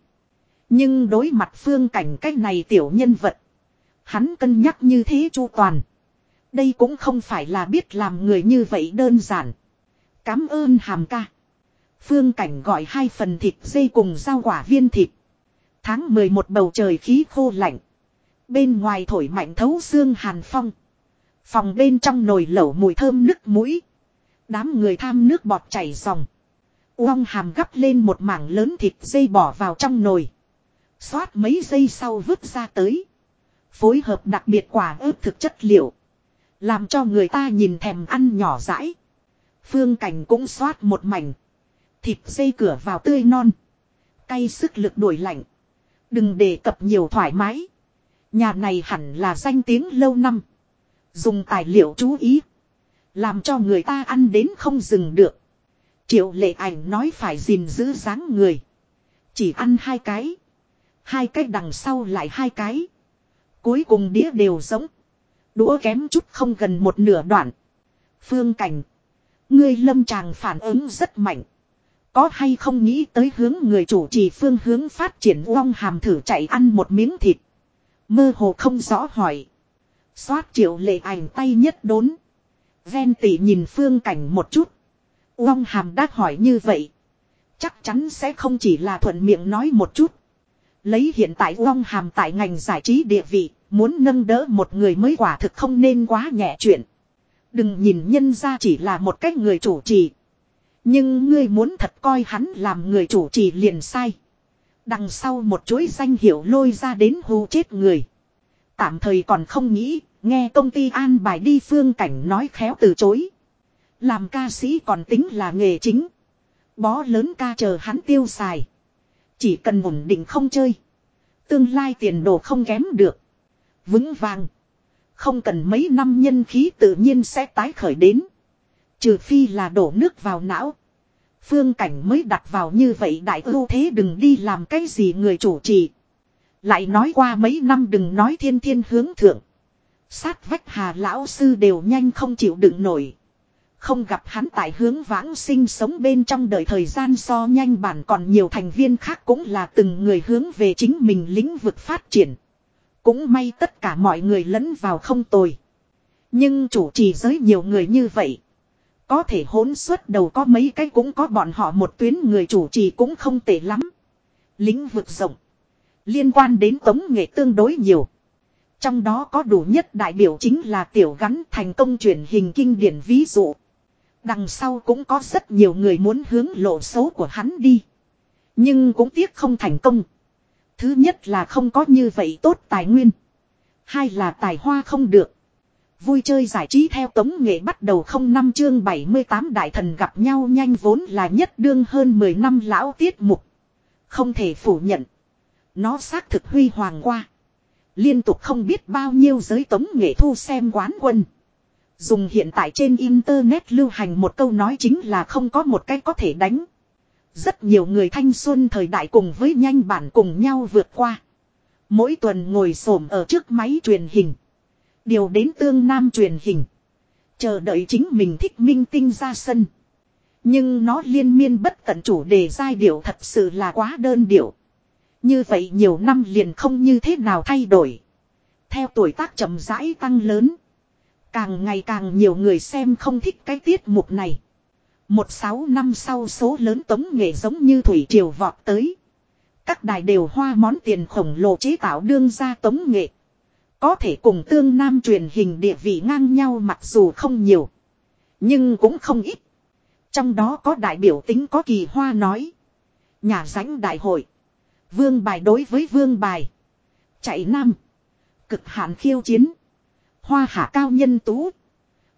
Nhưng đối mặt phương cảnh cái này tiểu nhân vật. Hắn cân nhắc như thế chu toàn. Đây cũng không phải là biết làm người như vậy đơn giản. Cám ơn hàm ca. Phương cảnh gọi hai phần thịt dây cùng rau quả viên thịt. Tháng 11 bầu trời khí khô lạnh. Bên ngoài thổi mạnh thấu xương hàn phong. Phòng bên trong nồi lẩu mùi thơm nức mũi. Đám người tham nước bọt chảy dòng. uông hàm gắp lên một mảng lớn thịt dây bỏ vào trong nồi. Xoát mấy giây sau vứt ra tới. Phối hợp đặc biệt quả ớt thực chất liệu. Làm cho người ta nhìn thèm ăn nhỏ rãi. Phương cảnh cũng xoát một mảnh. Thịt dây cửa vào tươi non. Cay sức lực đổi lạnh. Đừng đề cập nhiều thoải mái. Nhà này hẳn là danh tiếng lâu năm. Dùng tài liệu chú ý. Làm cho người ta ăn đến không dừng được. Triệu lệ ảnh nói phải gìn giữ dáng người. Chỉ ăn hai cái. Hai cái đằng sau lại hai cái. Cuối cùng đĩa đều giống. Đũa kém chút không gần một nửa đoạn. Phương cảnh. Ngươi lâm tràng phản ứng rất mạnh. Có hay không nghĩ tới hướng người chủ trì phương hướng phát triển uong hàm thử chạy ăn một miếng thịt. Mơ hồ không rõ hỏi. Xoát triệu lệ ảnh tay nhất đốn. Ven tỉ nhìn phương cảnh một chút. Uong hàm đã hỏi như vậy. Chắc chắn sẽ không chỉ là thuận miệng nói một chút. Lấy hiện tại Long hàm tại ngành giải trí địa vị. Muốn nâng đỡ một người mới quả thực không nên quá nhẹ chuyện. Đừng nhìn nhân ra chỉ là một cách người chủ trì. Nhưng ngươi muốn thật coi hắn làm người chủ trì liền sai. Đằng sau một chuỗi danh hiệu lôi ra đến hù chết người. Tạm thời còn không nghĩ, nghe công ty an bài đi phương cảnh nói khéo từ chối. Làm ca sĩ còn tính là nghề chính. Bó lớn ca chờ hắn tiêu xài. Chỉ cần ổn định không chơi. Tương lai tiền đồ không kém được. Vững vàng. Không cần mấy năm nhân khí tự nhiên sẽ tái khởi đến. Trừ phi là đổ nước vào não. Phương cảnh mới đặt vào như vậy đại ưu thế đừng đi làm cái gì người chủ trì. Lại nói qua mấy năm đừng nói thiên thiên hướng thượng. Sát vách hà lão sư đều nhanh không chịu đựng nổi. Không gặp hắn tại hướng vãng sinh sống bên trong đời thời gian so nhanh bản còn nhiều thành viên khác cũng là từng người hướng về chính mình lĩnh vực phát triển. Cũng may tất cả mọi người lẫn vào không tồi. Nhưng chủ trì giới nhiều người như vậy. Có thể hỗn suốt đầu có mấy cái cũng có bọn họ một tuyến người chủ trì cũng không tệ lắm. Lĩnh vực rộng. Liên quan đến tống nghệ tương đối nhiều. Trong đó có đủ nhất đại biểu chính là tiểu gắn thành công truyền hình kinh điển ví dụ. Đằng sau cũng có rất nhiều người muốn hướng lộ xấu của hắn đi. Nhưng cũng tiếc không thành công. Thứ nhất là không có như vậy tốt tài nguyên. Hai là tài hoa không được. Vui chơi giải trí theo tống nghệ bắt đầu không năm chương 78 đại thần gặp nhau nhanh vốn là nhất đương hơn 10 năm lão tiết mục. Không thể phủ nhận. Nó xác thực huy hoàng qua. Liên tục không biết bao nhiêu giới tống nghệ thu xem quán quân. Dùng hiện tại trên internet lưu hành một câu nói chính là không có một cách có thể đánh. Rất nhiều người thanh xuân thời đại cùng với nhanh bản cùng nhau vượt qua. Mỗi tuần ngồi xổm ở trước máy truyền hình. Điều đến tương nam truyền hình. Chờ đợi chính mình thích minh tinh ra sân. Nhưng nó liên miên bất tận chủ đề giai điệu thật sự là quá đơn điệu. Như vậy nhiều năm liền không như thế nào thay đổi. Theo tuổi tác chậm rãi tăng lớn. Càng ngày càng nhiều người xem không thích cái tiết mục này. Một sáu năm sau số lớn tống nghệ giống như thủy triều vọt tới. Các đài đều hoa món tiền khổng lồ chế tạo đương ra tống nghệ. Có thể cùng tương nam truyền hình địa vị ngang nhau mặc dù không nhiều. Nhưng cũng không ít. Trong đó có đại biểu tính có kỳ hoa nói. Nhà ránh đại hội. Vương bài đối với vương bài. Chạy nam. Cực hạn khiêu chiến. Hoa hạ cao nhân tú.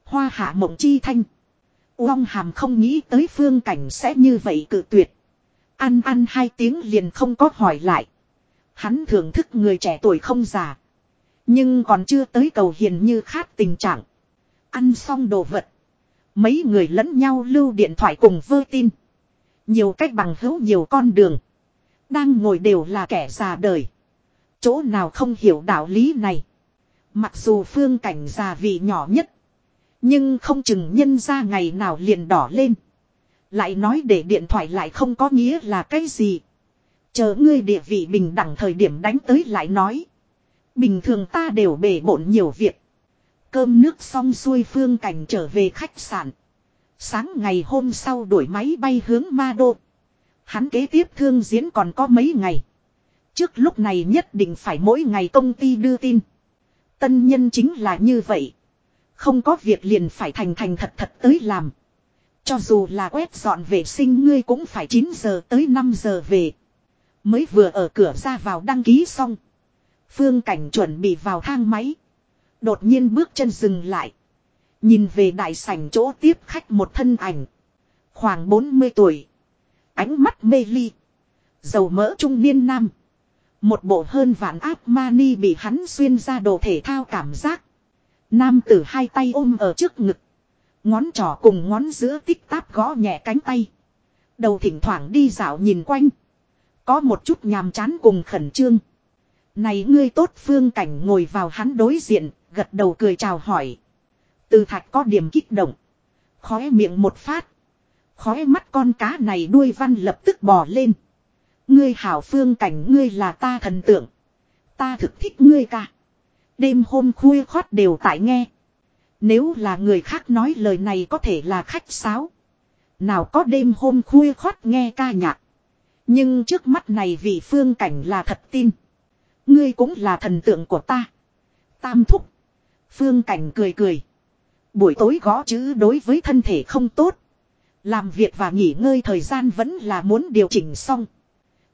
Hoa hạ mộng chi thanh. Uông hàm không nghĩ tới phương cảnh sẽ như vậy cự tuyệt. Ăn ăn hai tiếng liền không có hỏi lại. Hắn thưởng thức người trẻ tuổi không già. Nhưng còn chưa tới cầu hiền như khát tình trạng. Ăn xong đồ vật. Mấy người lẫn nhau lưu điện thoại cùng vơ tin. Nhiều cách bằng hữu nhiều con đường. Đang ngồi đều là kẻ già đời. Chỗ nào không hiểu đạo lý này. Mặc dù phương cảnh già vị nhỏ nhất. Nhưng không chừng nhân ra ngày nào liền đỏ lên. Lại nói để điện thoại lại không có nghĩa là cái gì. Chờ ngươi địa vị bình đẳng thời điểm đánh tới lại nói. Bình thường ta đều bể bộn nhiều việc. Cơm nước xong xuôi phương cảnh trở về khách sạn. Sáng ngày hôm sau đuổi máy bay hướng Ma Đô. Hắn kế tiếp thương diễn còn có mấy ngày. Trước lúc này nhất định phải mỗi ngày công ty đưa tin. Tân nhân chính là như vậy. Không có việc liền phải thành thành thật thật tới làm. Cho dù là quét dọn vệ sinh ngươi cũng phải 9 giờ tới 5 giờ về. Mới vừa ở cửa ra vào đăng ký xong. Phương cảnh chuẩn bị vào thang máy. Đột nhiên bước chân dừng lại. Nhìn về đại sảnh chỗ tiếp khách một thân ảnh. Khoảng 40 tuổi. Ánh mắt mê ly. Dầu mỡ trung niên nam. Một bộ hơn vạn áp mani bị hắn xuyên ra đồ thể thao cảm giác. Nam tử hai tay ôm ở trước ngực. Ngón trỏ cùng ngón giữa tích táp gõ nhẹ cánh tay. Đầu thỉnh thoảng đi dạo nhìn quanh. Có một chút nhàm chán cùng khẩn trương. Này ngươi tốt phương cảnh ngồi vào hắn đối diện, gật đầu cười chào hỏi. Từ thạch có điểm kích động. Khóe miệng một phát. Khóe mắt con cá này đuôi văn lập tức bò lên. Ngươi hảo phương cảnh ngươi là ta thần tượng. Ta thực thích ngươi ca. Đêm hôm khuya khoát đều tại nghe. Nếu là người khác nói lời này có thể là khách sáo. Nào có đêm hôm khuya khoát nghe ca nhạc. Nhưng trước mắt này vị phương cảnh là thật tin. Ngươi cũng là thần tượng của ta. Tam thúc. Phương cảnh cười cười. Buổi tối gõ chữ đối với thân thể không tốt. Làm việc và nghỉ ngơi thời gian vẫn là muốn điều chỉnh xong.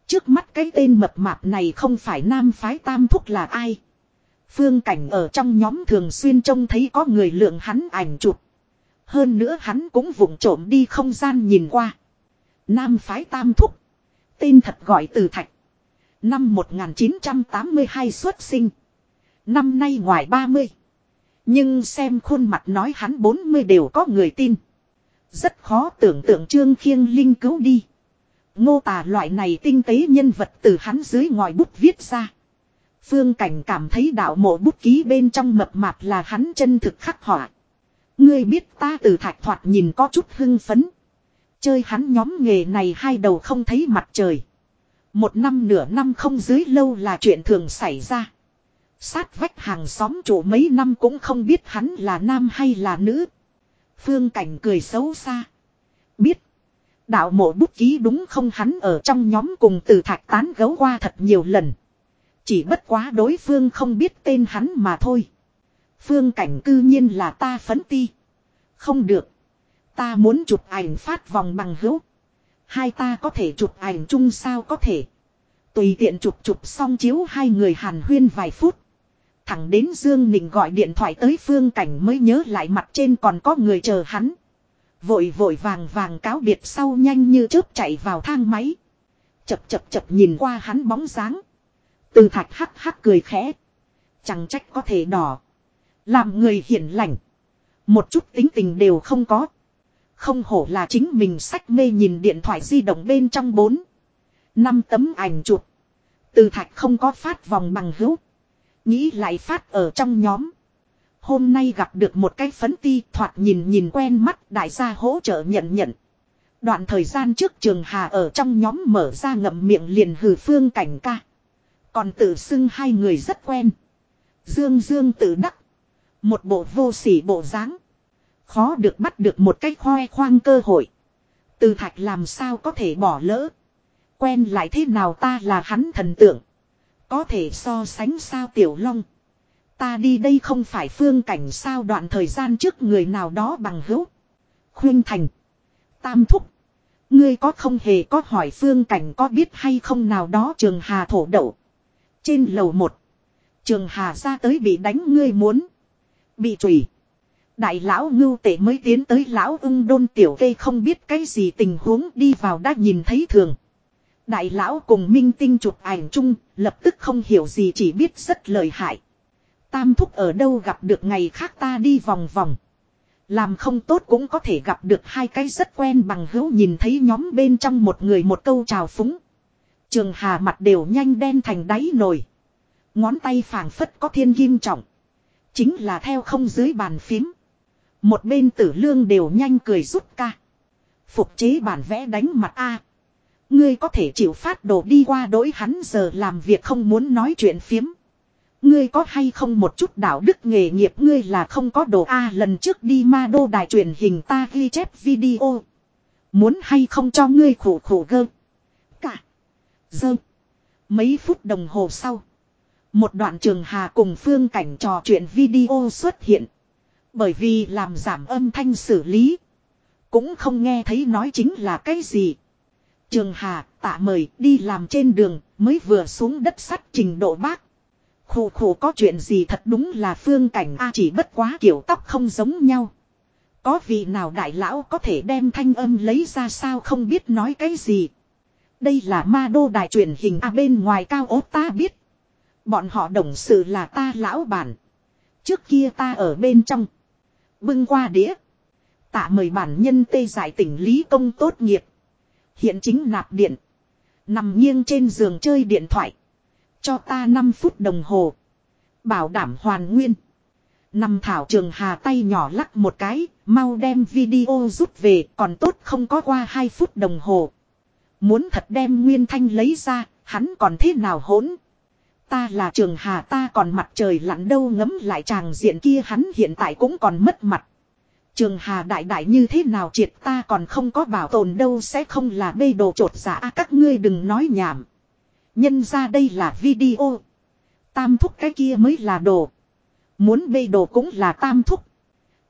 Trước mắt cái tên mập mạp này không phải nam phái tam thúc là ai. Phương cảnh ở trong nhóm thường xuyên trông thấy có người lượng hắn ảnh chụp. Hơn nữa hắn cũng vụng trộm đi không gian nhìn qua. Nam phái tam thúc. Tên thật gọi từ thạch. Năm 1982 xuất sinh. Năm nay ngoài 30. Nhưng xem khuôn mặt nói hắn 40 đều có người tin. Rất khó tưởng tượng Trương Khiêng Linh cứu đi. Ngô tà loại này tinh tế nhân vật từ hắn dưới ngòi bút viết ra. Phương Cảnh cảm thấy đạo mộ bút ký bên trong mập mạp là hắn chân thực khắc họa. Ngươi biết ta từ thạch thoạt nhìn có chút hưng phấn. Chơi hắn nhóm nghề này hai đầu không thấy mặt trời. Một năm nửa năm không dưới lâu là chuyện thường xảy ra. Sát vách hàng xóm chủ mấy năm cũng không biết hắn là nam hay là nữ. Phương Cảnh cười xấu xa. Biết. Đạo mộ bút ký đúng không hắn ở trong nhóm cùng từ thạch tán gấu qua thật nhiều lần. Chỉ bất quá đối phương không biết tên hắn mà thôi. Phương cảnh cư nhiên là ta phấn ti. Không được. Ta muốn chụp ảnh phát vòng bằng hữu. Hai ta có thể chụp ảnh chung sao có thể. Tùy tiện chụp chụp xong chiếu hai người hàn huyên vài phút. Thẳng đến Dương Nịnh gọi điện thoại tới phương cảnh mới nhớ lại mặt trên còn có người chờ hắn. Vội vội vàng vàng cáo biệt sau nhanh như chớp chạy vào thang máy. Chập chập chập nhìn qua hắn bóng dáng. Từ thạch hắc hắc cười khẽ. Chẳng trách có thể đỏ. Làm người hiền lành. Một chút tính tình đều không có. Không hổ là chính mình sách mê nhìn điện thoại di động bên trong bốn. Năm tấm ảnh chụp. Từ thạch không có phát vòng bằng hữu. Nghĩ lại phát ở trong nhóm. Hôm nay gặp được một cái phấn ti thoạt nhìn nhìn quen mắt, đại gia hỗ trợ nhận nhận. Đoạn thời gian trước trường hà ở trong nhóm mở ra ngậm miệng liền hừ phương cảnh ca. Còn tự xưng hai người rất quen. Dương Dương tự đắc. Một bộ vô sỉ bộ dáng. Khó được bắt được một cái khoe khoang cơ hội. Từ thạch làm sao có thể bỏ lỡ. Quen lại thế nào ta là hắn thần tượng. Có thể so sánh sao tiểu long. Ta đi đây không phải phương cảnh sao đoạn thời gian trước người nào đó bằng hữu. Khuyên thành. Tam thúc. Ngươi có không hề có hỏi phương cảnh có biết hay không nào đó trường hà thổ đậu. Trên lầu một. Trường hà ra tới bị đánh ngươi muốn. Bị trùy. Đại lão ngưu tể mới tiến tới lão ưng đôn tiểu cây không biết cái gì tình huống đi vào đã nhìn thấy thường. Đại lão cùng minh tinh chụp ảnh chung, lập tức không hiểu gì chỉ biết rất lợi hại. Tam thúc ở đâu gặp được ngày khác ta đi vòng vòng. Làm không tốt cũng có thể gặp được hai cái rất quen bằng hữu nhìn thấy nhóm bên trong một người một câu chào phúng. Trường hà mặt đều nhanh đen thành đáy nồi. Ngón tay phảng phất có thiên kim trọng. Chính là theo không dưới bàn phím. Một bên tử lương đều nhanh cười rút ca. Phục chế bản vẽ đánh mặt A. Ngươi có thể chịu phát đồ đi qua đối hắn giờ làm việc không muốn nói chuyện phiếm. Ngươi có hay không một chút đạo đức nghề nghiệp ngươi là không có đồ A lần trước đi ma đô đài truyền hình ta ghi chép video. Muốn hay không cho ngươi khổ khổ gơ. Cả. Dơ. Mấy phút đồng hồ sau. Một đoạn trường hà cùng phương cảnh trò chuyện video xuất hiện. Bởi vì làm giảm âm thanh xử lý. Cũng không nghe thấy nói chính là cái gì. Trường Hà tạ mời đi làm trên đường, mới vừa xuống đất sắt trình độ bác. Khổ khổ có chuyện gì thật đúng là phương cảnh A chỉ bất quá kiểu tóc không giống nhau. Có vị nào đại lão có thể đem thanh âm lấy ra sao không biết nói cái gì. Đây là ma đô đài truyền hình A bên ngoài cao ốt ta biết. Bọn họ đồng sự là ta lão bản. Trước kia ta ở bên trong. Bưng qua đĩa. Tạ mời bản nhân tê giải tỉnh Lý Công tốt nghiệp. Hiện chính nạp điện. Nằm nghiêng trên giường chơi điện thoại. Cho ta 5 phút đồng hồ. Bảo đảm hoàn nguyên. Nằm thảo trường hà tay nhỏ lắc một cái, mau đem video rút về, còn tốt không có qua 2 phút đồng hồ. Muốn thật đem nguyên thanh lấy ra, hắn còn thế nào hỗn. Ta là trường hà ta còn mặt trời lặn đâu ngấm lại chàng diện kia hắn hiện tại cũng còn mất mặt. Trường hà đại đại như thế nào triệt ta còn không có bảo tồn đâu sẽ không là bê đồ trột giả dạ. các ngươi đừng nói nhảm. Nhân ra đây là video. Tam thúc cái kia mới là đồ. Muốn bê đồ cũng là tam thúc.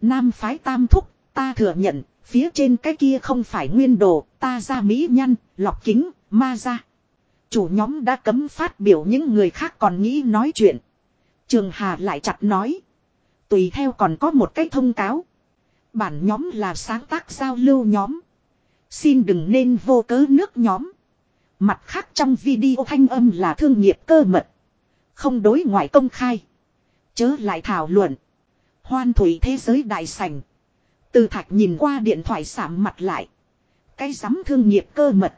Nam phái tam thúc, ta thừa nhận, phía trên cái kia không phải nguyên đồ, ta ra mỹ nhăn, lọc kính, ma ra. Chủ nhóm đã cấm phát biểu những người khác còn nghĩ nói chuyện. Trường Hà lại chặt nói. Tùy theo còn có một cái thông cáo. Bản nhóm là sáng tác giao lưu nhóm. Xin đừng nên vô cớ nước nhóm. Mặt khác trong video thanh âm là thương nghiệp cơ mật. Không đối ngoại công khai. Chớ lại thảo luận. Hoan thủy thế giới đại sảnh, Từ thạch nhìn qua điện thoại sạm mặt lại. Cái giám thương nghiệp cơ mật.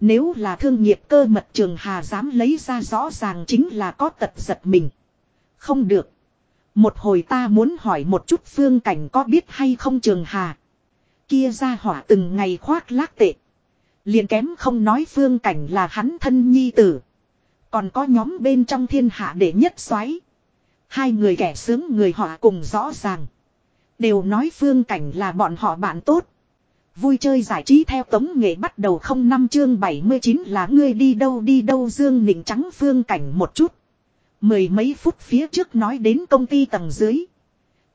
Nếu là thương nghiệp cơ mật trường hà dám lấy ra rõ ràng chính là có tật giật mình. Không được. Một hồi ta muốn hỏi một chút phương cảnh có biết hay không trường hà. Kia ra hỏa từng ngày khoác lác tệ. Liền kém không nói phương cảnh là hắn thân nhi tử. Còn có nhóm bên trong thiên hạ để nhất xoáy. Hai người kẻ sướng người họ cùng rõ ràng. Đều nói phương cảnh là bọn họ bạn tốt. Vui chơi giải trí theo tống nghệ bắt đầu không năm chương 79 là ngươi đi đâu đi đâu dương nịnh trắng phương cảnh một chút. Mười mấy phút phía trước nói đến công ty tầng dưới.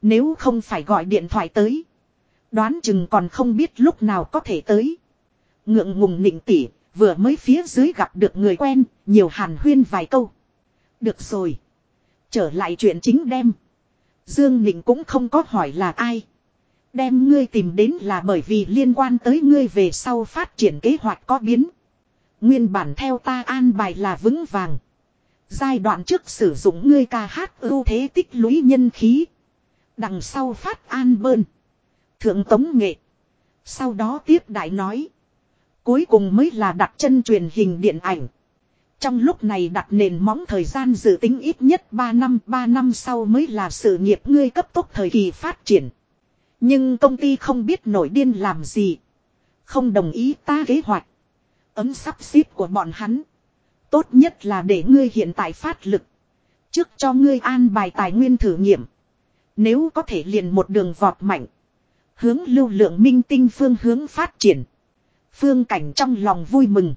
Nếu không phải gọi điện thoại tới. Đoán chừng còn không biết lúc nào có thể tới. Ngượng ngùng nịnh tỉ, vừa mới phía dưới gặp được người quen, nhiều hàn huyên vài câu. Được rồi. Trở lại chuyện chính đem. Dương Nịnh cũng không có hỏi là ai. Đem ngươi tìm đến là bởi vì liên quan tới ngươi về sau phát triển kế hoạch có biến. Nguyên bản theo ta an bài là vững vàng. Giai đoạn trước sử dụng ngươi ca hát ưu thế tích lũy nhân khí. Đằng sau phát an bơn. Thượng tống nghệ. Sau đó tiếp đại nói. Cuối cùng mới là đặt chân truyền hình điện ảnh. Trong lúc này đặt nền móng thời gian dự tính ít nhất 3 năm, 3 năm sau mới là sự nghiệp ngươi cấp tốc thời kỳ phát triển. Nhưng công ty không biết nổi điên làm gì. Không đồng ý ta kế hoạch. Ấm sắp xếp của bọn hắn. Tốt nhất là để ngươi hiện tại phát lực. Trước cho ngươi an bài tài nguyên thử nghiệm. Nếu có thể liền một đường vọt mạnh. Hướng lưu lượng minh tinh phương hướng phát triển. Phương cảnh trong lòng vui mừng.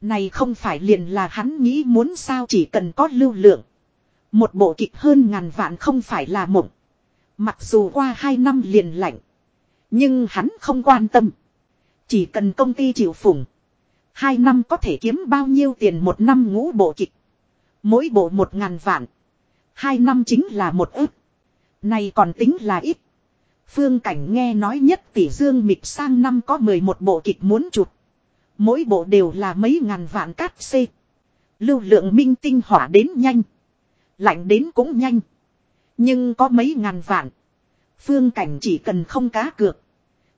Này không phải liền là hắn nghĩ muốn sao chỉ cần có lưu lượng. Một bộ kịch hơn ngàn vạn không phải là mộng. Mặc dù qua hai năm liền lạnh. Nhưng hắn không quan tâm. Chỉ cần công ty chịu phủng. Hai năm có thể kiếm bao nhiêu tiền một năm ngũ bộ kịch. Mỗi bộ một ngàn vạn. Hai năm chính là một ức. Này còn tính là ít. Phương Cảnh nghe nói nhất tỷ dương mịch sang năm có 11 bộ kịch muốn chụp. Mỗi bộ đều là mấy ngàn vạn cát xê. Lưu lượng minh tinh hỏa đến nhanh. Lạnh đến cũng nhanh. Nhưng có mấy ngàn vạn. Phương cảnh chỉ cần không cá cược.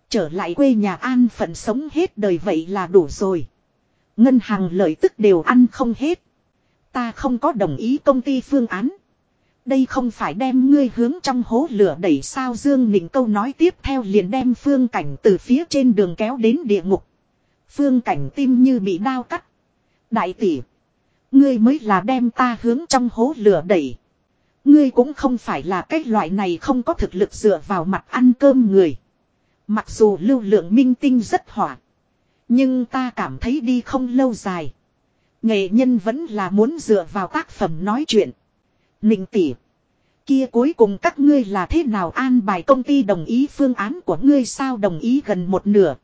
Trở lại quê nhà an phận sống hết đời vậy là đủ rồi. Ngân hàng lợi tức đều ăn không hết. Ta không có đồng ý công ty phương án. Đây không phải đem ngươi hướng trong hố lửa đẩy sao Dương Nịnh câu nói tiếp theo liền đem phương cảnh từ phía trên đường kéo đến địa ngục. Phương cảnh tim như bị đao cắt. Đại tỷ. Ngươi mới là đem ta hướng trong hố lửa đẩy. Ngươi cũng không phải là cái loại này không có thực lực dựa vào mặt ăn cơm người. Mặc dù lưu lượng minh tinh rất hỏa. Nhưng ta cảm thấy đi không lâu dài. Nghệ nhân vẫn là muốn dựa vào tác phẩm nói chuyện. Ninh Tỉ Kia cuối cùng các ngươi là thế nào an bài công ty đồng ý phương án của ngươi sao đồng ý gần một nửa.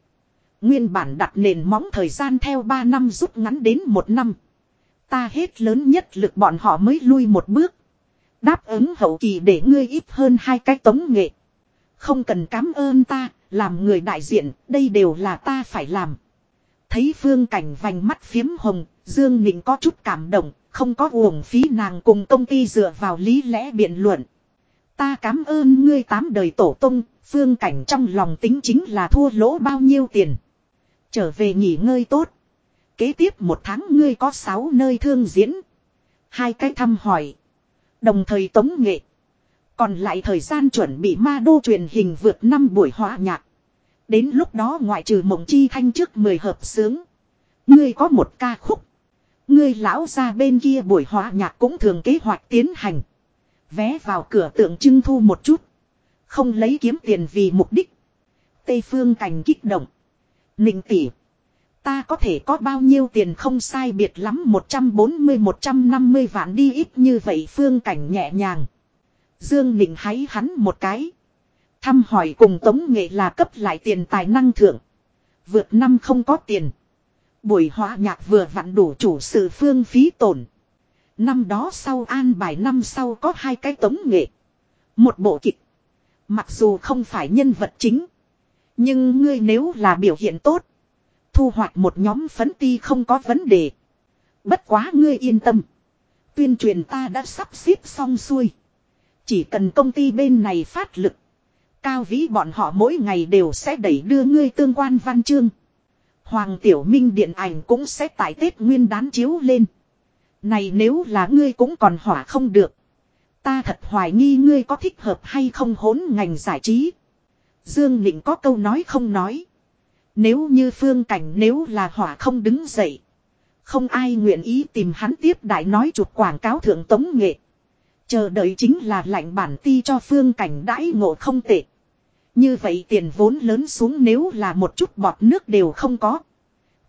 Nguyên bản đặt nền móng thời gian theo 3 năm rút ngắn đến một năm. Ta hết lớn nhất lực bọn họ mới lui một bước. Đáp ứng hậu kỳ để ngươi ít hơn hai cái tống nghệ. Không cần cảm ơn ta, làm người đại diện, đây đều là ta phải làm. Thấy phương cảnh vành mắt phiếm hồng, Dương Nịnh có chút cảm động, không có uổng phí nàng cùng công ty dựa vào lý lẽ biện luận. Ta cảm ơn ngươi tám đời tổ tung, phương cảnh trong lòng tính chính là thua lỗ bao nhiêu tiền. Trở về nghỉ ngơi tốt. Kế tiếp một tháng ngươi có sáu nơi thương diễn. Hai cái thăm hỏi. Đồng thời tống nghệ. Còn lại thời gian chuẩn bị ma đô truyền hình vượt năm buổi hòa nhạc. Đến lúc đó ngoại trừ mộng chi thanh trước 10 hợp sướng. Ngươi có một ca khúc. Ngươi lão ra bên kia buổi hóa nhạc cũng thường kế hoạch tiến hành. Vé vào cửa tượng trưng thu một chút. Không lấy kiếm tiền vì mục đích. Tây phương cảnh kích động. Ninh tỷ. Ta có thể có bao nhiêu tiền không sai biệt lắm 140-150 vạn đi ít như vậy phương cảnh nhẹ nhàng. Dương Ninh háy hắn một cái. Thăm hỏi cùng tống nghệ là cấp lại tiền tài năng thượng. Vượt năm không có tiền. Buổi họa nhạc vừa vặn đủ chủ sự phương phí tổn. Năm đó sau an bài năm sau có hai cái tống nghệ. Một bộ kịch. Mặc dù không phải nhân vật chính. Nhưng ngươi nếu là biểu hiện tốt. Thu hoạch một nhóm phấn ti không có vấn đề. Bất quá ngươi yên tâm. Tuyên truyền ta đã sắp xếp xong xuôi. Chỉ cần công ty bên này phát lực. Cao vĩ bọn họ mỗi ngày đều sẽ đẩy đưa ngươi tương quan văn chương. Hoàng Tiểu Minh điện ảnh cũng sẽ tại Tết Nguyên đán chiếu lên. Này nếu là ngươi cũng còn hỏa không được. Ta thật hoài nghi ngươi có thích hợp hay không hốn ngành giải trí. Dương Nịnh có câu nói không nói. Nếu như phương cảnh nếu là hỏa không đứng dậy. Không ai nguyện ý tìm hắn tiếp đại nói chụp quảng cáo thượng tống nghệ. Chờ đợi chính là lạnh bản ti cho phương cảnh đãi ngộ không tệ. Như vậy tiền vốn lớn xuống nếu là một chút bọt nước đều không có.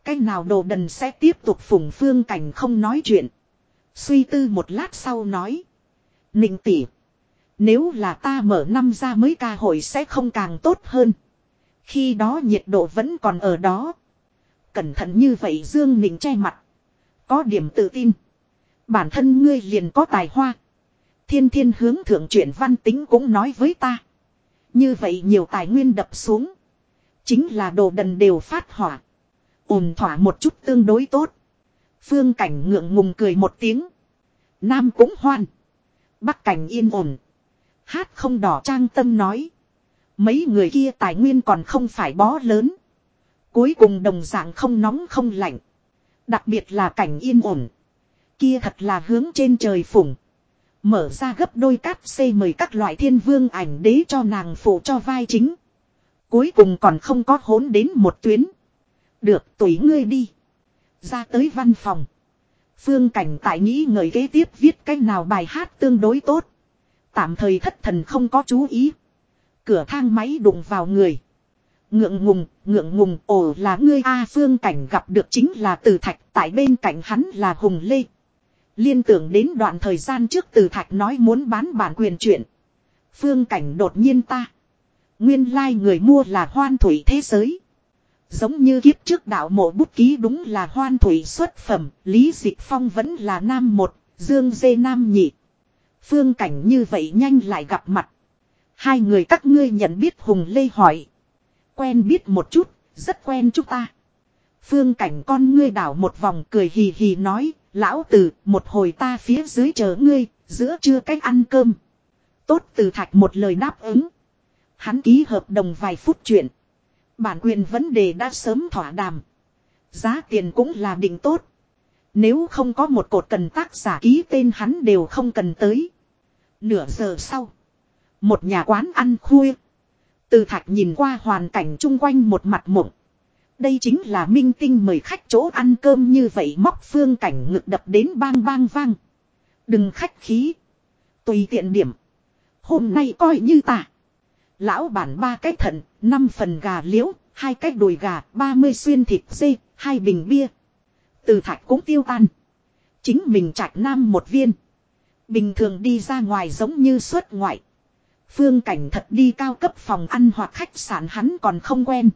Cái nào đồ đần sẽ tiếp tục phùng phương cảnh không nói chuyện. Suy tư một lát sau nói. Ninh tỉ. Nếu là ta mở năm ra mới ca hội sẽ không càng tốt hơn. Khi đó nhiệt độ vẫn còn ở đó. Cẩn thận như vậy Dương Ninh che mặt. Có điểm tự tin. Bản thân ngươi liền có tài hoa. Thiên thiên hướng thượng chuyển văn tính cũng nói với ta. Như vậy nhiều tài nguyên đập xuống. Chính là đồ đần đều phát hỏa. ổn thỏa một chút tương đối tốt. Phương cảnh ngượng ngùng cười một tiếng. Nam cũng hoan. Bắc cảnh yên ổn. Hát không đỏ trang tâm nói. Mấy người kia tài nguyên còn không phải bó lớn. Cuối cùng đồng dạng không nóng không lạnh. Đặc biệt là cảnh yên ổn. Kia thật là hướng trên trời phủng. Mở ra gấp đôi cát xây mời các loại thiên vương ảnh đế cho nàng phụ cho vai chính. Cuối cùng còn không có hốn đến một tuyến. Được tùy ngươi đi. Ra tới văn phòng. Phương cảnh tại nghĩ người kế tiếp viết cách nào bài hát tương đối tốt. Tạm thời thất thần không có chú ý. Cửa thang máy đụng vào người. Ngượng ngùng, ngượng ngùng, ồ là ngươi A phương cảnh gặp được chính là từ thạch, tại bên cạnh hắn là Hùng Lê. Liên tưởng đến đoạn thời gian trước từ thạch nói muốn bán bản quyền chuyện. Phương cảnh đột nhiên ta. Nguyên lai like người mua là hoan thủy thế giới. Giống như kiếp trước đạo mộ bút ký đúng là hoan thủy xuất phẩm, Lý Dịch Phong vẫn là nam một, Dương Dê nam nhị. Phương cảnh như vậy nhanh lại gặp mặt. Hai người các ngươi nhận biết Hùng Lê hỏi. Quen biết một chút, rất quen chúng ta. Phương cảnh con ngươi đảo một vòng cười hì hì nói, lão tử, một hồi ta phía dưới chờ ngươi, giữa trưa cách ăn cơm. Tốt từ thạch một lời đáp ứng. Hắn ký hợp đồng vài phút chuyện. Bản quyền vấn đề đã sớm thỏa đàm. Giá tiền cũng là định tốt. Nếu không có một cột cần tác giả ký tên hắn đều không cần tới. Nửa giờ sau. Một nhà quán ăn khuya. Từ thạch nhìn qua hoàn cảnh chung quanh một mặt mộng. Đây chính là minh tinh mời khách chỗ ăn cơm như vậy móc phương cảnh ngực đập đến bang bang vang. Đừng khách khí. Tùy tiện điểm. Hôm nay coi như tả Lão bản ba cái thận, năm phần gà liễu, hai cái đùi gà, ba mươi xuyên thịt dê, hai bình bia. Từ thạch cũng tiêu tan. Chính mình trạch nam một viên. Bình thường đi ra ngoài giống như xuất ngoại. Phương cảnh thật đi cao cấp phòng ăn hoặc khách sạn hắn còn không quen.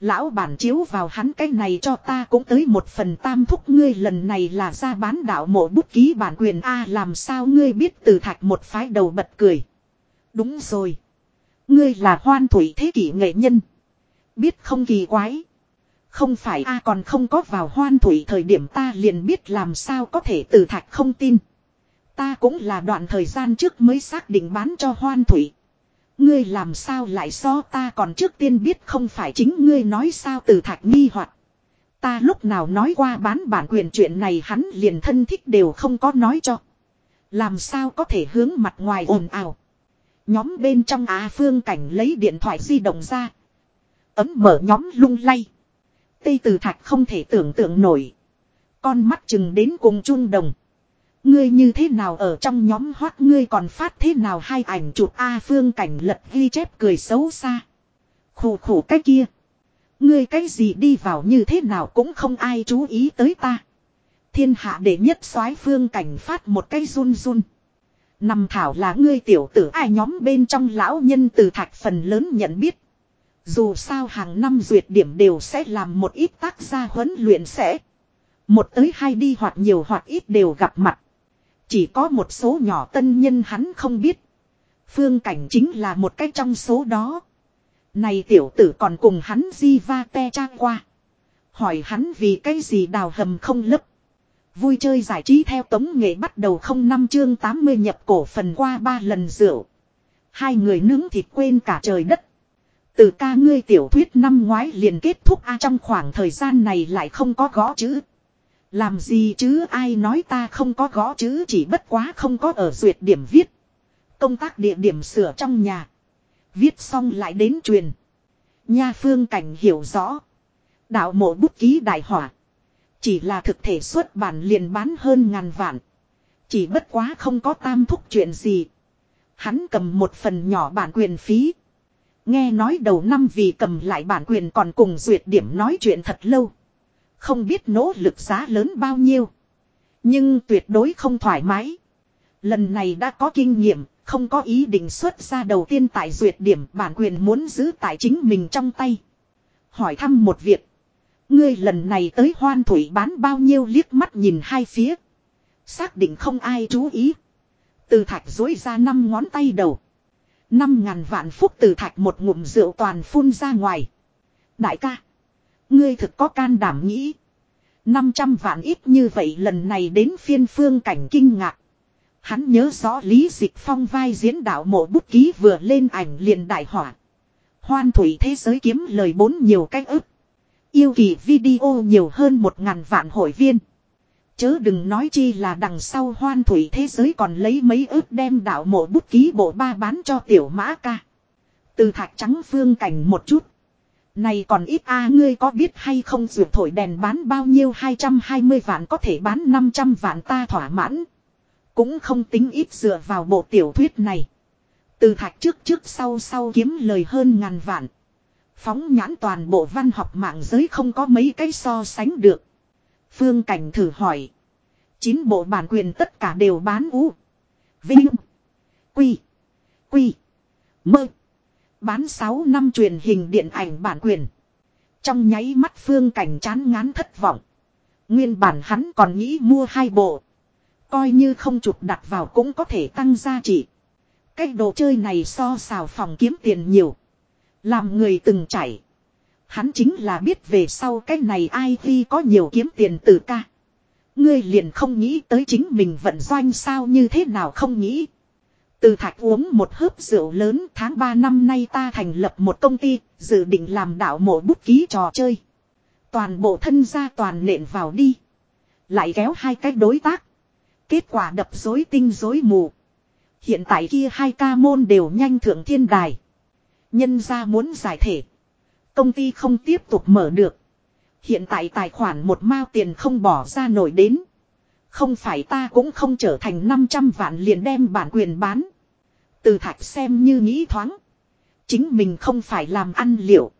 Lão bản chiếu vào hắn cái này cho ta cũng tới một phần tam thúc ngươi lần này là ra bán đạo mộ bút ký bản quyền A, làm sao ngươi biết từ thạch một phái đầu bật cười. Đúng rồi. Ngươi là hoan thủy thế kỷ nghệ nhân. Biết không kỳ quái. Không phải A còn không có vào hoan thủy thời điểm ta liền biết làm sao có thể từ thạch không tin. Ta cũng là đoạn thời gian trước mới xác định bán cho hoan thủy. Ngươi làm sao lại so ta còn trước tiên biết không phải chính ngươi nói sao từ thạch nghi hoặc Ta lúc nào nói qua bán bản quyền chuyện này hắn liền thân thích đều không có nói cho. Làm sao có thể hướng mặt ngoài ồn ào. Nhóm bên trong Á Phương Cảnh lấy điện thoại di động ra. Ấm mở nhóm lung lay. Tây từ thạch không thể tưởng tượng nổi. Con mắt chừng đến cùng chung đồng. Ngươi như thế nào ở trong nhóm hoát ngươi còn phát thế nào hai ảnh chụp A Phương Cảnh lật ghi chép cười xấu xa. Khổ khổ cái kia. Ngươi cái gì đi vào như thế nào cũng không ai chú ý tới ta. Thiên hạ đệ nhất soái Phương Cảnh phát một cái run run. Nằm thảo là ngươi tiểu tử ai nhóm bên trong lão nhân từ thạch phần lớn nhận biết. Dù sao hàng năm duyệt điểm đều sẽ làm một ít tác gia huấn luyện sẽ. Một tới hai đi hoặc nhiều hoặc ít đều gặp mặt. Chỉ có một số nhỏ tân nhân hắn không biết. Phương cảnh chính là một cái trong số đó. Này tiểu tử còn cùng hắn di va te trang qua. Hỏi hắn vì cái gì đào hầm không lấp. Vui chơi giải trí theo tống nghệ bắt đầu không năm chương 80 nhập cổ phần qua ba lần rượu. Hai người nướng thịt quên cả trời đất. Từ ca ngươi tiểu thuyết năm ngoái liền kết thúc a, trong khoảng thời gian này lại không có gõ chữ. Làm gì chứ ai nói ta không có gõ chứ chỉ bất quá không có ở duyệt điểm viết. Công tác địa điểm sửa trong nhà. Viết xong lại đến truyền. Nha phương cảnh hiểu rõ. Đạo mộ bút ký đại hỏa. Chỉ là thực thể xuất bản liền bán hơn ngàn vạn. Chỉ bất quá không có tam thúc chuyện gì. Hắn cầm một phần nhỏ bản quyền phí. Nghe nói đầu năm vì cầm lại bản quyền còn cùng duyệt điểm nói chuyện thật lâu. Không biết nỗ lực giá lớn bao nhiêu. Nhưng tuyệt đối không thoải mái. Lần này đã có kinh nghiệm, không có ý định xuất ra đầu tiên tại duyệt điểm bản quyền muốn giữ tại chính mình trong tay. Hỏi thăm một việc. Ngươi lần này tới hoan thủy bán bao nhiêu liếc mắt nhìn hai phía. Xác định không ai chú ý. Từ thạch dối ra năm ngón tay đầu. Năm ngàn vạn phúc từ thạch một ngụm rượu toàn phun ra ngoài. Đại ca. Ngươi thực có can đảm nghĩ. 500 vạn ít như vậy lần này đến phiên phương cảnh kinh ngạc. Hắn nhớ rõ Lý Dịch Phong vai diễn đạo mộ bút ký vừa lên ảnh liền đại hỏa. Hoan thủy thế giới kiếm lời bốn nhiều cách ức. Yêu kỳ video nhiều hơn một ngàn vạn hội viên. Chớ đừng nói chi là đằng sau hoan thủy thế giới còn lấy mấy ức đem đạo mộ bút ký bộ ba bán cho tiểu mã ca. Từ thạch trắng phương cảnh một chút. Này còn ít a, ngươi có biết hay không dược thổi đèn bán bao nhiêu 220 vạn có thể bán 500 vạn ta thỏa mãn. Cũng không tính ít dựa vào bộ tiểu thuyết này. Từ thạch trước trước sau sau kiếm lời hơn ngàn vạn. Phóng nhãn toàn bộ văn học mạng giới không có mấy cái so sánh được. Phương Cảnh thử hỏi. Chín bộ bản quyền tất cả đều bán ú. Vinh. Quy. Quy. Mơ. Bán 6 năm truyền hình điện ảnh bản quyền. Trong nháy mắt phương cảnh chán ngán thất vọng. Nguyên bản hắn còn nghĩ mua hai bộ. Coi như không chụp đặt vào cũng có thể tăng giá trị. Cái đồ chơi này so xào phòng kiếm tiền nhiều. Làm người từng chảy. Hắn chính là biết về sau cái này ai khi có nhiều kiếm tiền từ ca. Ngươi liền không nghĩ tới chính mình vận doanh sao như thế nào không nghĩ. Từ thạch uống một hớp rượu lớn tháng 3 năm nay ta thành lập một công ty, dự định làm đạo mộ bút ký trò chơi. Toàn bộ thân gia toàn nện vào đi. Lại kéo hai cái đối tác. Kết quả đập dối tinh dối mù. Hiện tại kia hai ca môn đều nhanh thượng thiên đài. Nhân ra muốn giải thể. Công ty không tiếp tục mở được. Hiện tại tài khoản một mao tiền không bỏ ra nổi đến. Không phải ta cũng không trở thành 500 vạn liền đem bản quyền bán. Từ thạch xem như nghĩ thoáng. Chính mình không phải làm ăn liệu.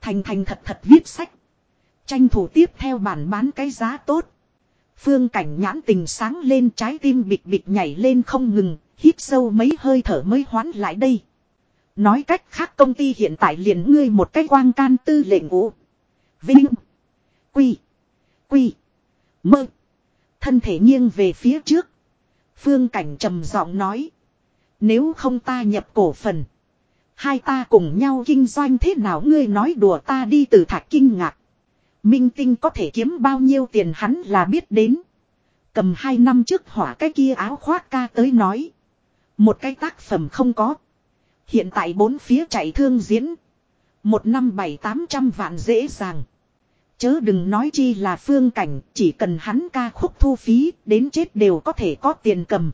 Thành thành thật thật viết sách. Tranh thủ tiếp theo bản bán cái giá tốt. Phương cảnh nhãn tình sáng lên trái tim bịch bịch nhảy lên không ngừng, hít sâu mấy hơi thở mới hoán lại đây. Nói cách khác công ty hiện tại liền ngươi một cái quang can tư lệnh ngũ. Vinh. Quy. Quy. Mơ. Thân thể nghiêng về phía trước. Phương Cảnh trầm giọng nói. Nếu không ta nhập cổ phần. Hai ta cùng nhau kinh doanh thế nào ngươi nói đùa ta đi từ thạch kinh ngạc. Minh tinh có thể kiếm bao nhiêu tiền hắn là biết đến. Cầm hai năm trước hỏa cái kia áo khoác ca tới nói. Một cái tác phẩm không có. Hiện tại bốn phía chạy thương diễn. Một năm bảy tám trăm vạn dễ dàng. Chớ đừng nói chi là phương cảnh, chỉ cần hắn ca khúc thu phí, đến chết đều có thể có tiền cầm.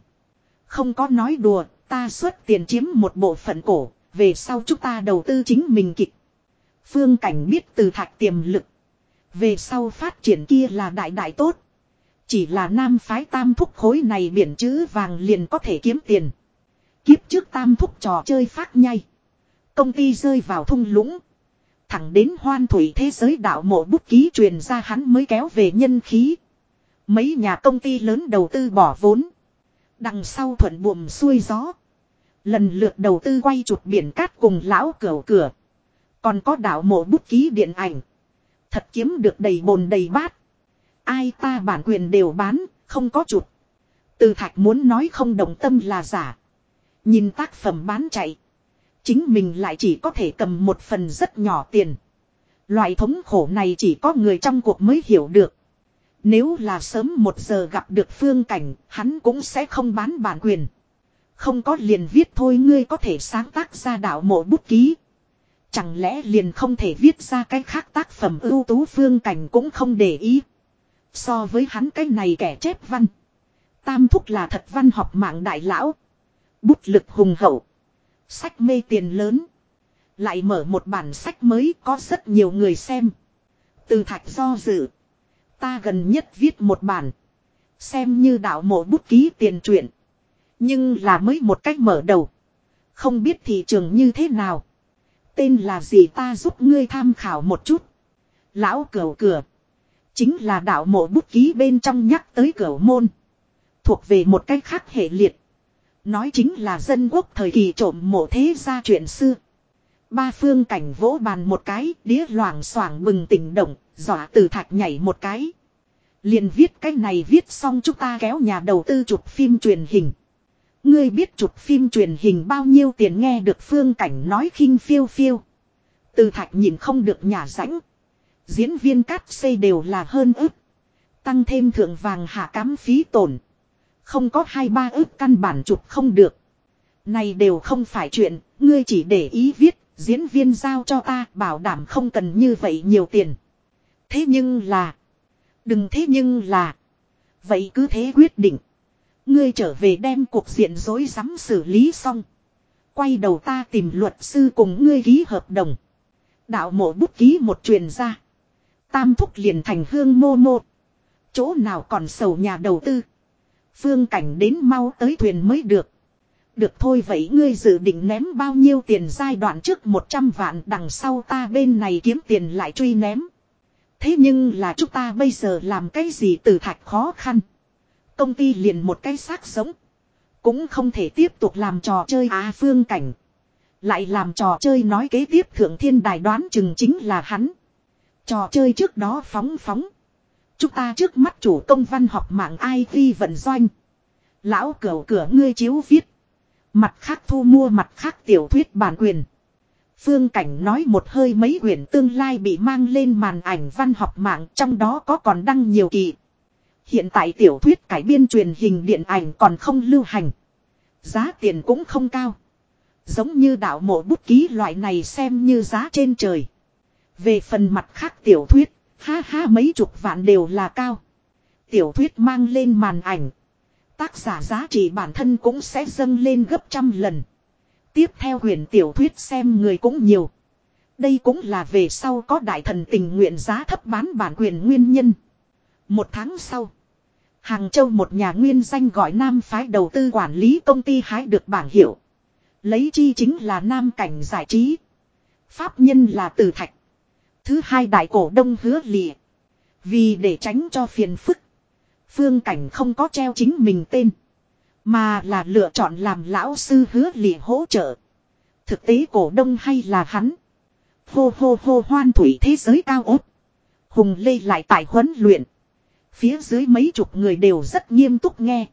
Không có nói đùa, ta xuất tiền chiếm một bộ phận cổ, về sau chúng ta đầu tư chính mình kịch. Phương cảnh biết từ thạch tiềm lực. Về sau phát triển kia là đại đại tốt. Chỉ là nam phái tam thúc khối này biển chữ vàng liền có thể kiếm tiền. Kiếp trước tam thúc trò chơi phát nhai. Công ty rơi vào thung lũng. Thẳng đến hoan thủy thế giới đạo mộ bút ký truyền ra hắn mới kéo về nhân khí. Mấy nhà công ty lớn đầu tư bỏ vốn. Đằng sau thuận buồm xuôi gió. Lần lượt đầu tư quay chụp biển cát cùng lão cửa cửa. Còn có đạo mộ bút ký điện ảnh. Thật kiếm được đầy bồn đầy bát. Ai ta bản quyền đều bán, không có chụp. Từ thạch muốn nói không đồng tâm là giả. Nhìn tác phẩm bán chạy. Chính mình lại chỉ có thể cầm một phần rất nhỏ tiền. Loại thống khổ này chỉ có người trong cuộc mới hiểu được. Nếu là sớm một giờ gặp được phương cảnh, hắn cũng sẽ không bán bản quyền. Không có liền viết thôi ngươi có thể sáng tác ra đạo mộ bút ký. Chẳng lẽ liền không thể viết ra cái khác tác phẩm ưu tú phương cảnh cũng không để ý. So với hắn cái này kẻ chép văn. Tam thúc là thật văn học mạng đại lão. Bút lực hùng hậu. Sách mê tiền lớn. Lại mở một bản sách mới có rất nhiều người xem. Từ thạch do dự. Ta gần nhất viết một bản. Xem như đạo mộ bút ký tiền truyện. Nhưng là mới một cách mở đầu. Không biết thị trường như thế nào. Tên là gì ta giúp ngươi tham khảo một chút. Lão cửu cửa. Chính là đạo mộ bút ký bên trong nhắc tới cửu môn. Thuộc về một cách khác hệ liệt. Nói chính là dân quốc thời kỳ trộm mộ thế gia chuyện xưa. Ba phương cảnh vỗ bàn một cái, đĩa loảng xoảng bừng tỉnh động, dọa từ thạch nhảy một cái. Liền viết cái này viết xong chúng ta kéo nhà đầu tư chụp phim truyền hình. Ngươi biết chụp phim truyền hình bao nhiêu tiền nghe được phương cảnh nói khinh phiêu phiêu. Từ thạch nhìn không được nhà rãnh. Diễn viên cát xây đều là hơn ức. Tăng thêm thượng vàng hạ cám phí tổn. Không có hai ba ước căn bản chụp không được. Này đều không phải chuyện, ngươi chỉ để ý viết, diễn viên giao cho ta bảo đảm không cần như vậy nhiều tiền. Thế nhưng là... Đừng thế nhưng là... Vậy cứ thế quyết định. Ngươi trở về đem cuộc diện dối rắm xử lý xong. Quay đầu ta tìm luật sư cùng ngươi ký hợp đồng. Đạo mộ bút ký một truyền ra. Tam thúc liền thành hương mô mô. Chỗ nào còn sầu nhà đầu tư. Phương cảnh đến mau tới thuyền mới được. Được thôi vậy ngươi dự định ném bao nhiêu tiền giai đoạn trước 100 vạn đằng sau ta bên này kiếm tiền lại truy ném. Thế nhưng là chúng ta bây giờ làm cái gì từ thạch khó khăn. Công ty liền một cái xác sống. Cũng không thể tiếp tục làm trò chơi á phương cảnh. Lại làm trò chơi nói kế tiếp thượng thiên đài đoán chừng chính là hắn. Trò chơi trước đó phóng phóng. Chúng ta trước mắt chủ công văn học mạng IT vận doanh. Lão cửa cửa ngươi chiếu viết. Mặt khác thu mua mặt khác tiểu thuyết bản quyền. Phương Cảnh nói một hơi mấy quyển tương lai bị mang lên màn ảnh văn học mạng trong đó có còn đăng nhiều kỳ. Hiện tại tiểu thuyết cải biên truyền hình điện ảnh còn không lưu hành. Giá tiền cũng không cao. Giống như đạo mộ bút ký loại này xem như giá trên trời. Về phần mặt khác tiểu thuyết, ha ha, mấy chục vạn đều là cao. Tiểu thuyết mang lên màn ảnh. Tác giả giá trị bản thân cũng sẽ dâng lên gấp trăm lần. Tiếp theo huyền tiểu thuyết xem người cũng nhiều. Đây cũng là về sau có đại thần tình nguyện giá thấp bán bản quyền nguyên nhân. Một tháng sau. Hàng Châu một nhà nguyên danh gọi Nam phái đầu tư quản lý công ty hái được bảng hiệu. Lấy chi chính là Nam cảnh giải trí. Pháp nhân là Từ Thạch. Thứ hai đại cổ đông hứa lìa. Vì để tránh cho phiền phức. Phương cảnh không có treo chính mình tên. Mà là lựa chọn làm lão sư hứa lìa hỗ trợ. Thực tế cổ đông hay là hắn. Hô hô hô hoan thủy thế giới cao ốt. Hùng lê lại tại huấn luyện. Phía dưới mấy chục người đều rất nghiêm túc nghe.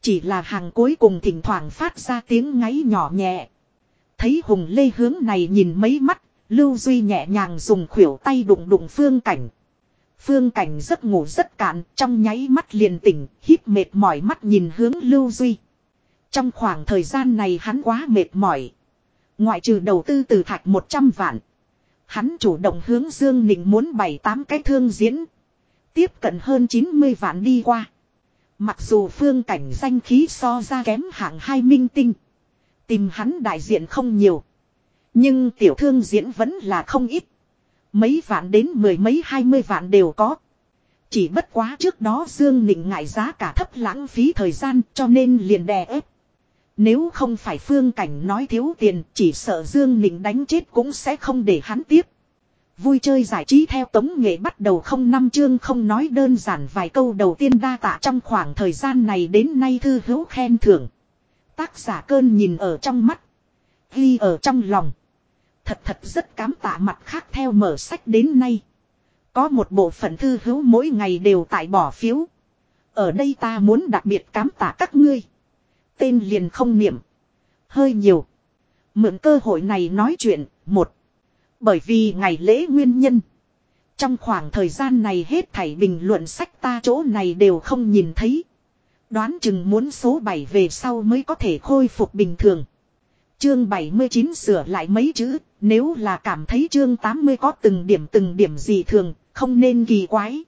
Chỉ là hàng cuối cùng thỉnh thoảng phát ra tiếng ngáy nhỏ nhẹ. Thấy Hùng Lê hướng này nhìn mấy mắt, Lưu Duy nhẹ nhàng dùng khuỷu tay đụng đụng phương cảnh. Phương cảnh giấc ngủ rất cạn, trong nháy mắt liền tỉnh, hít mệt mỏi mắt nhìn hướng Lưu Duy. Trong khoảng thời gian này hắn quá mệt mỏi. Ngoại trừ đầu tư từ thạch 100 vạn. Hắn chủ động hướng Dương Ninh muốn bày tám cái thương diễn. Tiếp cận hơn 90 vạn đi qua. Mặc dù phương cảnh danh khí so ra kém hạng hai minh tinh. Tìm hắn đại diện không nhiều. Nhưng tiểu thương diễn vẫn là không ít. Mấy vạn đến mười mấy hai mươi vạn đều có. Chỉ bất quá trước đó Dương Nịnh ngại giá cả thấp lãng phí thời gian cho nên liền đè ép. Nếu không phải phương cảnh nói thiếu tiền, chỉ sợ Dương Nịnh đánh chết cũng sẽ không để hắn tiếp. Vui chơi giải trí theo tống nghệ bắt đầu không năm chương không nói đơn giản vài câu đầu tiên đa tạ trong khoảng thời gian này đến nay thư hữu khen thưởng. Tác giả cơn nhìn ở trong mắt. Ghi ở trong lòng. Thật thật rất cám tạ mặt khác theo mở sách đến nay. Có một bộ phận thư hữu mỗi ngày đều tại bỏ phiếu. Ở đây ta muốn đặc biệt cám tạ các ngươi. Tên liền không niệm. Hơi nhiều. Mượn cơ hội này nói chuyện. Một. Bởi vì ngày lễ nguyên nhân. Trong khoảng thời gian này hết thảy bình luận sách ta chỗ này đều không nhìn thấy. Đoán chừng muốn số 7 về sau mới có thể khôi phục bình thường. Chương 79 sửa lại mấy chữ, nếu là cảm thấy chương 80 có từng điểm từng điểm gì thường, không nên kỳ quái.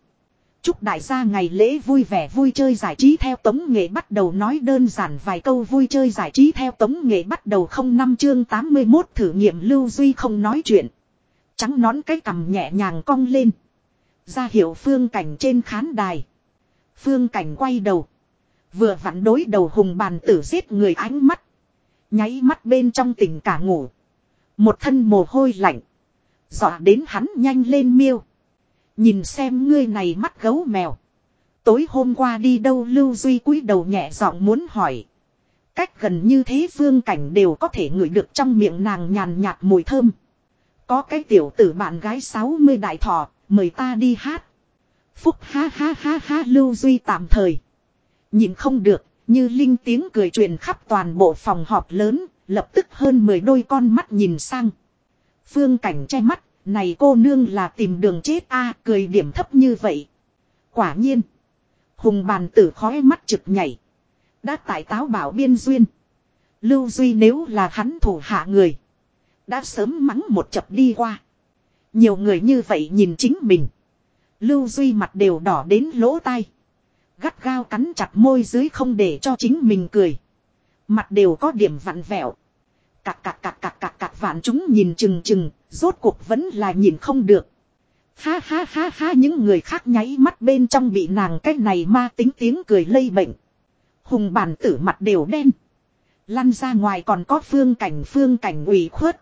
Chúc đại gia ngày lễ vui vẻ vui chơi giải trí theo tống nghệ bắt đầu nói đơn giản vài câu vui chơi giải trí theo tống nghệ bắt đầu không năm chương 81 thử nghiệm lưu duy không nói chuyện. Trắng nón cái cằm nhẹ nhàng cong lên. Ra hiệu phương cảnh trên khán đài. Phương cảnh quay đầu. Vừa vặn đối đầu hùng bàn tử giết người ánh mắt. Nháy mắt bên trong tỉnh cả ngủ. Một thân mồ hôi lạnh. Dọa đến hắn nhanh lên miêu. Nhìn xem ngươi này mắt gấu mèo. Tối hôm qua đi đâu Lưu Duy cúi đầu nhẹ giọng muốn hỏi. Cách gần như thế phương cảnh đều có thể ngửi được trong miệng nàng nhàn nhạt mùi thơm. Có cái tiểu tử bạn gái 60 đại thọ, mời ta đi hát. Phúc ha ha ha ha Lưu Duy tạm thời. Nhìn không được, như linh tiếng cười truyền khắp toàn bộ phòng họp lớn, lập tức hơn 10 đôi con mắt nhìn sang. Phương cảnh che mắt, này cô nương là tìm đường chết a cười điểm thấp như vậy. Quả nhiên. Hùng bàn tử khói mắt trực nhảy. Đã tại táo bảo biên duyên. Lưu Duy nếu là hắn thủ hạ người. Đã sớm mắng một chập đi qua. Nhiều người như vậy nhìn chính mình. Lưu Duy mặt đều đỏ đến lỗ tai. Gắt gao cắn chặt môi dưới không để cho chính mình cười. Mặt đều có điểm vặn vẹo. Cạc cạc cạc cạc cạc cạc vạn chúng nhìn chừng chừng, rốt cuộc vẫn là nhìn không được. Ha ha ha ha những người khác nháy mắt bên trong bị nàng cái này ma tính tiếng cười lây bệnh. Hùng bản tử mặt đều đen. Lăn ra ngoài còn có phương cảnh phương cảnh ủy khuất.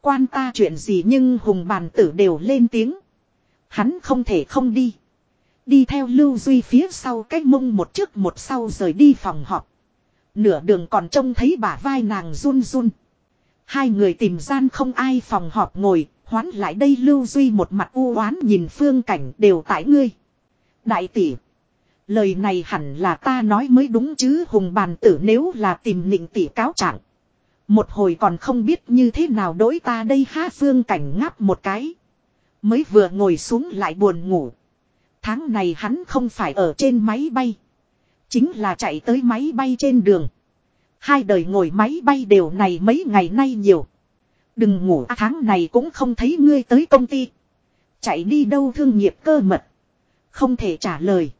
Quan ta chuyện gì nhưng hùng bàn tử đều lên tiếng. Hắn không thể không đi. Đi theo Lưu Duy phía sau cái mông một trước một sau rời đi phòng họp. Nửa đường còn trông thấy bả vai nàng run run. Hai người tìm gian không ai phòng họp ngồi, hoán lại đây Lưu Duy một mặt u oán nhìn phương cảnh đều tại ngươi. Đại tỷ. Lời này hẳn là ta nói mới đúng chứ hùng bàn tử nếu là tìm nịnh tỷ cáo trạng. Một hồi còn không biết như thế nào đối ta đây ha phương cảnh ngáp một cái. Mới vừa ngồi xuống lại buồn ngủ. Tháng này hắn không phải ở trên máy bay. Chính là chạy tới máy bay trên đường. Hai đời ngồi máy bay đều này mấy ngày nay nhiều. Đừng ngủ à, tháng này cũng không thấy ngươi tới công ty. Chạy đi đâu thương nghiệp cơ mật. Không thể trả lời.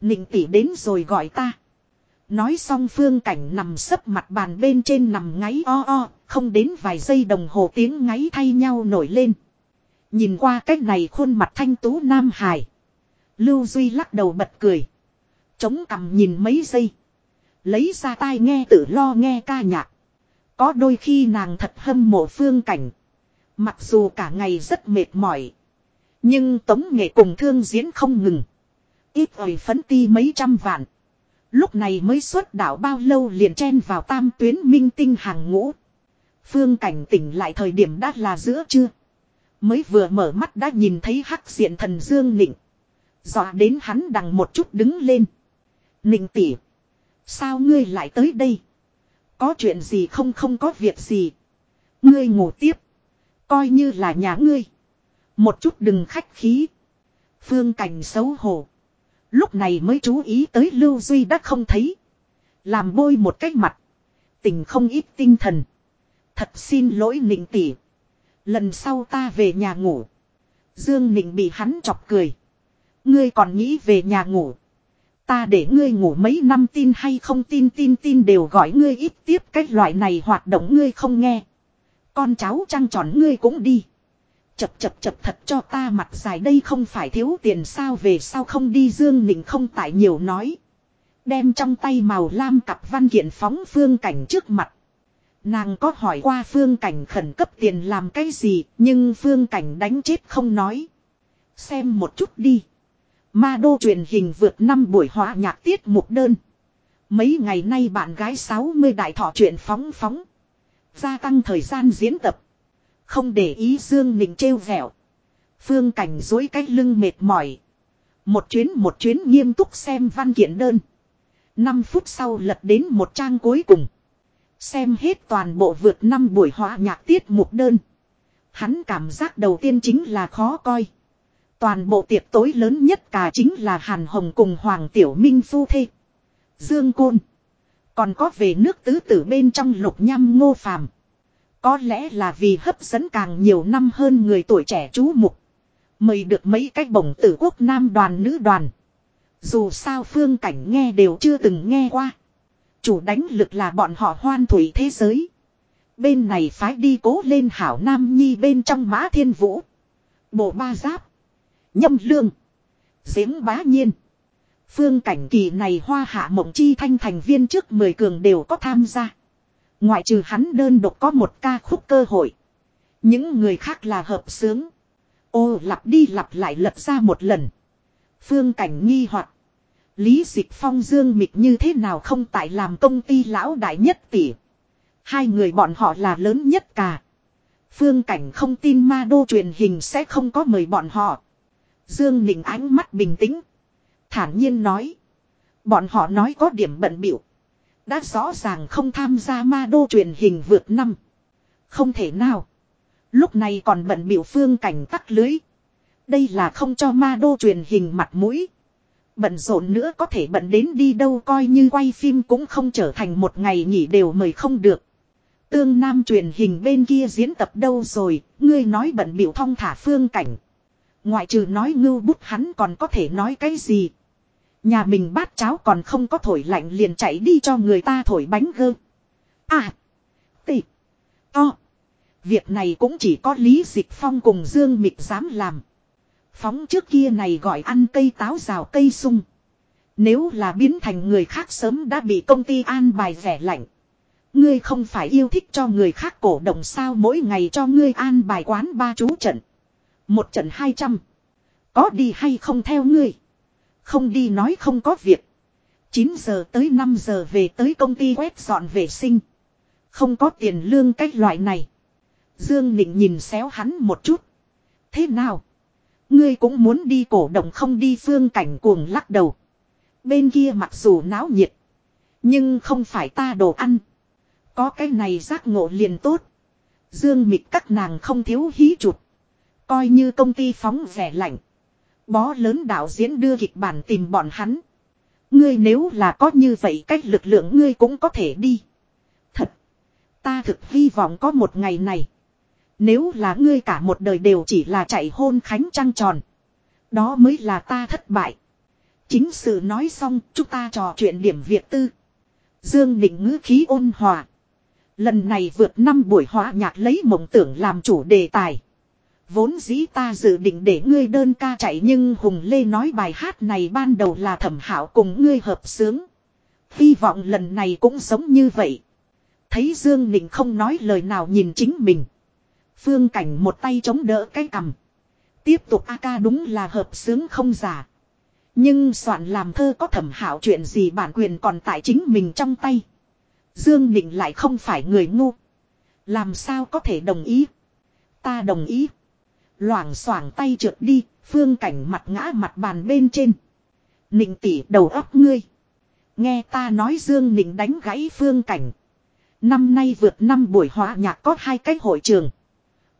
Nịnh tỷ đến rồi gọi ta. Nói xong phương cảnh nằm sấp mặt bàn bên trên nằm ngáy o o, không đến vài giây đồng hồ tiếng ngáy thay nhau nổi lên. Nhìn qua cách này khuôn mặt thanh tú nam hải. Lưu Duy lắc đầu bật cười. Chống cằm nhìn mấy giây. Lấy ra tai nghe tự lo nghe ca nhạc. Có đôi khi nàng thật hâm mộ phương cảnh. Mặc dù cả ngày rất mệt mỏi. Nhưng tống nghệ cùng thương diễn không ngừng. Ít ỏi phấn ti mấy trăm vạn. Lúc này mới xuất đạo bao lâu liền chen vào tam tuyến minh tinh hàng ngũ. Phương cảnh tỉnh lại thời điểm đã là giữa trưa. Mới vừa mở mắt đã nhìn thấy hắc diện thần Dương Nịnh. Dọa đến hắn đằng một chút đứng lên. Ninh tỉ. Sao ngươi lại tới đây? Có chuyện gì không không có việc gì. Ngươi ngủ tiếp. Coi như là nhà ngươi. Một chút đừng khách khí. Phương cảnh xấu hổ. Lúc này mới chú ý tới Lưu Duy đã không thấy. Làm bôi một cách mặt. Tình không ít tinh thần. Thật xin lỗi nịnh Tỉ. Lần sau ta về nhà ngủ. Dương nịnh bị hắn chọc cười. Ngươi còn nghĩ về nhà ngủ. Ta để ngươi ngủ mấy năm tin hay không tin tin tin đều gọi ngươi ít tiếp cách loại này hoạt động ngươi không nghe. Con cháu trăng tròn ngươi cũng đi. Chập chập chập thật cho ta mặt dài đây không phải thiếu tiền sao về sao không đi Dương Nịnh không tại nhiều nói. Đem trong tay màu lam cặp văn kiện phóng phương cảnh trước mặt. Nàng có hỏi qua phương cảnh khẩn cấp tiền làm cái gì, nhưng phương cảnh đánh chết không nói. Xem một chút đi. Ma đô truyền hình vượt năm buổi hóa nhạc tiết mục đơn. Mấy ngày nay bạn gái 60 đại thọ chuyện phóng phóng. Gia tăng thời gian diễn tập. Không để ý Dương Nịnh trêu vẹo. Phương cảnh dối cách lưng mệt mỏi. Một chuyến một chuyến nghiêm túc xem văn kiện đơn. 5 phút sau lật đến một trang cuối cùng. Xem hết toàn bộ vượt năm buổi hóa nhạc tiết mục đơn. Hắn cảm giác đầu tiên chính là khó coi. Toàn bộ tiệc tối lớn nhất cả chính là Hàn Hồng cùng Hoàng Tiểu Minh phu thê. Dương Côn. Còn có về nước tứ tử bên trong lục nhăm ngô phàm. Có lẽ là vì hấp dẫn càng nhiều năm hơn người tuổi trẻ chú mục. Mời được mấy cái bổng tử quốc nam đoàn nữ đoàn. Dù sao phương cảnh nghe đều chưa từng nghe qua. Chủ đánh lực là bọn họ hoan thủy thế giới. Bên này phái đi cố lên hảo nam nhi bên trong mã thiên vũ. Bộ ba giáp. Nhâm lương. Giếng bá nhiên. Phương cảnh kỳ này hoa hạ mộng chi thanh thành viên trước 10 cường đều có tham gia. Ngoại trừ hắn đơn độc có một ca khúc cơ hội. Những người khác là hợp sướng. Ô, lặp đi lặp lại lật ra một lần. Phương cảnh nghi hoặc Lý Dịch Phong Dương Mịch như thế nào không tại làm công ty lão đại nhất tỷ. Hai người bọn họ là lớn nhất cả. Phương Cảnh không tin ma đô truyền hình sẽ không có mời bọn họ. Dương Nịnh ánh mắt bình tĩnh. Thản nhiên nói. Bọn họ nói có điểm bận biểu. Đã rõ ràng không tham gia ma đô truyền hình vượt năm. Không thể nào. Lúc này còn bận biểu phương cảnh tắt lưới. Đây là không cho ma đô truyền hình mặt mũi. Bận rộn nữa có thể bận đến đi đâu coi như quay phim cũng không trở thành một ngày nghỉ đều mời không được. Tương Nam truyền hình bên kia diễn tập đâu rồi, ngươi nói bận biểu thong thả phương cảnh. Ngoại trừ nói ngưu bút hắn còn có thể nói cái gì. Nhà mình bát cháo còn không có thổi lạnh liền chạy đi cho người ta thổi bánh gơ. À. Tị. To. Việc này cũng chỉ có Lý Dịch Phong cùng Dương Mịch dám làm. Phóng trước kia này gọi ăn cây táo rào cây sung. Nếu là biến thành người khác sớm đã bị công ty an bài rẻ lạnh. Ngươi không phải yêu thích cho người khác cổ động sao mỗi ngày cho ngươi an bài quán ba chú trận. Một trận hai trăm. Có đi hay không theo ngươi. Không đi nói không có việc. 9 giờ tới 5 giờ về tới công ty quét dọn vệ sinh. Không có tiền lương cách loại này. Dương Nịnh nhìn xéo hắn một chút. Thế nào? Ngươi cũng muốn đi cổ động không đi phương cảnh cuồng lắc đầu. Bên kia mặc dù náo nhiệt. Nhưng không phải ta đồ ăn. Có cái này giác ngộ liền tốt. Dương mịt các nàng không thiếu hí chụp. Coi như công ty phóng rẻ lạnh. Bó lớn đạo diễn đưa kịch bản tìm bọn hắn. Ngươi nếu là có như vậy cách lực lượng ngươi cũng có thể đi. Thật. Ta thực hy vọng có một ngày này. Nếu là ngươi cả một đời đều chỉ là chạy hôn khánh trăng tròn. Đó mới là ta thất bại. Chính sự nói xong, chúng ta trò chuyện điểm việc tư. Dương Định ngữ khí ôn hòa. Lần này vượt năm buổi hóa nhạc lấy mộng tưởng làm chủ đề tài. Vốn dĩ ta dự định để ngươi đơn ca chạy nhưng Hùng Lê nói bài hát này ban đầu là thẩm hảo cùng ngươi hợp sướng. Hy vọng lần này cũng giống như vậy. Thấy Dương Nịnh không nói lời nào nhìn chính mình. Phương cảnh một tay chống đỡ cái cằm. Tiếp tục a ca đúng là hợp sướng không giả. Nhưng soạn làm thơ có thẩm hảo chuyện gì bản quyền còn tại chính mình trong tay. Dương Nịnh lại không phải người ngu. Làm sao có thể đồng ý. Ta đồng ý. Loảng xoảng tay trượt đi, phương cảnh mặt ngã mặt bàn bên trên. Nịnh tỉ đầu óc ngươi. Nghe ta nói Dương Nịnh đánh gãy phương cảnh. Năm nay vượt năm buổi hóa nhạc có hai cái hội trường.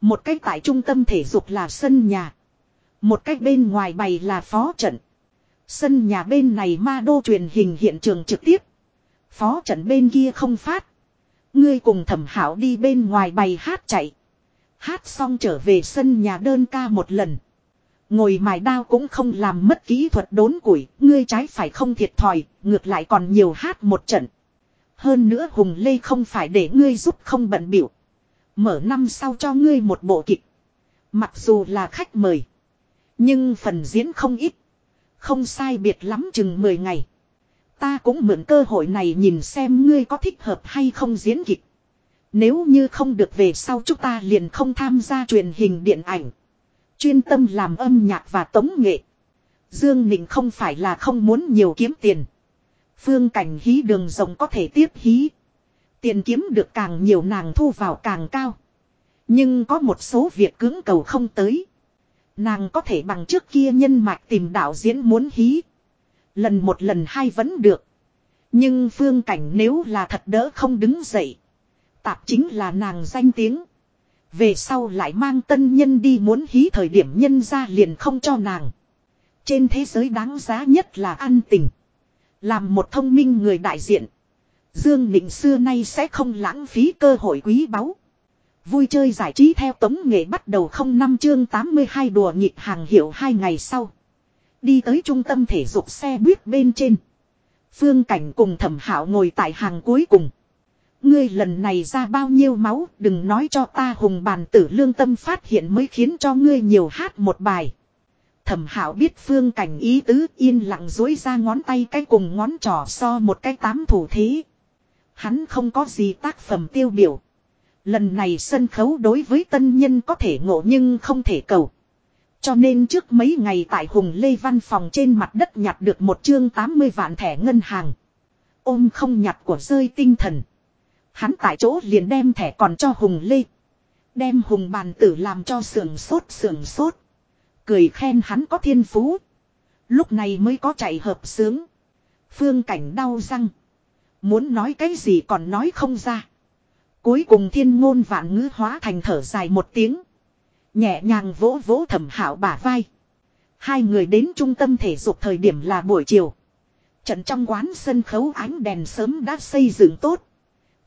Một cách tại trung tâm thể dục là sân nhà. Một cách bên ngoài bày là phó trận. Sân nhà bên này ma đô truyền hình hiện trường trực tiếp. Phó trận bên kia không phát. Ngươi cùng thẩm hảo đi bên ngoài bày hát chạy. Hát xong trở về sân nhà đơn ca một lần. Ngồi mài đao cũng không làm mất kỹ thuật đốn củi, ngươi trái phải không thiệt thòi, ngược lại còn nhiều hát một trận. Hơn nữa Hùng Lê không phải để ngươi giúp không bận biểu. Mở năm sau cho ngươi một bộ kịch. Mặc dù là khách mời. Nhưng phần diễn không ít. Không sai biệt lắm chừng 10 ngày. Ta cũng mượn cơ hội này nhìn xem ngươi có thích hợp hay không diễn kịch. Nếu như không được về sau chúng ta liền không tham gia truyền hình điện ảnh. Chuyên tâm làm âm nhạc và tống nghệ. Dương Nịnh không phải là không muốn nhiều kiếm tiền. Phương cảnh hí đường rộng có thể tiếp hí. Tiền kiếm được càng nhiều nàng thu vào càng cao. Nhưng có một số việc cứng cầu không tới. Nàng có thể bằng trước kia nhân mạch tìm đạo diễn muốn hí. Lần một lần hai vẫn được. Nhưng phương cảnh nếu là thật đỡ không đứng dậy. Tạp chính là nàng danh tiếng. Về sau lại mang tân nhân đi muốn hí thời điểm nhân ra liền không cho nàng. Trên thế giới đáng giá nhất là an tình. Làm một thông minh người đại diện. Dương Nịnh xưa nay sẽ không lãng phí cơ hội quý báu. Vui chơi giải trí theo tống nghệ bắt đầu không năm chương 82 đùa nghịch hàng hiệu hai ngày sau. Đi tới trung tâm thể dục xe buýt bên trên. Phương Cảnh cùng thẩm hảo ngồi tại hàng cuối cùng. Ngươi lần này ra bao nhiêu máu, đừng nói cho ta hùng bàn tử lương tâm phát hiện mới khiến cho ngươi nhiều hát một bài. Thẩm hảo biết phương cảnh ý tứ, yên lặng dối ra ngón tay cái cùng ngón trỏ so một cái tám thủ thế. Hắn không có gì tác phẩm tiêu biểu. Lần này sân khấu đối với tân nhân có thể ngộ nhưng không thể cầu. Cho nên trước mấy ngày tại Hùng Lê văn phòng trên mặt đất nhặt được một chương 80 vạn thẻ ngân hàng. Ôm không nhặt của rơi tinh thần. Hắn tại chỗ liền đem thẻ còn cho Hùng Lê. Đem Hùng bàn tử làm cho sườn sốt sườn sốt. Cười khen hắn có thiên phú. Lúc này mới có chạy hợp sướng. Phương cảnh đau răng. Muốn nói cái gì còn nói không ra. Cuối cùng thiên ngôn vạn ngữ hóa thành thở dài một tiếng. Nhẹ nhàng vỗ vỗ thẩm hảo bả vai. Hai người đến trung tâm thể dục thời điểm là buổi chiều. Trận trong quán sân khấu ánh đèn sớm đã xây dựng tốt.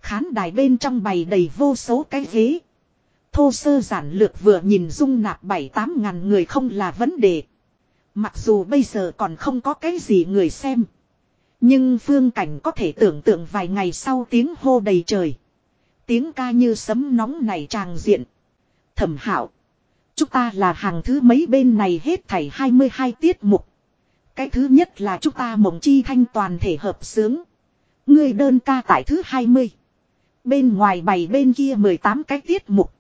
Khán đài bên trong bày đầy vô số cái ghế. Thô sơ giản lược vừa nhìn dung nạp bảy tám ngàn người không là vấn đề. Mặc dù bây giờ còn không có cái gì người xem. Nhưng phương cảnh có thể tưởng tượng vài ngày sau tiếng hô đầy trời. Tiếng ca như sấm nóng này tràng diện. Thẩm hảo. Chúng ta là hàng thứ mấy bên này hết thảy 22 tiết mục. Cái thứ nhất là chúng ta mộng chi thanh toàn thể hợp sướng. Người đơn ca tại thứ 20. Bên ngoài bày bên kia 18 cái tiết mục.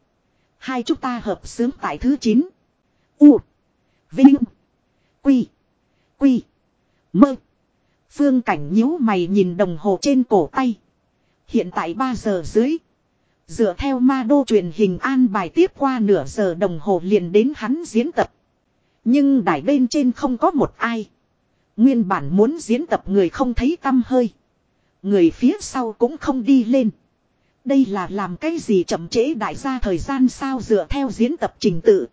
Hai chúng ta hợp sướng tại thứ 9. U. Vinh. Quy. Quy. Mơ. Phương cảnh nhíu mày nhìn đồng hồ trên cổ tay. Hiện tại 3 giờ dưới. Dựa theo ma đô truyền hình an bài tiếp qua nửa giờ đồng hồ liền đến hắn diễn tập. Nhưng đài bên trên không có một ai. Nguyên bản muốn diễn tập người không thấy tâm hơi. Người phía sau cũng không đi lên. Đây là làm cái gì chậm trễ đại gia thời gian sao dựa theo diễn tập trình tự.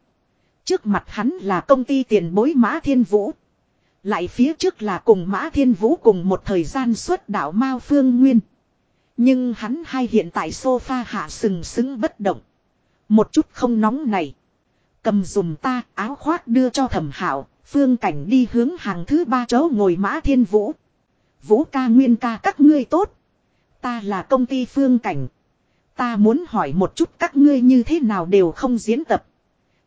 Trước mặt hắn là công ty tiền bối Mã Thiên Vũ. Lại phía trước là cùng Mã Thiên Vũ cùng một thời gian xuất đạo Mao Phương Nguyên. Nhưng hắn hai hiện tại sofa hạ sừng sững bất động. Một chút không nóng này. Cầm dùm ta, áo khoác đưa cho thẩm hảo. Phương cảnh đi hướng hàng thứ ba chỗ ngồi Mã Thiên Vũ. Vũ ca nguyên ca, các ngươi tốt. Ta là công ty phương cảnh. Ta muốn hỏi một chút các ngươi như thế nào đều không diễn tập.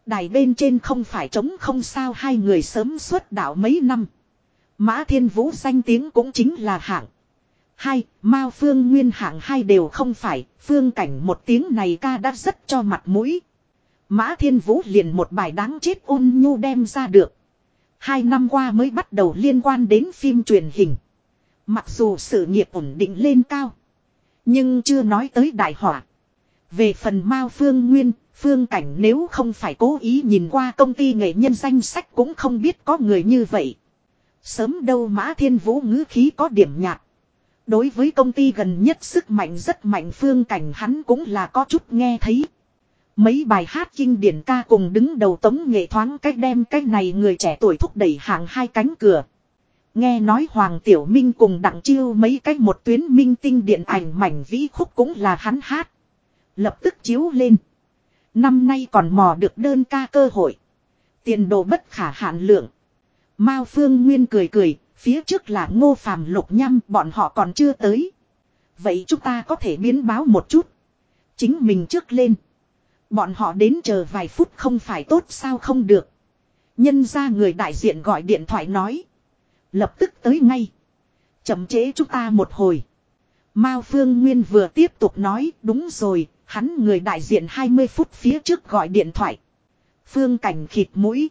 Đài bên trên không phải trống không sao hai người sớm xuất đạo mấy năm. Mã Thiên Vũ danh tiếng cũng chính là hạng. Hai, Mao Phương Nguyên hạng hai đều không phải, phương cảnh một tiếng này ca đã rất cho mặt mũi. Mã Thiên Vũ liền một bài đáng chết ôn nhu đem ra được. Hai năm qua mới bắt đầu liên quan đến phim truyền hình. Mặc dù sự nghiệp ổn định lên cao. Nhưng chưa nói tới đại họa. Về phần Mao Phương Nguyên, Phương Cảnh nếu không phải cố ý nhìn qua công ty nghệ nhân danh sách cũng không biết có người như vậy. Sớm đâu Mã Thiên Vũ ngữ khí có điểm nhạt. Đối với công ty gần nhất sức mạnh rất mạnh Phương Cảnh hắn cũng là có chút nghe thấy. Mấy bài hát kinh điển ca cùng đứng đầu tống nghệ thoáng cách đem cách này người trẻ tuổi thúc đẩy hàng hai cánh cửa. Nghe nói Hoàng Tiểu Minh cùng đặng chiêu mấy cách một tuyến minh tinh điện ảnh mảnh vĩ khúc cũng là hắn hát. Lập tức chiếu lên. Năm nay còn mò được đơn ca cơ hội. Tiền đồ bất khả hạn lượng. Mao Phương Nguyên cười cười, phía trước là ngô phàm lục nhăm bọn họ còn chưa tới. Vậy chúng ta có thể biến báo một chút. Chính mình trước lên. Bọn họ đến chờ vài phút không phải tốt sao không được. Nhân ra người đại diện gọi điện thoại nói. Lập tức tới ngay. Chậm chế chúng ta một hồi. Mao Phương Nguyên vừa tiếp tục nói đúng rồi, hắn người đại diện 20 phút phía trước gọi điện thoại. Phương cảnh khịt mũi.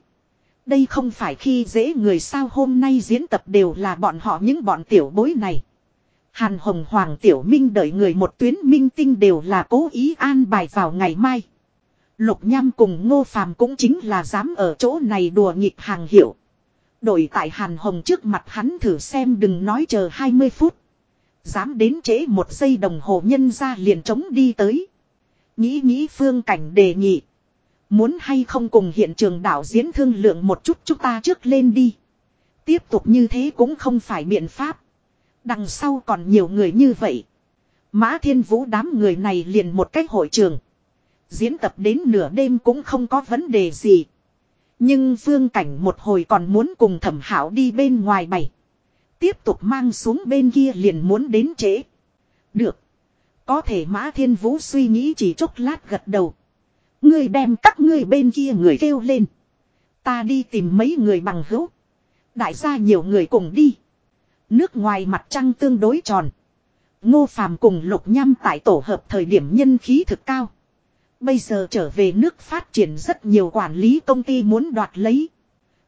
Đây không phải khi dễ người sao hôm nay diễn tập đều là bọn họ những bọn tiểu bối này. Hàn Hồng Hoàng Tiểu Minh đợi người một tuyến minh tinh đều là cố ý an bài vào ngày mai. Lục Nham cùng Ngô Phàm cũng chính là dám ở chỗ này đùa nghịch hàng hiệu. Đổi tại Hàn Hồng trước mặt hắn thử xem đừng nói chờ 20 phút. Dám đến trễ một giây đồng hồ nhân ra liền trống đi tới. Nghĩ nghĩ phương cảnh đề nghị. Muốn hay không cùng hiện trường đạo diễn thương lượng một chút chúng ta trước lên đi. Tiếp tục như thế cũng không phải biện pháp. Đằng sau còn nhiều người như vậy. Mã Thiên Vũ đám người này liền một cách hội trường. Diễn tập đến nửa đêm cũng không có vấn đề gì. Nhưng phương cảnh một hồi còn muốn cùng thẩm hảo đi bên ngoài bày. Tiếp tục mang xuống bên kia liền muốn đến trễ. Được. Có thể Mã Thiên Vũ suy nghĩ chỉ chốc lát gật đầu. Ngươi đem các ngươi bên kia người kêu lên. Ta đi tìm mấy người bằng hữu. Đại gia nhiều người cùng đi. Nước ngoài mặt trăng tương đối tròn. Ngô Phàm cùng Lục Nham tại tổ hợp thời điểm nhân khí thực cao. Bây giờ trở về nước phát triển rất nhiều quản lý công ty muốn đoạt lấy.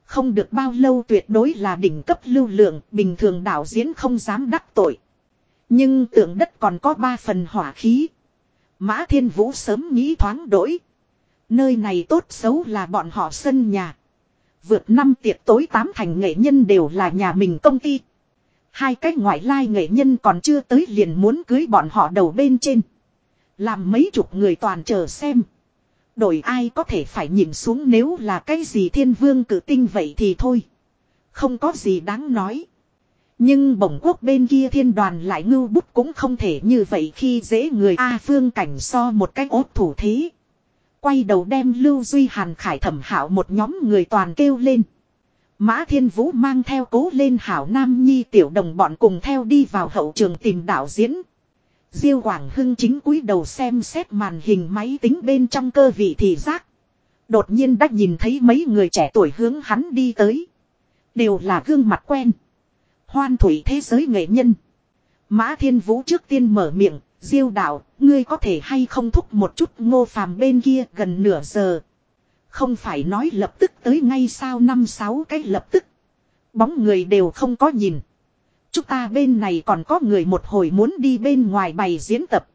Không được bao lâu tuyệt đối là đỉnh cấp lưu lượng, bình thường đạo diễn không dám đắc tội. Nhưng tượng đất còn có ba phần hỏa khí. Mã Thiên Vũ sớm nghĩ thoáng đổi. Nơi này tốt xấu là bọn họ sân nhà. Vượt năm tiệc tối tám thành nghệ nhân đều là nhà mình công ty. Hai cái ngoại lai nghệ nhân còn chưa tới liền muốn cưới bọn họ đầu bên trên. Làm mấy chục người toàn chờ xem. Đổi ai có thể phải nhìn xuống nếu là cái gì thiên vương cử tinh vậy thì thôi. Không có gì đáng nói. Nhưng bổng quốc bên kia thiên đoàn lại ngưu bút cũng không thể như vậy khi dễ người A phương cảnh so một cách ốt thủ thế. Quay đầu đem Lưu Duy Hàn Khải thẩm hảo một nhóm người toàn kêu lên. Mã Thiên Vũ mang theo cố lên hảo Nam Nhi tiểu đồng bọn cùng theo đi vào hậu trường tìm đạo diễn. Diêu Quảng Hưng chính cúi đầu xem xét màn hình máy tính bên trong cơ vị thị giác. Đột nhiên đã nhìn thấy mấy người trẻ tuổi hướng hắn đi tới. Đều là gương mặt quen. Hoan thủy thế giới nghệ nhân. Mã Thiên Vũ trước tiên mở miệng, Diêu đạo, ngươi có thể hay không thúc một chút ngô phàm bên kia gần nửa giờ. Không phải nói lập tức tới ngay sao năm sáu cái lập tức. Bóng người đều không có nhìn. Chúng ta bên này còn có người một hồi muốn đi bên ngoài bày diễn tập.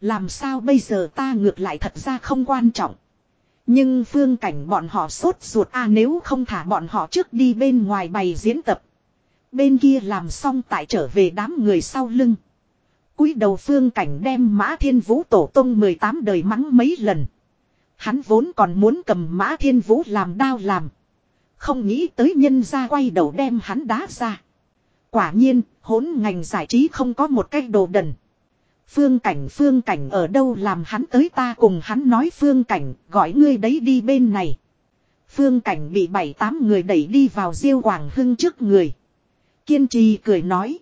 Làm sao bây giờ ta ngược lại thật ra không quan trọng. Nhưng phương cảnh bọn họ sốt ruột a nếu không thả bọn họ trước đi bên ngoài bày diễn tập. Bên kia làm xong tại trở về đám người sau lưng. cúi đầu phương cảnh đem mã thiên vũ tổ tông 18 đời mắng mấy lần. Hắn vốn còn muốn cầm mã thiên vũ làm đao làm. Không nghĩ tới nhân ra quay đầu đem hắn đá ra. Quả nhiên, hỗn ngành giải trí không có một cái đồ đần. Phương cảnh phương cảnh ở đâu làm hắn tới ta cùng hắn nói phương cảnh, gọi ngươi đấy đi bên này. Phương cảnh bị bảy tám người đẩy đi vào diêu quảng hưng trước người. Kiên trì cười nói.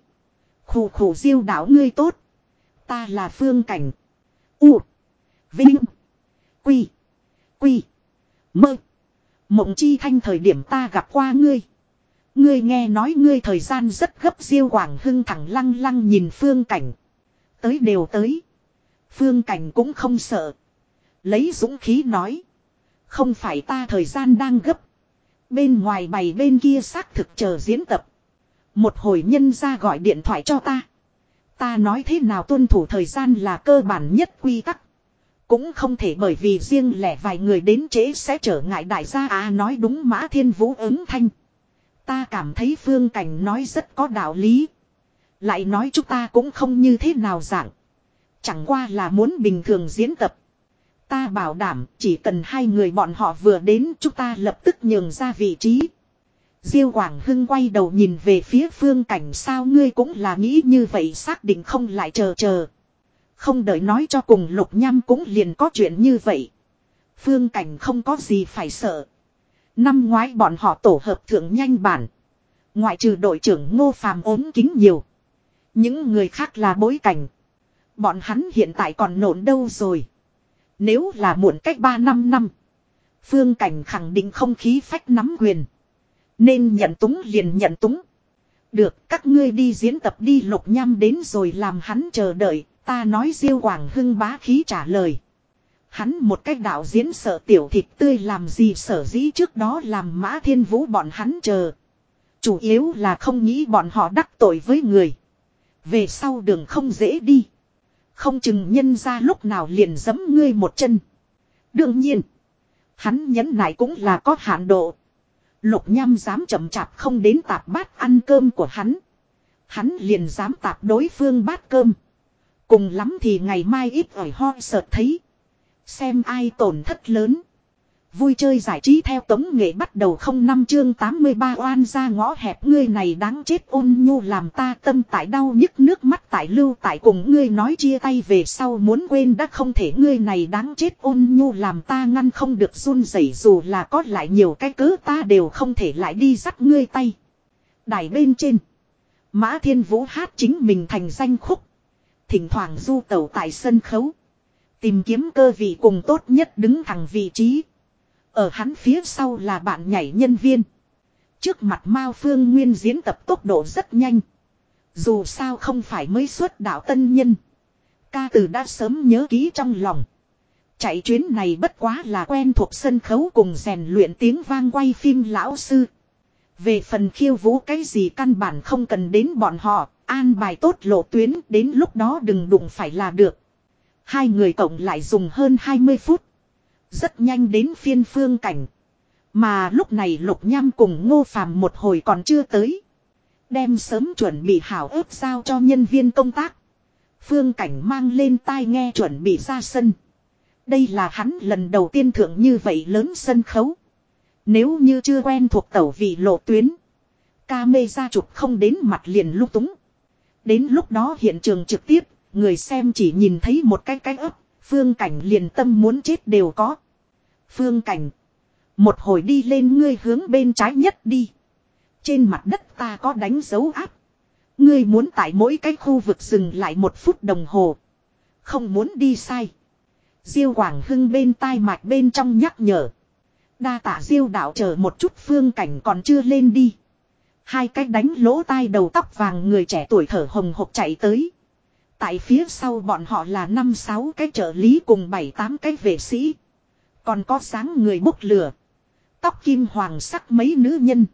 Khủ khủ diêu đảo ngươi tốt. Ta là phương cảnh. U. Vinh. Quy. Quy. Mơ. Mộng chi thanh thời điểm ta gặp qua ngươi. Ngươi nghe nói ngươi thời gian rất gấp diêu quảng hưng thẳng lăng lăng nhìn phương cảnh. Tới đều tới. Phương cảnh cũng không sợ. Lấy dũng khí nói. Không phải ta thời gian đang gấp. Bên ngoài bày bên kia xác thực chờ diễn tập. Một hồi nhân ra gọi điện thoại cho ta. Ta nói thế nào tuân thủ thời gian là cơ bản nhất quy tắc. Cũng không thể bởi vì riêng lẻ vài người đến trễ sẽ trở ngại đại gia à nói đúng mã thiên vũ ứng thanh. Ta cảm thấy phương cảnh nói rất có đạo lý. Lại nói chúng ta cũng không như thế nào dạng. Chẳng qua là muốn bình thường diễn tập. Ta bảo đảm chỉ cần hai người bọn họ vừa đến chúng ta lập tức nhường ra vị trí. Diêu Quảng Hưng quay đầu nhìn về phía phương cảnh sao ngươi cũng là nghĩ như vậy xác định không lại chờ chờ. Không đợi nói cho cùng lục nham cũng liền có chuyện như vậy. Phương cảnh không có gì phải sợ. Năm ngoái bọn họ tổ hợp thượng nhanh bản. Ngoại trừ đội trưởng ngô phàm ốm kính nhiều. Những người khác là bối cảnh. Bọn hắn hiện tại còn nổn đâu rồi. Nếu là muộn cách 3 năm năm. Phương cảnh khẳng định không khí phách nắm quyền. Nên nhận túng liền nhận túng. Được, các ngươi đi diễn tập đi, lục nham đến rồi làm hắn chờ đợi. Ta nói diêu quảng hưng bá khí trả lời. Hắn một cách đạo diễn sợ tiểu thịt tươi làm gì sở dĩ trước đó làm mã thiên vũ bọn hắn chờ. Chủ yếu là không nghĩ bọn họ đắc tội với người. Về sau đường không dễ đi. Không chừng nhân ra lúc nào liền giấm ngươi một chân. Đương nhiên. Hắn nhẫn nại cũng là có hạn độ. Lục nham dám chậm chạp không đến tạp bát ăn cơm của hắn. Hắn liền dám tạp đối phương bát cơm. Cùng lắm thì ngày mai ít ỏi ho sợ thấy. Xem ai tổn thất lớn. Vui chơi giải trí theo tống nghệ bắt đầu không năm chương 83 oan ra ngõ hẹp ngươi này đáng chết ôn nhu làm ta tâm tại đau nhức nước mắt tại lưu tại cùng ngươi nói chia tay về sau muốn quên đã không thể ngươi này đáng chết ôn nhu làm ta ngăn không được run rẩy dù là có lại nhiều cái cớ ta đều không thể lại đi dắt ngươi tay. Đài bên trên. Mã Thiên Vũ hát chính mình thành danh khúc. Thỉnh thoảng du tẩu tại sân khấu. Tìm kiếm cơ vị cùng tốt nhất đứng thẳng vị trí. Ở hắn phía sau là bạn nhảy nhân viên. Trước mặt Mao Phương Nguyên diễn tập tốc độ rất nhanh. Dù sao không phải mới xuất đạo tân nhân. Ca từ đã sớm nhớ ký trong lòng. Chạy chuyến này bất quá là quen thuộc sân khấu cùng rèn luyện tiếng vang quay phim lão sư. Về phần khiêu vũ cái gì căn bản không cần đến bọn họ, an bài tốt lộ tuyến đến lúc đó đừng đụng phải là được. Hai người cộng lại dùng hơn 20 phút. Rất nhanh đến phiên phương cảnh. Mà lúc này lục nham cùng ngô phàm một hồi còn chưa tới. Đem sớm chuẩn bị hảo ớt giao cho nhân viên công tác. Phương cảnh mang lên tai nghe chuẩn bị ra sân. Đây là hắn lần đầu tiên thượng như vậy lớn sân khấu. Nếu như chưa quen thuộc tẩu vị lộ tuyến. Ca mê ra chụp không đến mặt liền lúc túng. Đến lúc đó hiện trường trực tiếp, người xem chỉ nhìn thấy một cái cái ấp, phương cảnh liền tâm muốn chết đều có. Phương cảnh. Một hồi đi lên ngươi hướng bên trái nhất đi. Trên mặt đất ta có đánh dấu áp. Ngươi muốn tại mỗi cái khu vực dừng lại một phút đồng hồ. Không muốn đi sai. Diêu Quảng Hưng bên tai mạch bên trong nhắc nhở. Đa Tả Diêu đạo chờ một chút phương cảnh còn chưa lên đi. Hai cái đánh lỗ tai đầu tóc vàng người trẻ tuổi thở hồng hộc chạy tới. Tại phía sau bọn họ là năm sáu cái trợ lý cùng bảy tám cái vệ sĩ. Còn có sáng người bốc lửa. Tóc kim hoàng sắc mấy nữ nhân.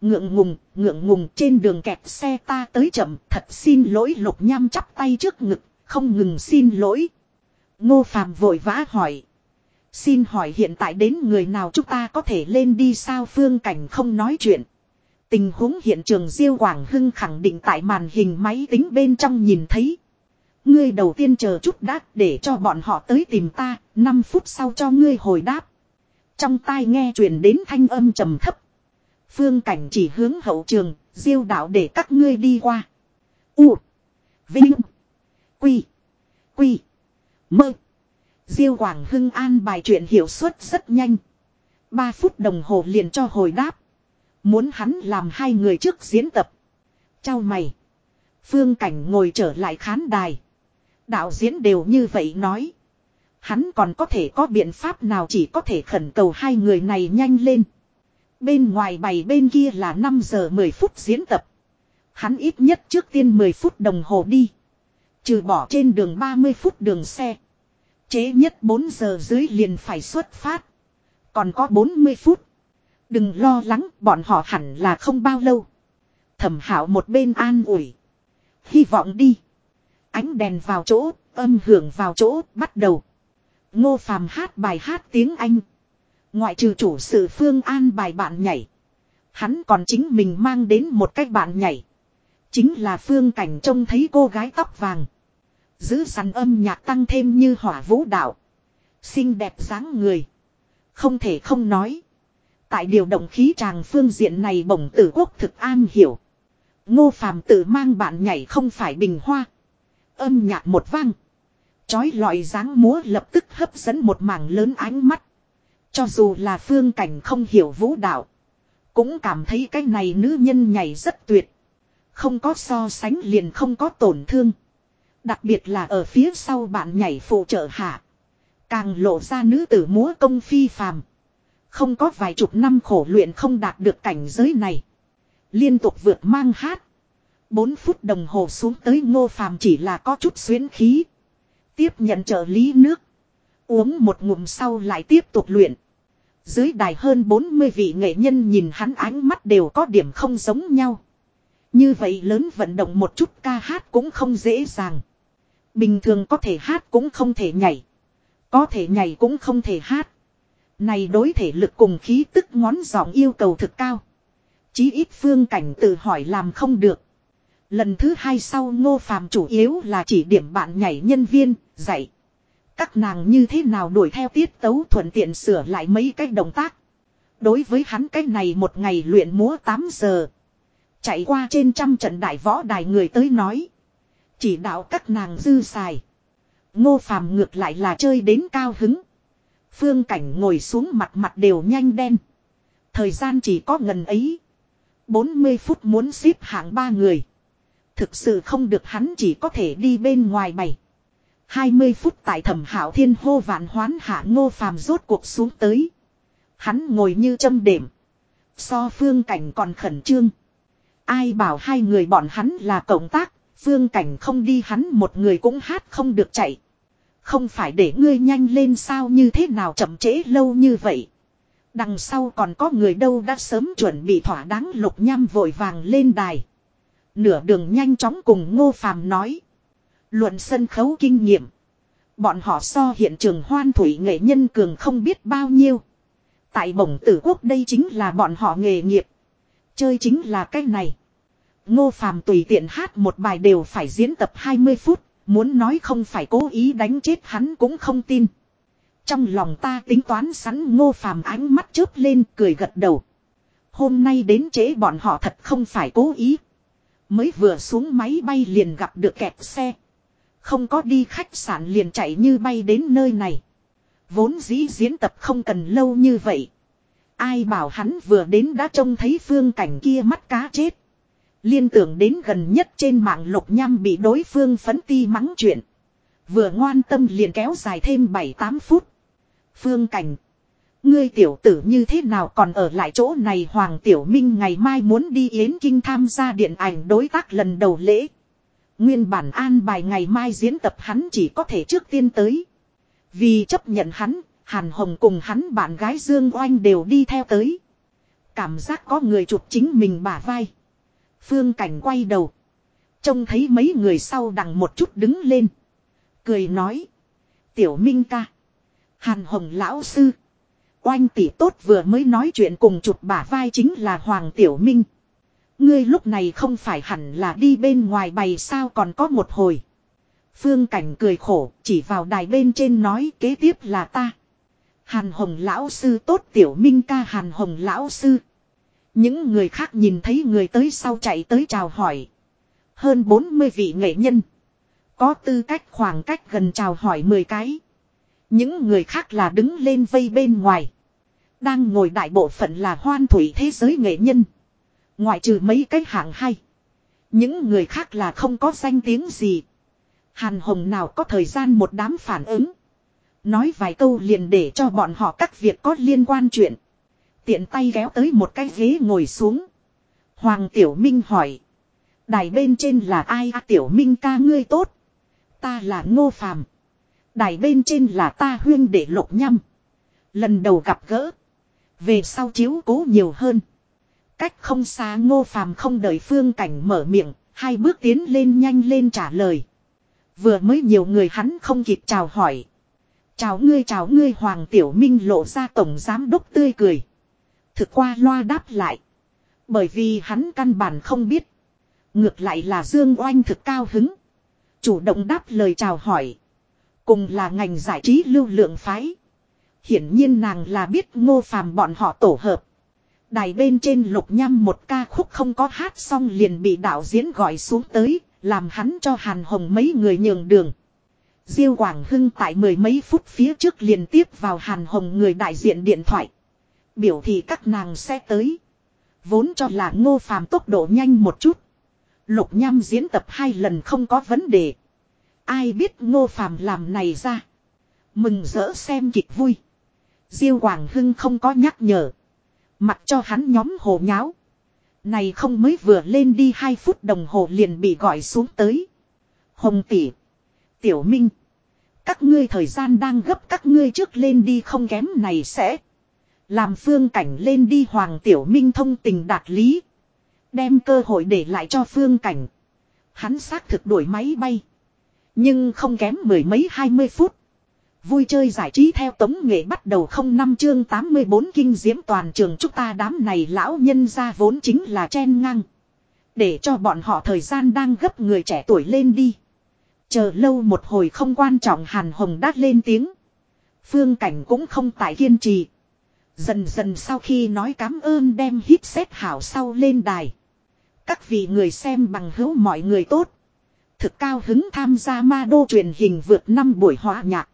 Ngượng ngùng, ngượng ngùng trên đường kẹt xe ta tới chậm, thật xin lỗi lục nham chắp tay trước ngực, không ngừng xin lỗi. Ngô Phạm vội vã hỏi. Xin hỏi hiện tại đến người nào chúng ta có thể lên đi sao phương cảnh không nói chuyện. Tình huống hiện trường Diêu Quảng Hưng khẳng định tại màn hình máy tính bên trong nhìn thấy. Ngươi đầu tiên chờ chút đã để cho bọn họ tới tìm ta, 5 phút sau cho ngươi hồi đáp. Trong tai nghe truyền đến thanh âm trầm thấp. Phương cảnh chỉ hướng hậu trường, diêu đạo để các ngươi đi qua. U. Vinh. Quy. Quy. Mơ. Diêu Quảng Hưng an bài chuyện hiệu suất rất nhanh. 3 phút đồng hồ liền cho hồi đáp. Muốn hắn làm hai người trước diễn tập. Chào mày. Phương Cảnh ngồi trở lại khán đài. Đạo diễn đều như vậy nói. Hắn còn có thể có biện pháp nào chỉ có thể khẩn cầu hai người này nhanh lên. Bên ngoài bày bên kia là 5 giờ 10 phút diễn tập. Hắn ít nhất trước tiên 10 phút đồng hồ đi. Trừ bỏ trên đường 30 phút đường xe. Chế nhất 4 giờ dưới liền phải xuất phát. Còn có 40 phút. Đừng lo lắng, bọn họ hẳn là không bao lâu. Thẩm hảo một bên an ủi. Hy vọng đi. Ánh đèn vào chỗ, âm hưởng vào chỗ, bắt đầu. Ngô Phàm hát bài hát tiếng Anh. Ngoại trừ chủ sự phương an bài bạn nhảy. Hắn còn chính mình mang đến một cách bạn nhảy. Chính là phương cảnh trông thấy cô gái tóc vàng. Giữ sẵn âm nhạc tăng thêm như hỏa vũ đạo. Xinh đẹp dáng người. Không thể không nói. Tại điều động khí tràng phương diện này bổng tử quốc thực an hiểu. Ngô phàm tự mang bạn nhảy không phải bình hoa. Âm nhạc một vang. Chói lọi dáng múa lập tức hấp dẫn một mảng lớn ánh mắt. Cho dù là phương cảnh không hiểu vũ đạo. Cũng cảm thấy cái này nữ nhân nhảy rất tuyệt. Không có so sánh liền không có tổn thương. Đặc biệt là ở phía sau bạn nhảy phụ trợ hạ. Càng lộ ra nữ tử múa công phi phàm. Không có vài chục năm khổ luyện không đạt được cảnh giới này. Liên tục vượt mang hát bốn phút đồng hồ xuống tới ngô phàm chỉ là có chút xuyến khí. Tiếp nhận trợ lý nước. Uống một ngụm sau lại tiếp tục luyện. Dưới đài hơn 40 vị nghệ nhân nhìn hắn ánh mắt đều có điểm không giống nhau. Như vậy lớn vận động một chút ca hát cũng không dễ dàng. Bình thường có thể hát cũng không thể nhảy. Có thể nhảy cũng không thể hát. Này đối thể lực cùng khí tức ngón giọng yêu cầu thực cao. Chí ít phương cảnh tự hỏi làm không được. Lần thứ hai sau ngô phàm chủ yếu là chỉ điểm bạn nhảy nhân viên, dạy. Các nàng như thế nào đuổi theo tiết tấu thuận tiện sửa lại mấy cái động tác. Đối với hắn cái này một ngày luyện múa 8 giờ. Chạy qua trên trăm trận đại võ đài người tới nói. Chỉ đạo các nàng dư xài. Ngô phàm ngược lại là chơi đến cao hứng. Phương cảnh ngồi xuống mặt mặt đều nhanh đen. Thời gian chỉ có ngần ấy. 40 phút muốn xếp hạng ba người. Thực sự không được hắn chỉ có thể đi bên ngoài bày. 20 phút tại thẩm hảo thiên hô vạn hoán hạ ngô phàm rốt cuộc xuống tới. Hắn ngồi như châm đệm. So phương cảnh còn khẩn trương. Ai bảo hai người bọn hắn là cộng tác, phương cảnh không đi hắn một người cũng hát không được chạy. Không phải để ngươi nhanh lên sao như thế nào chậm trễ lâu như vậy. Đằng sau còn có người đâu đã sớm chuẩn bị thỏa đáng lục nhăm vội vàng lên đài. Nửa đường nhanh chóng cùng ngô phàm nói. Luận sân khấu kinh nghiệm. Bọn họ so hiện trường hoan thủy nghệ nhân cường không biết bao nhiêu. Tại bổng tử quốc đây chính là bọn họ nghề nghiệp. Chơi chính là cái này. Ngô phàm tùy tiện hát một bài đều phải diễn tập 20 phút. Muốn nói không phải cố ý đánh chết hắn cũng không tin. Trong lòng ta tính toán sẵn ngô phàm ánh mắt chớp lên cười gật đầu. Hôm nay đến trễ bọn họ thật không phải cố ý. Mới vừa xuống máy bay liền gặp được kẹt xe. Không có đi khách sạn liền chạy như bay đến nơi này. Vốn dĩ diễn tập không cần lâu như vậy. Ai bảo hắn vừa đến đã trông thấy phương cảnh kia mắt cá chết. Liên tưởng đến gần nhất trên mạng lục nhăm bị đối phương phấn ti mắng chuyện. Vừa ngoan tâm liền kéo dài thêm 7-8 phút. Phương cảnh. Ngươi tiểu tử như thế nào còn ở lại chỗ này Hoàng Tiểu Minh ngày mai muốn đi Yến Kinh tham gia điện ảnh đối tác lần đầu lễ. Nguyên bản an bài ngày mai diễn tập hắn chỉ có thể trước tiên tới. Vì chấp nhận hắn, Hàn Hồng cùng hắn bạn gái Dương Oanh đều đi theo tới. Cảm giác có người chụp chính mình bả vai. Phương Cảnh quay đầu. Trông thấy mấy người sau đằng một chút đứng lên. Cười nói. Tiểu Minh ca. Hàn Hồng lão sư. Oanh tỷ tốt vừa mới nói chuyện cùng chụp bả vai chính là Hoàng Tiểu Minh. Ngươi lúc này không phải hẳn là đi bên ngoài bày sao còn có một hồi. Phương Cảnh cười khổ, chỉ vào đài bên trên nói kế tiếp là ta. Hàn Hồng lão sư tốt Tiểu Minh ca Hàn Hồng lão sư. Những người khác nhìn thấy người tới sau chạy tới chào hỏi. Hơn 40 vị nghệ nhân. Có tư cách khoảng cách gần chào hỏi 10 cái. Những người khác là đứng lên vây bên ngoài. Đang ngồi đại bộ phận là hoan thủy thế giới nghệ nhân. Ngoại trừ mấy cái hạng hay. Những người khác là không có danh tiếng gì. Hàn Hồng nào có thời gian một đám phản ứng. Nói vài câu liền để cho bọn họ các việc có liên quan chuyện. Tiện tay kéo tới một cái ghế ngồi xuống. Hoàng Tiểu Minh hỏi. Đài bên trên là ai à, Tiểu Minh ca ngươi tốt. Ta là Ngô Phàm. Đài bên trên là ta huyên để lục nhâm Lần đầu gặp gỡ. Về sau chiếu cố nhiều hơn. Cách không xa ngô phàm không đợi phương cảnh mở miệng. Hai bước tiến lên nhanh lên trả lời. Vừa mới nhiều người hắn không kịp chào hỏi. Chào ngươi chào ngươi, Hoàng Tiểu Minh lộ ra tổng giám đốc tươi cười. Thực qua loa đáp lại. Bởi vì hắn căn bản không biết. Ngược lại là Dương Oanh thực cao hứng. Chủ động đáp lời chào hỏi. Cùng là ngành giải trí lưu lượng phái. Hiển nhiên nàng là biết ngô phàm bọn họ tổ hợp. Đài bên trên lục nhăm một ca khúc không có hát xong liền bị đạo diễn gọi xuống tới, làm hắn cho Hàn Hồng mấy người nhường đường. Diêu Quảng Hưng tại mười mấy phút phía trước liền tiếp vào Hàn Hồng người đại diện điện thoại. Biểu thị các nàng sẽ tới. Vốn cho là ngô phàm tốc độ nhanh một chút. Lục nhăm diễn tập hai lần không có vấn đề. Ai biết ngô phàm làm này ra. Mừng rỡ xem kịch vui. Diêu Quảng Hưng không có nhắc nhở. Mặc cho hắn nhóm hồ nháo. Này không mới vừa lên đi 2 phút đồng hồ liền bị gọi xuống tới. Hồng tỷ. Tiểu Minh. Các ngươi thời gian đang gấp các ngươi trước lên đi không kém này sẽ. Làm phương cảnh lên đi Hoàng Tiểu Minh thông tình đạt lý. Đem cơ hội để lại cho phương cảnh. Hắn xác thực đuổi máy bay. Nhưng không kém mười mấy hai mươi phút. Vui chơi giải trí theo tống nghệ bắt đầu không năm chương 84 kinh diễm toàn trường chúng ta đám này lão nhân ra vốn chính là chen ngang. Để cho bọn họ thời gian đang gấp người trẻ tuổi lên đi. Chờ lâu một hồi không quan trọng Hàn Hồng đát lên tiếng. Phương Cảnh cũng không tại kiên trì. Dần dần sau khi nói cảm ơn đem hít xét hảo sau lên đài. Các vị người xem bằng hữu mọi người tốt. Thực cao hứng tham gia ma đô truyền hình vượt năm buổi hóa nhạc.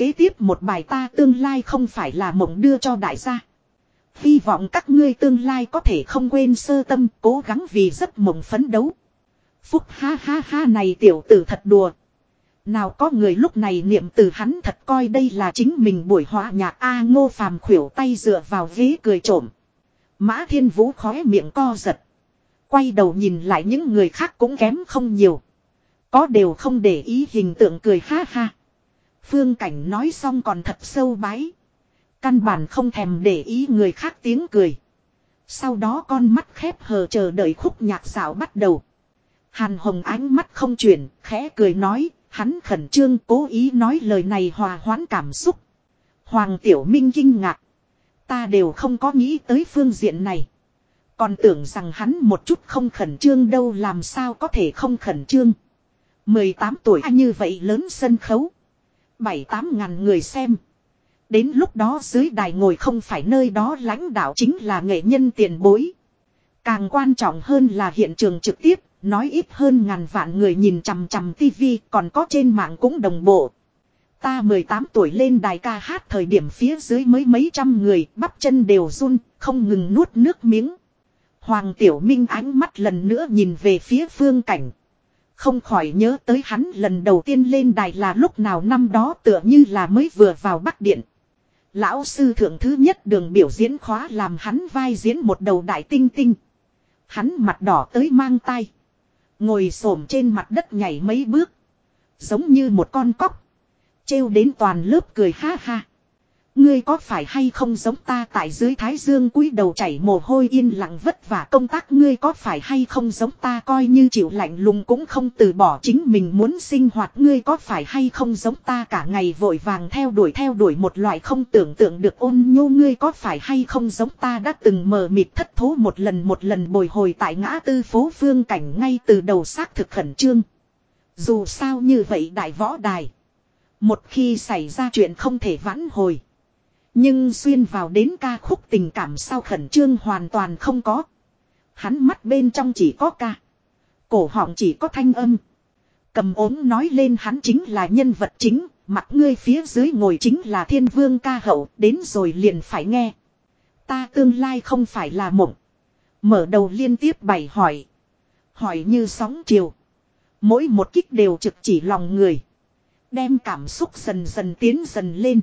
Kế tiếp một bài ta tương lai không phải là mộng đưa cho đại gia. Hy vọng các ngươi tương lai có thể không quên sơ tâm, cố gắng vì giấc mộng phấn đấu. Phúc ha ha ha này tiểu tử thật đùa. Nào có người lúc này niệm từ hắn thật coi đây là chính mình buổi hóa nhạc A ngô phàm khuỷu tay dựa vào ghế cười trộm. Mã thiên vũ khóe miệng co giật. Quay đầu nhìn lại những người khác cũng kém không nhiều. Có đều không để ý hình tượng cười ha ha. Phương Cảnh nói xong còn thật sâu bái. Căn bản không thèm để ý người khác tiếng cười. Sau đó con mắt khép hờ chờ đợi khúc nhạc xảo bắt đầu. Hàn Hồng ánh mắt không chuyển, khẽ cười nói, hắn khẩn trương cố ý nói lời này hòa hoãn cảm xúc. Hoàng Tiểu Minh kinh ngạc. Ta đều không có nghĩ tới phương diện này. Còn tưởng rằng hắn một chút không khẩn trương đâu làm sao có thể không khẩn trương. 18 tuổi như vậy lớn sân khấu. 7-8 ngàn người xem. Đến lúc đó dưới đài ngồi không phải nơi đó lãnh đạo chính là nghệ nhân tiền bối. Càng quan trọng hơn là hiện trường trực tiếp, nói ít hơn ngàn vạn người nhìn chằm chằm tivi còn có trên mạng cũng đồng bộ. Ta 18 tuổi lên đài ca hát thời điểm phía dưới mới mấy trăm người, bắp chân đều run, không ngừng nuốt nước miếng. Hoàng Tiểu Minh ánh mắt lần nữa nhìn về phía phương cảnh. Không khỏi nhớ tới hắn lần đầu tiên lên đài là lúc nào năm đó tựa như là mới vừa vào Bắc Điện. Lão sư thượng thứ nhất đường biểu diễn khóa làm hắn vai diễn một đầu đại tinh tinh. Hắn mặt đỏ tới mang tay. Ngồi xổm trên mặt đất nhảy mấy bước. Giống như một con cóc. Trêu đến toàn lớp cười ha ha. Ngươi có phải hay không giống ta tại dưới thái dương cúi đầu chảy mồ hôi yên lặng vất vả công tác ngươi có phải hay không giống ta coi như chịu lạnh lùng cũng không từ bỏ chính mình muốn sinh hoạt ngươi có phải hay không giống ta cả ngày vội vàng theo đuổi theo đuổi một loại không tưởng tượng được ôn nhu ngươi có phải hay không giống ta đã từng mờ mịt thất thố một lần một lần bồi hồi tại ngã tư phố phương cảnh ngay từ đầu xác thực khẩn trương. Dù sao như vậy đại võ đài. Một khi xảy ra chuyện không thể vãn hồi. Nhưng xuyên vào đến ca khúc tình cảm sao khẩn trương hoàn toàn không có. Hắn mắt bên trong chỉ có ca. Cổ họng chỉ có thanh âm. Cầm ốm nói lên hắn chính là nhân vật chính, mặt ngươi phía dưới ngồi chính là thiên vương ca hậu, đến rồi liền phải nghe. Ta tương lai không phải là mộng. Mở đầu liên tiếp bày hỏi. Hỏi như sóng chiều. Mỗi một kích đều trực chỉ lòng người. Đem cảm xúc dần dần tiến dần lên.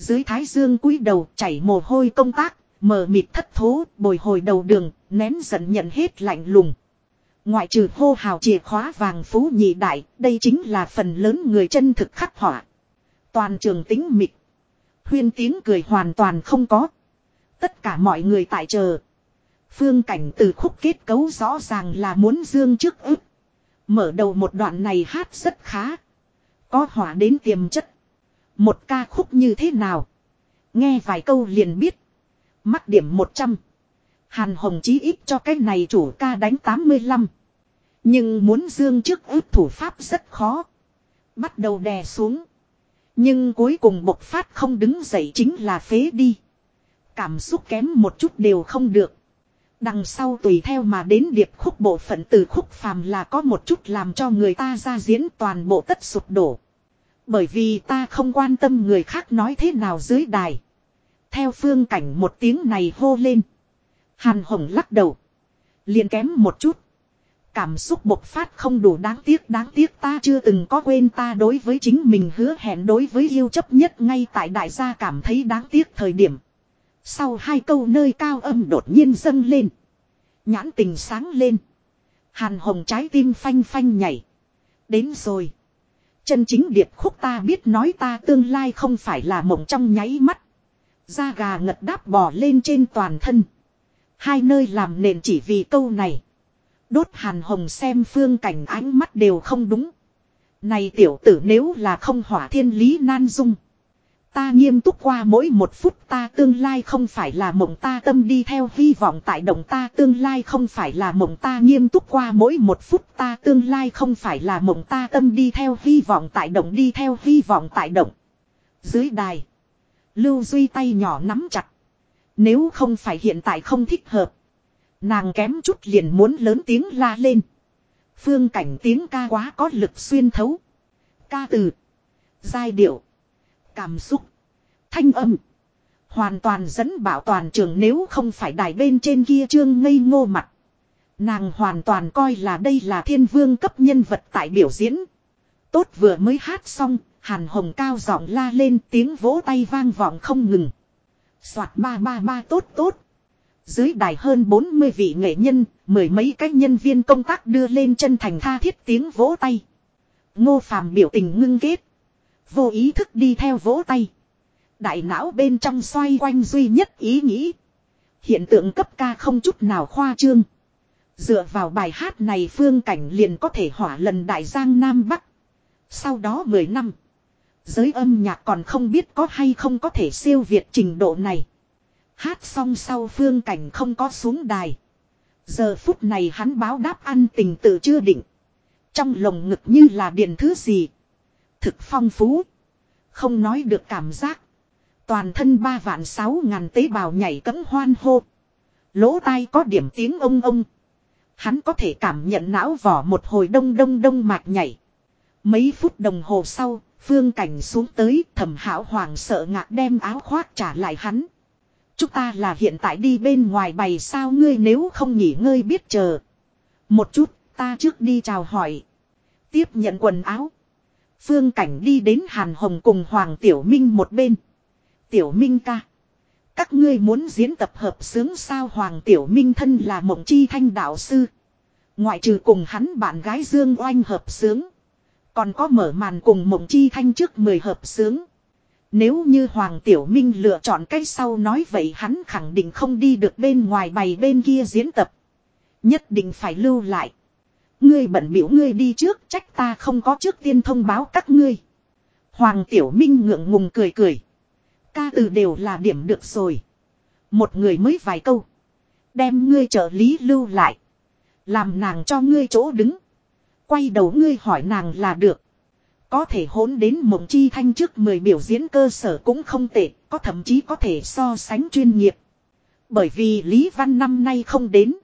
Dưới thái dương cúi đầu chảy mồ hôi công tác, mờ mịt thất thố, bồi hồi đầu đường, nén giận nhận hết lạnh lùng. Ngoại trừ hô hào chìa khóa vàng phú nhị đại, đây chính là phần lớn người chân thực khắc họa. Toàn trường tính mịt. Huyên tiếng cười hoàn toàn không có. Tất cả mọi người tại chờ. Phương cảnh từ khúc kết cấu rõ ràng là muốn dương trước ức. Mở đầu một đoạn này hát rất khá. Có hỏa đến tiềm chất. Một ca khúc như thế nào? Nghe vài câu liền biết. Mắc điểm 100. Hàn Hồng chí ít cho cái này chủ ca đánh 85. Nhưng muốn dương trước ước thủ pháp rất khó. Bắt đầu đè xuống. Nhưng cuối cùng bộc phát không đứng dậy chính là phế đi. Cảm xúc kém một chút đều không được. Đằng sau tùy theo mà đến điệp khúc bộ phận từ khúc phàm là có một chút làm cho người ta ra diễn toàn bộ tất sụp đổ. Bởi vì ta không quan tâm người khác nói thế nào dưới đài. Theo phương cảnh một tiếng này hô lên. Hàn hồng lắc đầu. liền kém một chút. Cảm xúc bộc phát không đủ đáng tiếc đáng tiếc ta chưa từng có quên ta đối với chính mình hứa hẹn, đối với yêu chấp nhất ngay tại đại gia cảm thấy đáng tiếc thời điểm. Sau hai câu nơi cao âm đột nhiên dâng lên. Nhãn tình sáng lên. Hàn hồng trái tim phanh phanh nhảy. Đến rồi. Chân chính điệp khúc ta biết nói ta tương lai không phải là mộng trong nháy mắt. Da gà ngật đáp bò lên trên toàn thân. Hai nơi làm nền chỉ vì câu này. Đốt hàn hồng xem phương cảnh ánh mắt đều không đúng. Này tiểu tử nếu là không hỏa thiên lý nan dung. Ta nghiêm túc qua mỗi một phút ta tương lai không phải là mộng ta tâm đi theo hy vọng tại động ta tương lai không phải là mộng ta nghiêm túc qua mỗi một phút ta tương lai không phải là mộng ta tâm đi theo hy vọng tại động đi theo hy vọng tại động. Dưới đài. Lưu Duy tay nhỏ nắm chặt. Nếu không phải hiện tại không thích hợp. Nàng kém chút liền muốn lớn tiếng la lên. Phương cảnh tiếng ca quá có lực xuyên thấu. Ca từ. Giai điệu. Cảm xúc. Thanh âm. Hoàn toàn dẫn bảo toàn trường nếu không phải đài bên trên kia trương ngây ngô mặt. Nàng hoàn toàn coi là đây là thiên vương cấp nhân vật tại biểu diễn. Tốt vừa mới hát xong, hàn hồng cao giọng la lên tiếng vỗ tay vang vọng không ngừng. Soạt ba ba ba tốt tốt. Dưới đài hơn 40 vị nghệ nhân, mười mấy cái nhân viên công tác đưa lên chân thành tha thiết tiếng vỗ tay. Ngô phàm biểu tình ngưng kết. Vô ý thức đi theo vỗ tay. Đại não bên trong xoay quanh duy nhất ý nghĩ. Hiện tượng cấp ca không chút nào khoa trương. Dựa vào bài hát này phương cảnh liền có thể hỏa lần đại giang Nam Bắc. Sau đó 10 năm. Giới âm nhạc còn không biết có hay không có thể siêu việt trình độ này. Hát xong sau phương cảnh không có xuống đài. Giờ phút này hắn báo đáp ăn tình tự chưa định. Trong lồng ngực như là điện thứ gì. Thực phong phú. Không nói được cảm giác. Toàn thân ba vạn sáu ngàn tế bào nhảy cấm hoan hô. Lỗ tai có điểm tiếng ông ông. Hắn có thể cảm nhận não vỏ một hồi đông đông đông mạch nhảy. Mấy phút đồng hồ sau, phương cảnh xuống tới thẩm hảo hoàng sợ ngạc đem áo khoác trả lại hắn. Chúng ta là hiện tại đi bên ngoài bày sao ngươi nếu không nghỉ ngơi biết chờ. Một chút, ta trước đi chào hỏi. Tiếp nhận quần áo. Phương Cảnh đi đến Hàn Hồng cùng Hoàng Tiểu Minh một bên. Tiểu Minh ca. Các ngươi muốn diễn tập hợp sướng sao Hoàng Tiểu Minh thân là mộng chi thanh đạo sư. Ngoại trừ cùng hắn bạn gái Dương Oanh hợp sướng. Còn có mở màn cùng mộng chi thanh trước 10 hợp sướng. Nếu như Hoàng Tiểu Minh lựa chọn cách sau nói vậy hắn khẳng định không đi được bên ngoài bày bên kia diễn tập. Nhất định phải lưu lại. Ngươi bận biểu ngươi đi trước trách ta không có trước tiên thông báo các ngươi. Hoàng Tiểu Minh ngượng ngùng cười cười. Ca từ đều là điểm được rồi. Một người mới vài câu. Đem ngươi trợ lý lưu lại. Làm nàng cho ngươi chỗ đứng. Quay đầu ngươi hỏi nàng là được. Có thể hỗn đến mộng chi thanh trước 10 biểu diễn cơ sở cũng không tệ, có thậm chí có thể so sánh chuyên nghiệp. Bởi vì Lý Văn năm nay không đến.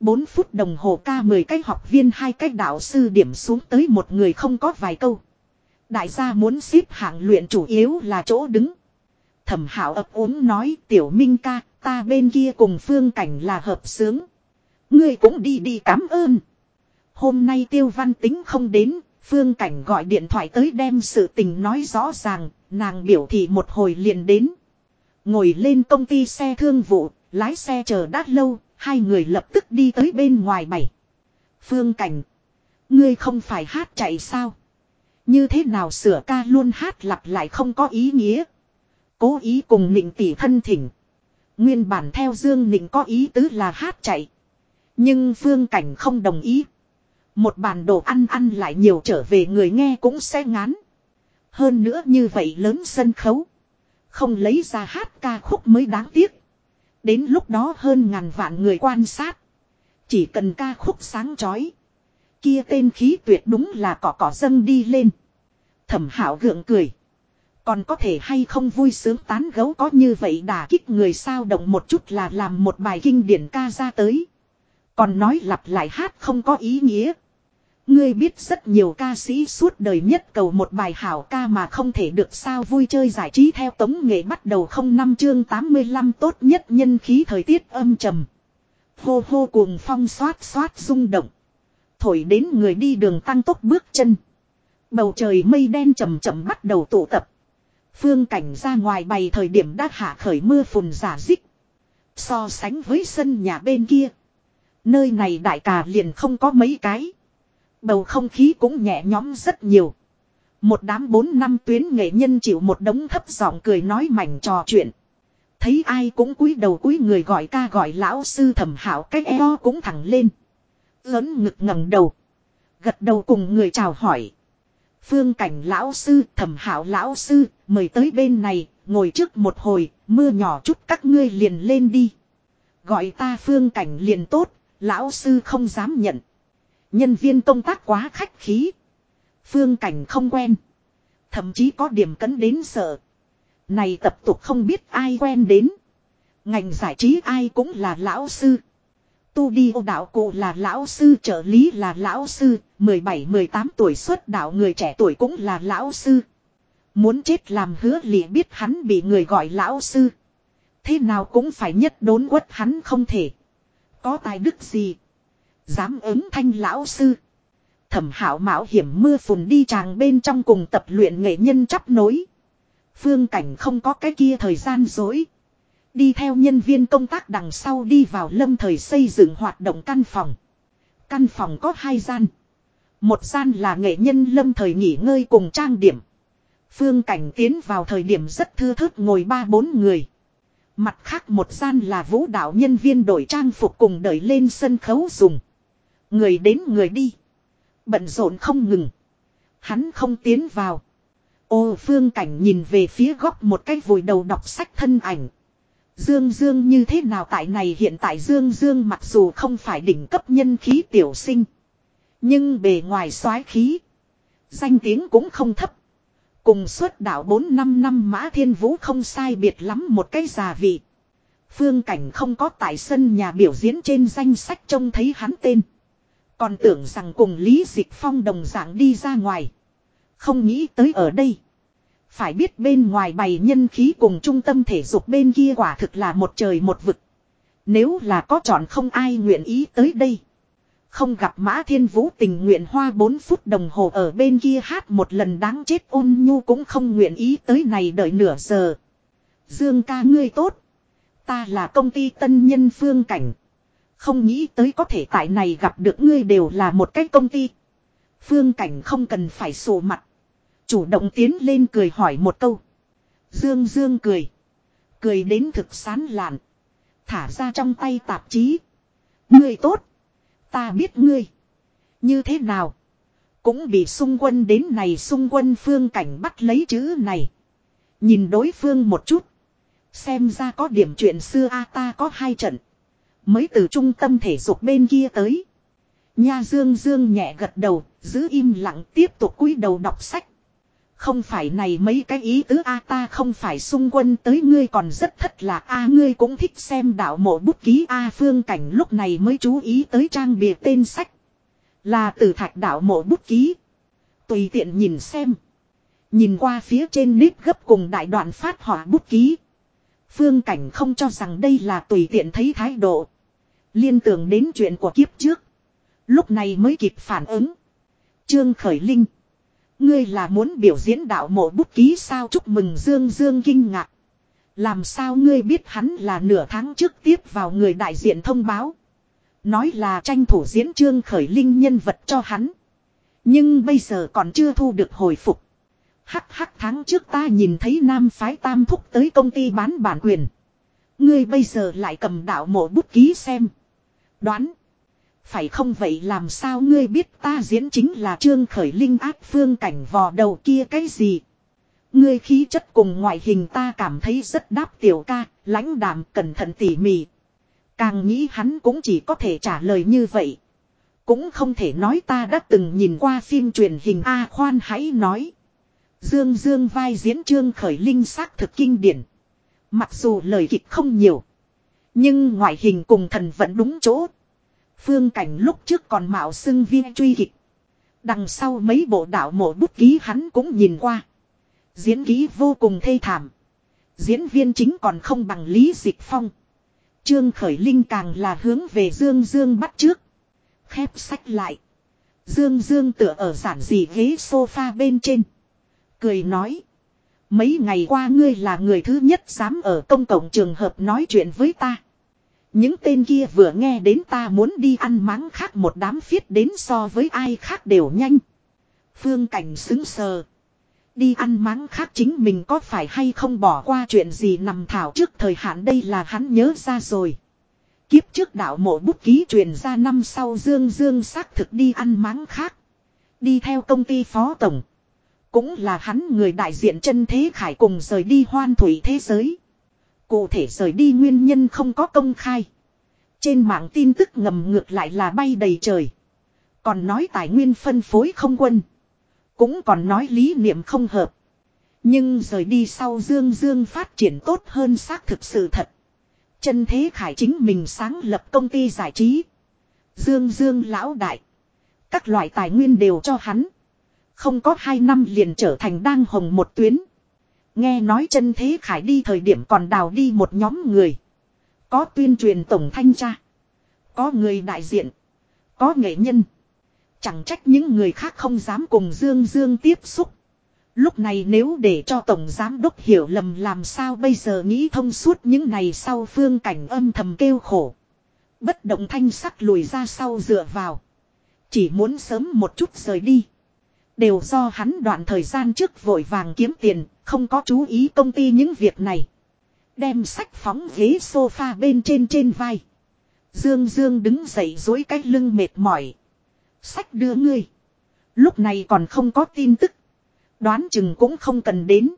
4 phút đồng hồ ca 10 cái học viên hai cái đạo sư điểm xuống tới một người không có vài câu. Đại gia muốn xếp hạng luyện chủ yếu là chỗ đứng. Thẩm hảo ấp ốm nói tiểu minh ca, ta bên kia cùng phương cảnh là hợp sướng. Ngươi cũng đi đi cảm ơn. Hôm nay tiêu văn tính không đến, phương cảnh gọi điện thoại tới đem sự tình nói rõ ràng, nàng biểu thị một hồi liền đến. Ngồi lên công ty xe thương vụ, lái xe chờ đã lâu, Hai người lập tức đi tới bên ngoài bảy. Phương cảnh. Ngươi không phải hát chạy sao? Như thế nào sửa ca luôn hát lặp lại không có ý nghĩa. Cố ý cùng nịnh tỷ thân thỉnh. Nguyên bản theo Dương Nịnh có ý tứ là hát chạy. Nhưng phương cảnh không đồng ý. Một bản đồ ăn ăn lại nhiều trở về người nghe cũng sẽ ngán. Hơn nữa như vậy lớn sân khấu. Không lấy ra hát ca khúc mới đáng tiếc. Đến lúc đó hơn ngàn vạn người quan sát. Chỉ cần ca khúc sáng chói. Kia tên khí tuyệt đúng là cỏ cỏ dâng đi lên. Thẩm hảo gượng cười. Còn có thể hay không vui sướng tán gấu có như vậy đả kích người sao động một chút là làm một bài kinh điển ca ra tới. Còn nói lặp lại hát không có ý nghĩa. Ngươi biết rất nhiều ca sĩ suốt đời nhất cầu một bài hảo ca mà không thể được sao vui chơi giải trí theo tống nghệ bắt đầu không năm chương 85 tốt nhất nhân khí thời tiết âm trầm. Hô hô cuồng phong xoát xoát rung động. Thổi đến người đi đường tăng tốc bước chân. Bầu trời mây đen chầm chậm bắt đầu tụ tập. Phương cảnh ra ngoài bày thời điểm đã hạ khởi mưa phùn giả dích. So sánh với sân nhà bên kia. Nơi này đại cà liền không có mấy cái. Bầu không khí cũng nhẹ nhõm rất nhiều. Một đám bốn năm tuyến nghệ nhân chịu một đống thấp giọng cười nói mảnh trò chuyện. Thấy ai cũng cúi đầu cúi người gọi ca gọi lão sư thẩm hảo cách eo cũng thẳng lên. Lớn ngực ngẩng đầu. Gật đầu cùng người chào hỏi. Phương cảnh lão sư thẩm hảo lão sư, mời tới bên này, ngồi trước một hồi, mưa nhỏ chút các ngươi liền lên đi. Gọi ta phương cảnh liền tốt, lão sư không dám nhận. Nhân viên công tác quá khách khí. Phương cảnh không quen. Thậm chí có điểm cấn đến sợ. Này tập tục không biết ai quen đến. Ngành giải trí ai cũng là lão sư. Tu đi ô đạo cụ là lão sư, trợ lý là lão sư. 17-18 tuổi xuất đạo người trẻ tuổi cũng là lão sư. Muốn chết làm hứa lịa biết hắn bị người gọi lão sư. Thế nào cũng phải nhất đốn quất hắn không thể. Có tài đức gì. Dám ứng thanh lão sư. Thẩm hảo mạo hiểm mưa phùn đi chàng bên trong cùng tập luyện nghệ nhân chắp nối. Phương cảnh không có cái kia thời gian dối. Đi theo nhân viên công tác đằng sau đi vào lâm thời xây dựng hoạt động căn phòng. Căn phòng có hai gian. Một gian là nghệ nhân lâm thời nghỉ ngơi cùng trang điểm. Phương cảnh tiến vào thời điểm rất thư thớt ngồi ba bốn người. Mặt khác một gian là vũ đạo nhân viên đổi trang phục cùng đợi lên sân khấu dùng. Người đến người đi. Bận rộn không ngừng. Hắn không tiến vào. Ô phương cảnh nhìn về phía góc một cái vùi đầu đọc sách thân ảnh. Dương Dương như thế nào tại này hiện tại Dương Dương mặc dù không phải đỉnh cấp nhân khí tiểu sinh. Nhưng bề ngoài soái khí. Danh tiếng cũng không thấp. Cùng suốt đạo 4-5 năm mã thiên vũ không sai biệt lắm một cái già vị. Phương cảnh không có tại sân nhà biểu diễn trên danh sách trông thấy hắn tên. Còn tưởng rằng cùng Lý Dịch Phong đồng dạng đi ra ngoài. Không nghĩ tới ở đây. Phải biết bên ngoài bày nhân khí cùng trung tâm thể dục bên kia quả thực là một trời một vực. Nếu là có chọn không ai nguyện ý tới đây. Không gặp Mã Thiên Vũ tình nguyện hoa 4 phút đồng hồ ở bên kia hát một lần đáng chết ôn nhu cũng không nguyện ý tới này đợi nửa giờ. Dương ca ngươi tốt. Ta là công ty tân nhân phương cảnh. Không nghĩ tới có thể tại này gặp được ngươi đều là một cái công ty. Phương cảnh không cần phải sổ mặt. Chủ động tiến lên cười hỏi một câu. Dương Dương cười. Cười đến thực sán lạn. Thả ra trong tay tạp chí. Ngươi tốt. Ta biết ngươi. Như thế nào? Cũng bị xung quân đến này xung quân phương cảnh bắt lấy chữ này. Nhìn đối phương một chút. Xem ra có điểm chuyện xưa a, ta có hai trận. Mới từ trung tâm thể dục bên kia tới. Nha Dương Dương nhẹ gật đầu, giữ im lặng tiếp tục cúi đầu đọc sách. Không phải này mấy cái ý tứ a ta không phải xung quân tới ngươi còn rất thất là a ngươi cũng thích xem đạo mộ bút ký a phương cảnh lúc này mới chú ý tới trang bìa tên sách. Là từ thạch đạo mộ bút ký. Tùy tiện nhìn xem. Nhìn qua phía trên nếp gấp cùng đại đoạn phát họa bút ký. Phương cảnh không cho rằng đây là tùy tiện thấy thái độ. Liên tưởng đến chuyện của kiếp trước. Lúc này mới kịp phản ứng. Trương Khởi Linh. Ngươi là muốn biểu diễn đạo mộ bút ký sao chúc mừng Dương Dương kinh ngạc. Làm sao ngươi biết hắn là nửa tháng trước tiếp vào người đại diện thông báo. Nói là tranh thủ diễn Trương Khởi Linh nhân vật cho hắn. Nhưng bây giờ còn chưa thu được hồi phục. Hắc hắc, tháng trước ta nhìn thấy nam phái tam thúc tới công ty bán bản quyền. Ngươi bây giờ lại cầm đạo mộ bút ký xem. Đoán. Phải không vậy làm sao ngươi biết ta diễn chính là trương khởi linh ác phương cảnh vò đầu kia cái gì. Ngươi khí chất cùng ngoại hình ta cảm thấy rất đáp tiểu ca, lãnh đạm cẩn thận tỉ mỉ. Càng nghĩ hắn cũng chỉ có thể trả lời như vậy. Cũng không thể nói ta đã từng nhìn qua phim truyền hình A khoan hãy nói. Dương Dương vai diễn trương khởi linh xác thực kinh điển. Mặc dù lời kịch không nhiều. Nhưng ngoại hình cùng thần vẫn đúng chỗ. Phương cảnh lúc trước còn mạo xưng viên truy kịch. Đằng sau mấy bộ đạo mộ bút ký hắn cũng nhìn qua. Diễn ký vô cùng thê thảm. Diễn viên chính còn không bằng Lý Dịch Phong. Trương Khởi Linh càng là hướng về Dương Dương bắt trước. Khép sách lại. Dương Dương tựa ở giản dị ghế sofa bên trên. Cười nói. Mấy ngày qua ngươi là người thứ nhất dám ở công cộng trường hợp nói chuyện với ta. Những tên kia vừa nghe đến ta muốn đi ăn máng khác một đám phiết đến so với ai khác đều nhanh. Phương cảnh xứng sờ. Đi ăn máng khác chính mình có phải hay không bỏ qua chuyện gì nằm thảo trước thời hạn đây là hắn nhớ ra rồi. Kiếp trước đạo mộ bút ký truyền ra năm sau Dương Dương xác thực đi ăn máng khác. Đi theo công ty phó tổng. Cũng là hắn người đại diện chân thế khải cùng rời đi hoan thủy thế giới. Cụ thể rời đi nguyên nhân không có công khai. Trên mạng tin tức ngầm ngược lại là bay đầy trời. Còn nói tài nguyên phân phối không quân. Cũng còn nói lý niệm không hợp. Nhưng rời đi sau Dương Dương phát triển tốt hơn xác thực sự thật. Chân Thế Khải chính mình sáng lập công ty giải trí. Dương Dương lão đại. Các loại tài nguyên đều cho hắn. Không có hai năm liền trở thành đang hồng một tuyến. Nghe nói chân Thế Khải đi thời điểm còn đào đi một nhóm người. Có tuyên truyền tổng thanh tra. Có người đại diện. Có nghệ nhân. Chẳng trách những người khác không dám cùng Dương Dương tiếp xúc. Lúc này nếu để cho Tổng Giám Đốc hiểu lầm làm sao bây giờ nghĩ thông suốt những này sau phương cảnh âm thầm kêu khổ. Bất động thanh sắc lùi ra sau dựa vào. Chỉ muốn sớm một chút rời đi. Đều do hắn đoạn thời gian trước vội vàng kiếm tiền, không có chú ý công ty những việc này. Đem sách phóng ghế sofa bên trên trên vai. Dương Dương đứng dậy dối cái lưng mệt mỏi. Sách đưa ngươi. Lúc này còn không có tin tức. Đoán chừng cũng không cần đến.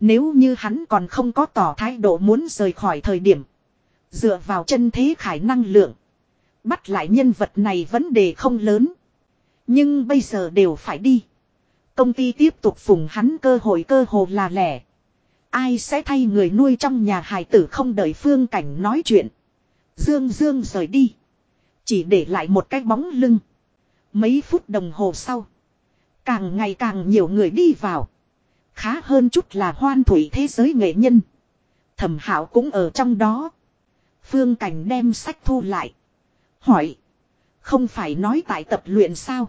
Nếu như hắn còn không có tỏ thái độ muốn rời khỏi thời điểm. Dựa vào chân thế khải năng lượng. Bắt lại nhân vật này vấn đề không lớn. Nhưng bây giờ đều phải đi. Công ty tiếp tục phùng hắn cơ hội cơ hồ là lẻ. Ai sẽ thay người nuôi trong nhà hài tử không đợi phương cảnh nói chuyện. Dương Dương rời đi. Chỉ để lại một cái bóng lưng. Mấy phút đồng hồ sau. Càng ngày càng nhiều người đi vào. Khá hơn chút là hoan thủy thế giới nghệ nhân. Thẩm hảo cũng ở trong đó. Phương Cảnh đem sách thu lại. Hỏi. Không phải nói tại tập luyện sao?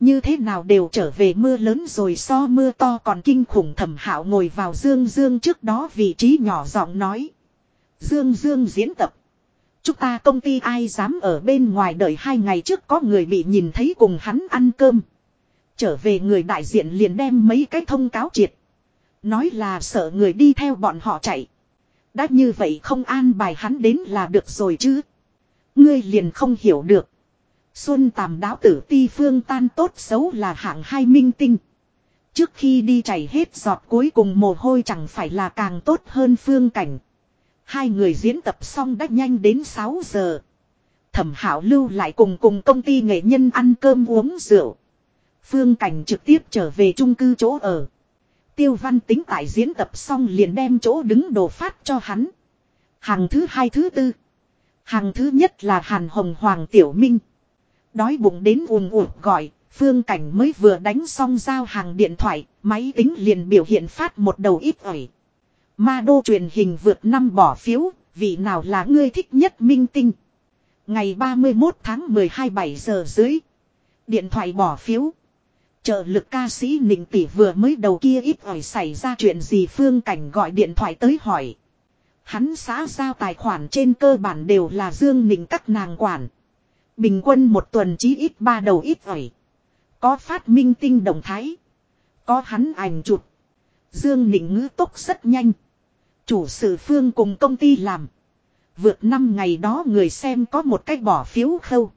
Như thế nào đều trở về mưa lớn rồi so mưa to còn kinh khủng thẩm hạo ngồi vào Dương Dương trước đó vị trí nhỏ giọng nói. Dương Dương diễn tập. Chúng ta công ty ai dám ở bên ngoài đợi hai ngày trước có người bị nhìn thấy cùng hắn ăn cơm. Trở về người đại diện liền đem mấy cái thông cáo triệt. Nói là sợ người đi theo bọn họ chạy. Đã như vậy không an bài hắn đến là được rồi chứ. Ngươi liền không hiểu được. Xuân tàm đáo tử ti phương tan tốt xấu là hạng hai minh tinh. Trước khi đi chảy hết giọt cuối cùng mồ hôi chẳng phải là càng tốt hơn phương cảnh. Hai người diễn tập xong đã nhanh đến 6 giờ. Thẩm hảo lưu lại cùng cùng công ty nghệ nhân ăn cơm uống rượu. Phương Cảnh trực tiếp trở về trung cư chỗ ở. Tiêu văn tính tại diễn tập xong liền đem chỗ đứng đồ phát cho hắn. Hàng thứ hai thứ tư. Hàng thứ nhất là Hàn Hồng Hoàng Tiểu Minh. Đói bụng đến ùn ùm gọi, Phương Cảnh mới vừa đánh xong giao hàng điện thoại, máy tính liền biểu hiện phát một đầu ít ỏi. Ma đô truyền hình vượt năm bỏ phiếu, vị nào là ngươi thích nhất minh tinh. Ngày 31 tháng 12 7 giờ dưới. Điện thoại bỏ phiếu. Trợ lực ca sĩ Ninh Tỷ vừa mới đầu kia ít ỏi xảy ra chuyện gì Phương Cảnh gọi điện thoại tới hỏi. Hắn xã giao tài khoản trên cơ bản đều là Dương Ninh các nàng quản. Bình quân một tuần chí ít ba đầu ít ỏi. Có phát minh tinh động thái. Có hắn ảnh chụp. Dương Nịnh ngữ tốc rất nhanh. Chủ sự phương cùng công ty làm. Vượt năm ngày đó người xem có một cách bỏ phiếu khâu.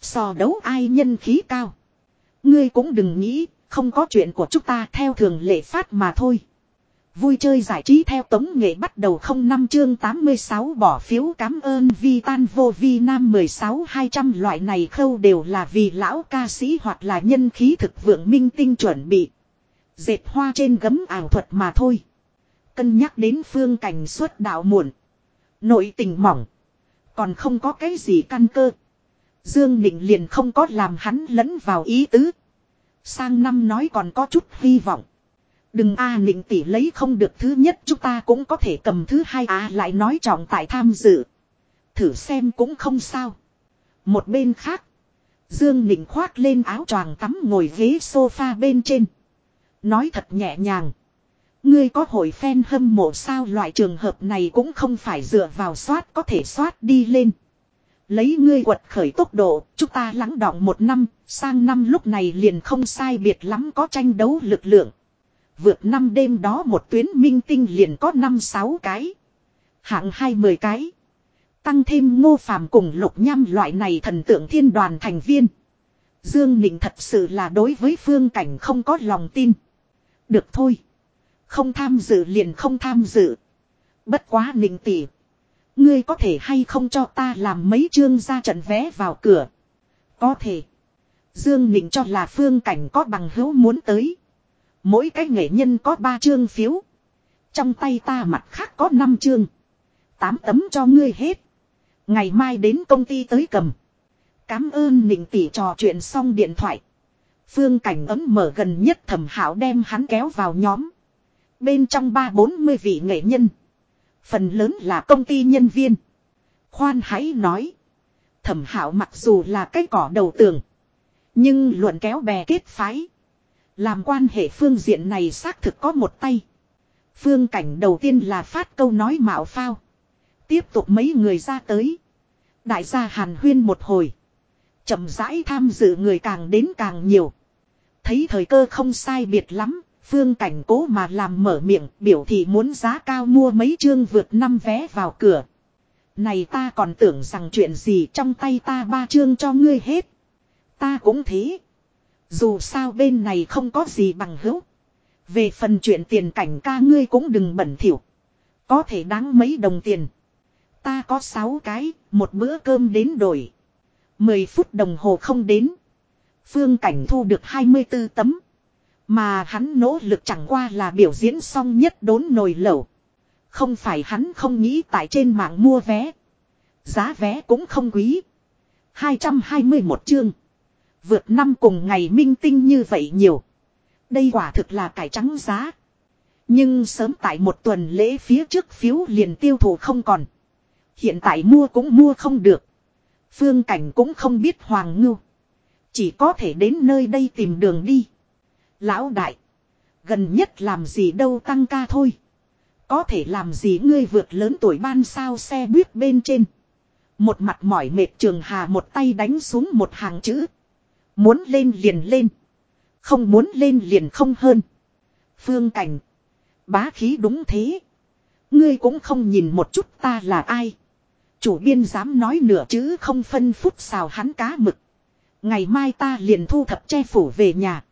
So đấu ai nhân khí cao. Ngươi cũng đừng nghĩ, không có chuyện của chúng ta theo thường lệ phát mà thôi. Vui chơi giải trí theo tống nghệ bắt đầu không năm chương 86 bỏ phiếu cảm ơn vi tan vô vi nam 16 200 loại này khâu đều là vì lão ca sĩ hoặc là nhân khí thực vượng minh tinh chuẩn bị. Dệt hoa trên gấm ảo thuật mà thôi. Cân nhắc đến phương cảnh xuất đạo muộn. Nội tình mỏng. Còn không có cái gì căn cơ. Dương Nịnh liền không có làm hắn lẫn vào ý tứ. Sang năm nói còn có chút hy vọng. Đừng a à, Nịnh tỷ lấy không được thứ nhất chúng ta cũng có thể cầm thứ hai a lại nói trọng tại tham dự. Thử xem cũng không sao. Một bên khác. Dương Nịnh khoác lên áo choàng tắm ngồi ghế sofa bên trên. Nói thật nhẹ nhàng. Ngươi có hội fan hâm mộ sao loại trường hợp này cũng không phải dựa vào soát có thể soát đi lên. Lấy ngươi quật khởi tốc độ, chúng ta lắng đọng một năm, sang năm lúc này liền không sai biệt lắm có tranh đấu lực lượng. Vượt năm đêm đó một tuyến minh tinh liền có năm sáu cái. Hạng hai mười cái. Tăng thêm ngô phàm cùng lục nham loại này thần tượng thiên đoàn thành viên. Dương Nịnh thật sự là đối với phương cảnh không có lòng tin. Được thôi. Không tham dự liền không tham dự. Bất quá Nịnh tỷ. Ngươi có thể hay không cho ta làm mấy chương ra trận vé vào cửa. Có thể. Dương Nịnh cho là phương cảnh có bằng hữu muốn tới. Mỗi cái nghệ nhân có ba chương phiếu. Trong tay ta mặt khác có năm chương. Tám tấm cho ngươi hết. Ngày mai đến công ty tới cầm. Cám ơn nịnh tỷ trò chuyện xong điện thoại. Phương cảnh ấm mở gần nhất thẩm hảo đem hắn kéo vào nhóm. Bên trong ba bốn mươi vị nghệ nhân. Phần lớn là công ty nhân viên. Khoan hãy nói. Thẩm hảo mặc dù là cái cỏ đầu tường. Nhưng luận kéo bè kết phái. Làm quan hệ phương diện này xác thực có một tay. Phương cảnh đầu tiên là phát câu nói mạo phao. Tiếp tục mấy người ra tới. Đại gia hàn huyên một hồi. chậm rãi tham dự người càng đến càng nhiều. Thấy thời cơ không sai biệt lắm. Phương cảnh cố mà làm mở miệng, biểu thị muốn giá cao mua mấy chương vượt năm vé vào cửa. Này ta còn tưởng rằng chuyện gì trong tay ta ba chương cho ngươi hết. Ta cũng thế. Dù sao bên này không có gì bằng hữu. Về phần chuyện tiền cảnh ca ngươi cũng đừng bẩn thỉu. Có thể đáng mấy đồng tiền. Ta có 6 cái, một bữa cơm đến đổi. 10 phút đồng hồ không đến. Phương Cảnh thu được 24 tấm. Mà hắn nỗ lực chẳng qua là biểu diễn xong nhất đốn nồi lẩu. Không phải hắn không nghĩ tại trên mạng mua vé. Giá vé cũng không quý. 221 chương. Vượt năm cùng ngày minh tinh như vậy nhiều. Đây quả thực là cải trắng giá. Nhưng sớm tại một tuần lễ phía trước phiếu liền tiêu thụ không còn. Hiện tại mua cũng mua không được. Phương cảnh cũng không biết hoàng ngưu. Chỉ có thể đến nơi đây tìm đường đi. Lão đại. Gần nhất làm gì đâu tăng ca thôi. Có thể làm gì ngươi vượt lớn tuổi ban sao xe buýt bên trên. Một mặt mỏi mệt trường hà một tay đánh xuống một hàng chữ. Muốn lên liền lên. Không muốn lên liền không hơn. Phương cảnh. Bá khí đúng thế. Ngươi cũng không nhìn một chút ta là ai. Chủ biên dám nói nửa chứ không phân phút xào hắn cá mực. Ngày mai ta liền thu thập che phủ về nhà.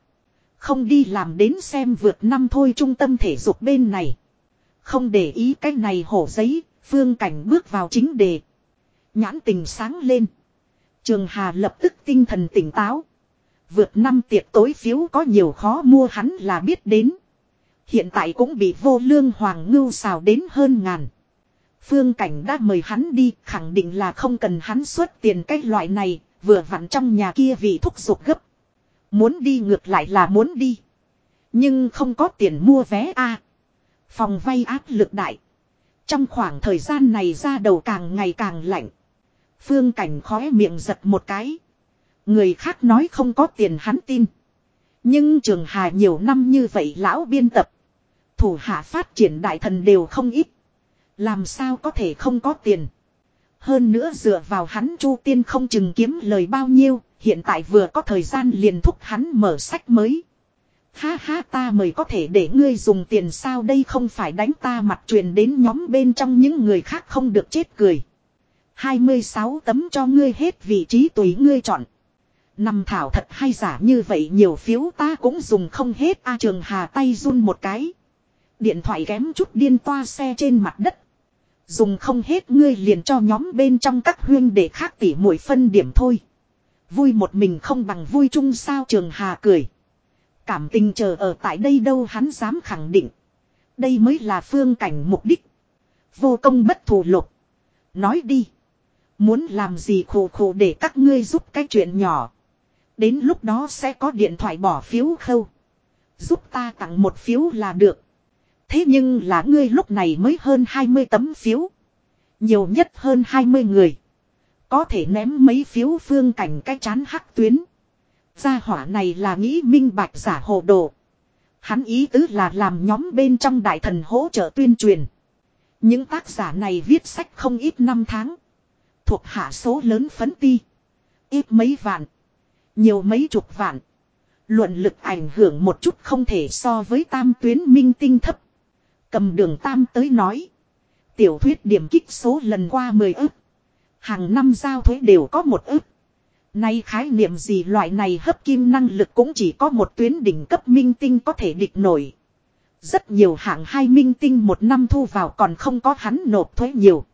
Không đi làm đến xem vượt năm thôi trung tâm thể dục bên này. Không để ý cái này hổ giấy, phương cảnh bước vào chính đề. Nhãn tình sáng lên. Trường Hà lập tức tinh thần tỉnh táo. Vượt năm tiệc tối phiếu có nhiều khó mua hắn là biết đến. Hiện tại cũng bị vô lương hoàng ngưu xào đến hơn ngàn. Phương Cảnh đã mời hắn đi, khẳng định là không cần hắn xuất tiền cái loại này, vừa vặn trong nhà kia vì thúc giục gấp. Muốn đi ngược lại là muốn đi. Nhưng không có tiền mua vé a Phòng vay áp lực đại. Trong khoảng thời gian này ra đầu càng ngày càng lạnh. Phương Cảnh khóe miệng giật một cái. Người khác nói không có tiền hắn tin. Nhưng trường hà nhiều năm như vậy lão biên tập. Thủ hạ phát triển đại thần đều không ít. Làm sao có thể không có tiền. Hơn nữa dựa vào hắn chu tiên không chừng kiếm lời bao nhiêu. Hiện tại vừa có thời gian liền thúc hắn mở sách mới. Ha ha, ta mời có thể để ngươi dùng tiền sao đây không phải đánh ta mặt truyền đến nhóm bên trong những người khác không được chết cười. 26 tấm cho ngươi hết vị trí tùy ngươi chọn. Nằm thảo thật hay giả như vậy nhiều phiếu ta cũng dùng không hết a trường hà tay run một cái. Điện thoại kém chút điên toa xe trên mặt đất. Dùng không hết, ngươi liền cho nhóm bên trong các huyên để khác tỉ mũi phân điểm thôi. Vui một mình không bằng vui chung sao trường hà cười. Cảm tình chờ ở tại đây đâu hắn dám khẳng định. Đây mới là phương cảnh mục đích. Vô công bất thù lục. Nói đi. Muốn làm gì khổ khổ để các ngươi giúp cái chuyện nhỏ. Đến lúc đó sẽ có điện thoại bỏ phiếu khâu. Giúp ta tặng một phiếu là được. Thế nhưng là ngươi lúc này mới hơn 20 tấm phiếu. Nhiều nhất hơn 20 người. Có thể ném mấy phiếu phương cảnh cái chán hắc tuyến. Gia hỏa này là nghĩ minh bạch giả hồ đồ. Hắn ý tứ là làm nhóm bên trong đại thần hỗ trợ tuyên truyền. Những tác giả này viết sách không ít năm tháng. Thuộc hạ số lớn phấn ti. Ít mấy vạn. Nhiều mấy chục vạn. Luận lực ảnh hưởng một chút không thể so với tam tuyến minh tinh thấp. Cầm đường tam tới nói. Tiểu thuyết điểm kích số lần qua 10 ức. Hàng năm giao thuế đều có một ức. Nay khái niệm gì loại này hấp kim năng lực cũng chỉ có một tuyến đỉnh cấp minh tinh có thể địch nổi. Rất nhiều hạng hai minh tinh một năm thu vào còn không có hắn nộp thuế nhiều.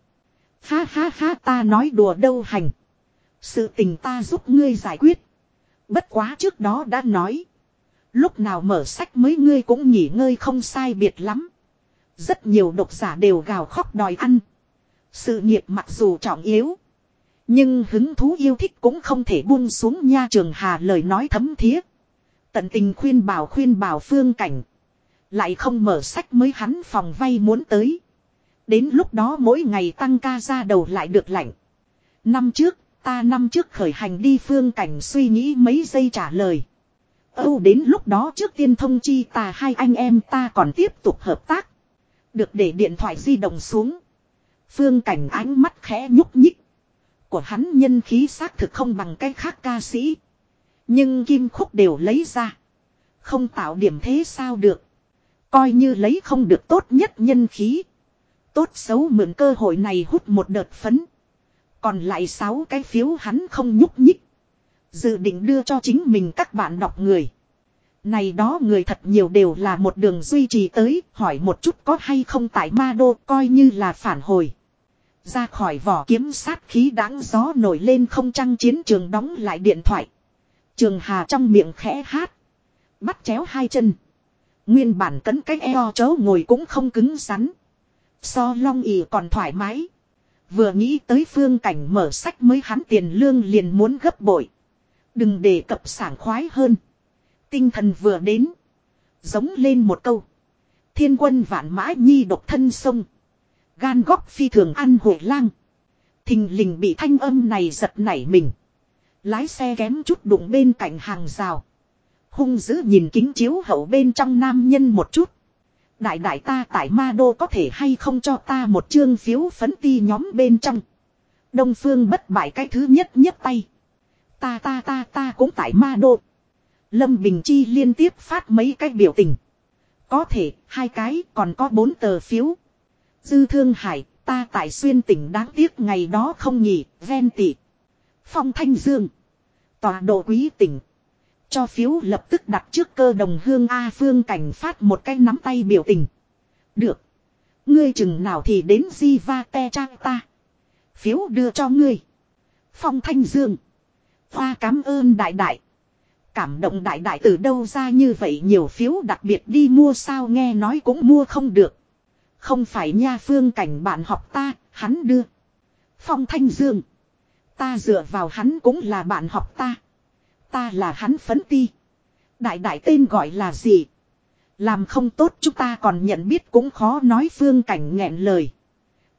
Ha ha ha ta nói đùa đâu hành. Sự tình ta giúp ngươi giải quyết. Bất quá trước đó đã nói. Lúc nào mở sách mới ngươi cũng nghỉ ngơi không sai biệt lắm. Rất nhiều độc giả đều gào khóc đòi ăn. Sự nghiệp mặc dù trọng yếu. Nhưng hứng thú yêu thích cũng không thể buông xuống nha trường hà lời nói thấm thía. Tận tình khuyên bảo khuyên bảo phương cảnh. Lại không mở sách mới hắn phòng vay muốn tới. Đến lúc đó mỗi ngày tăng ca ra đầu lại được lạnh. Năm trước, ta năm trước khởi hành đi phương cảnh suy nghĩ mấy giây trả lời. Âu đến lúc đó trước tiên thông chi ta hai anh em ta còn tiếp tục hợp tác. Được để điện thoại di động xuống. Phương cảnh ánh mắt khẽ nhúc nhích. Của hắn nhân khí xác thực không bằng cái khác ca sĩ. Nhưng kim khúc đều lấy ra. Không tạo điểm thế sao được. Coi như lấy không được tốt nhất nhân khí. Tốt xấu mượn cơ hội này hút một đợt phấn. Còn lại sáu cái phiếu hắn không nhúc nhích. Dự định đưa cho chính mình các bạn đọc người. Này đó người thật nhiều đều là một đường duy trì tới, hỏi một chút có hay không tại ma đô coi như là phản hồi. Ra khỏi vỏ kiếm sát khí đáng gió nổi lên không trăng chiến trường đóng lại điện thoại. Trường Hà trong miệng khẽ hát. Bắt chéo hai chân. Nguyên bản cấn cái eo chấu ngồi cũng không cứng rắn. So long ỉ còn thoải mái. Vừa nghĩ tới phương cảnh mở sách mới hắn tiền lương liền muốn gấp bội. Đừng để cập sảng khoái hơn. Tinh thần vừa đến. Giống lên một câu. Thiên quân vạn mã nhi độc thân sông. Gan góc phi thường ăn hội lang. Thình lình bị thanh âm này giật nảy mình. Lái xe kém chút đụng bên cạnh hàng rào. Hung dữ nhìn kính chiếu hậu bên trong nam nhân một chút. Đại đại ta tại ma đô có thể hay không cho ta một chương phiếu phấn ti nhóm bên trong. Đông phương bất bại cái thứ nhất nhất tay. Ta ta ta ta cũng tại ma đô. Lâm Bình Chi liên tiếp phát mấy cái biểu tình. Có thể, hai cái, còn có bốn tờ phiếu. Dư Thương Hải, ta tại xuyên tỉnh đáng tiếc ngày đó không nhỉ, ven tỷ. Phong Thanh Dương. Tòa độ quý tỉnh. Cho phiếu lập tức đặt trước cơ đồng hương A Phương Cảnh phát một cái nắm tay biểu tình. Được. Ngươi chừng nào thì đến di va te trang ta. Phiếu đưa cho ngươi. Phong Thanh Dương. Hoa cảm ơn đại đại. Cảm động đại đại từ đâu ra như vậy nhiều phiếu đặc biệt đi mua sao nghe nói cũng mua không được. Không phải nha phương cảnh bạn học ta, hắn đưa. Phong Thanh Dương. Ta dựa vào hắn cũng là bạn học ta. Ta là hắn phấn ti. Đại đại tên gọi là gì? Làm không tốt chúng ta còn nhận biết cũng khó nói phương cảnh nghẹn lời.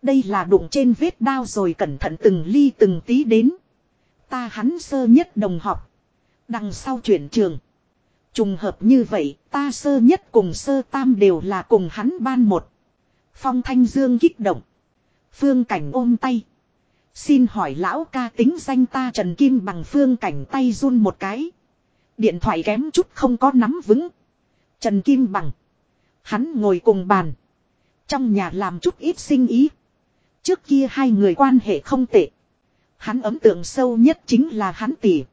Đây là đụng trên vết đao rồi cẩn thận từng ly từng tí đến. Ta hắn sơ nhất đồng học. Đằng sau chuyển trường. Trùng hợp như vậy, ta sơ nhất cùng sơ tam đều là cùng hắn ban một. Phong Thanh Dương kích động. Phương Cảnh ôm tay. Xin hỏi lão ca tính danh ta Trần Kim bằng Phương Cảnh tay run một cái. Điện thoại kém chút không có nắm vững. Trần Kim bằng. Hắn ngồi cùng bàn. Trong nhà làm chút ít sinh ý. Trước kia hai người quan hệ không tệ. Hắn ấn tượng sâu nhất chính là hắn tỷ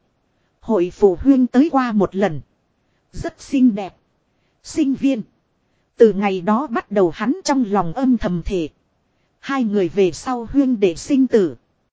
Hội phụ huyên tới qua một lần. Rất xinh đẹp. Sinh viên. Từ ngày đó bắt đầu hắn trong lòng âm thầm thể. Hai người về sau huyên để sinh tử.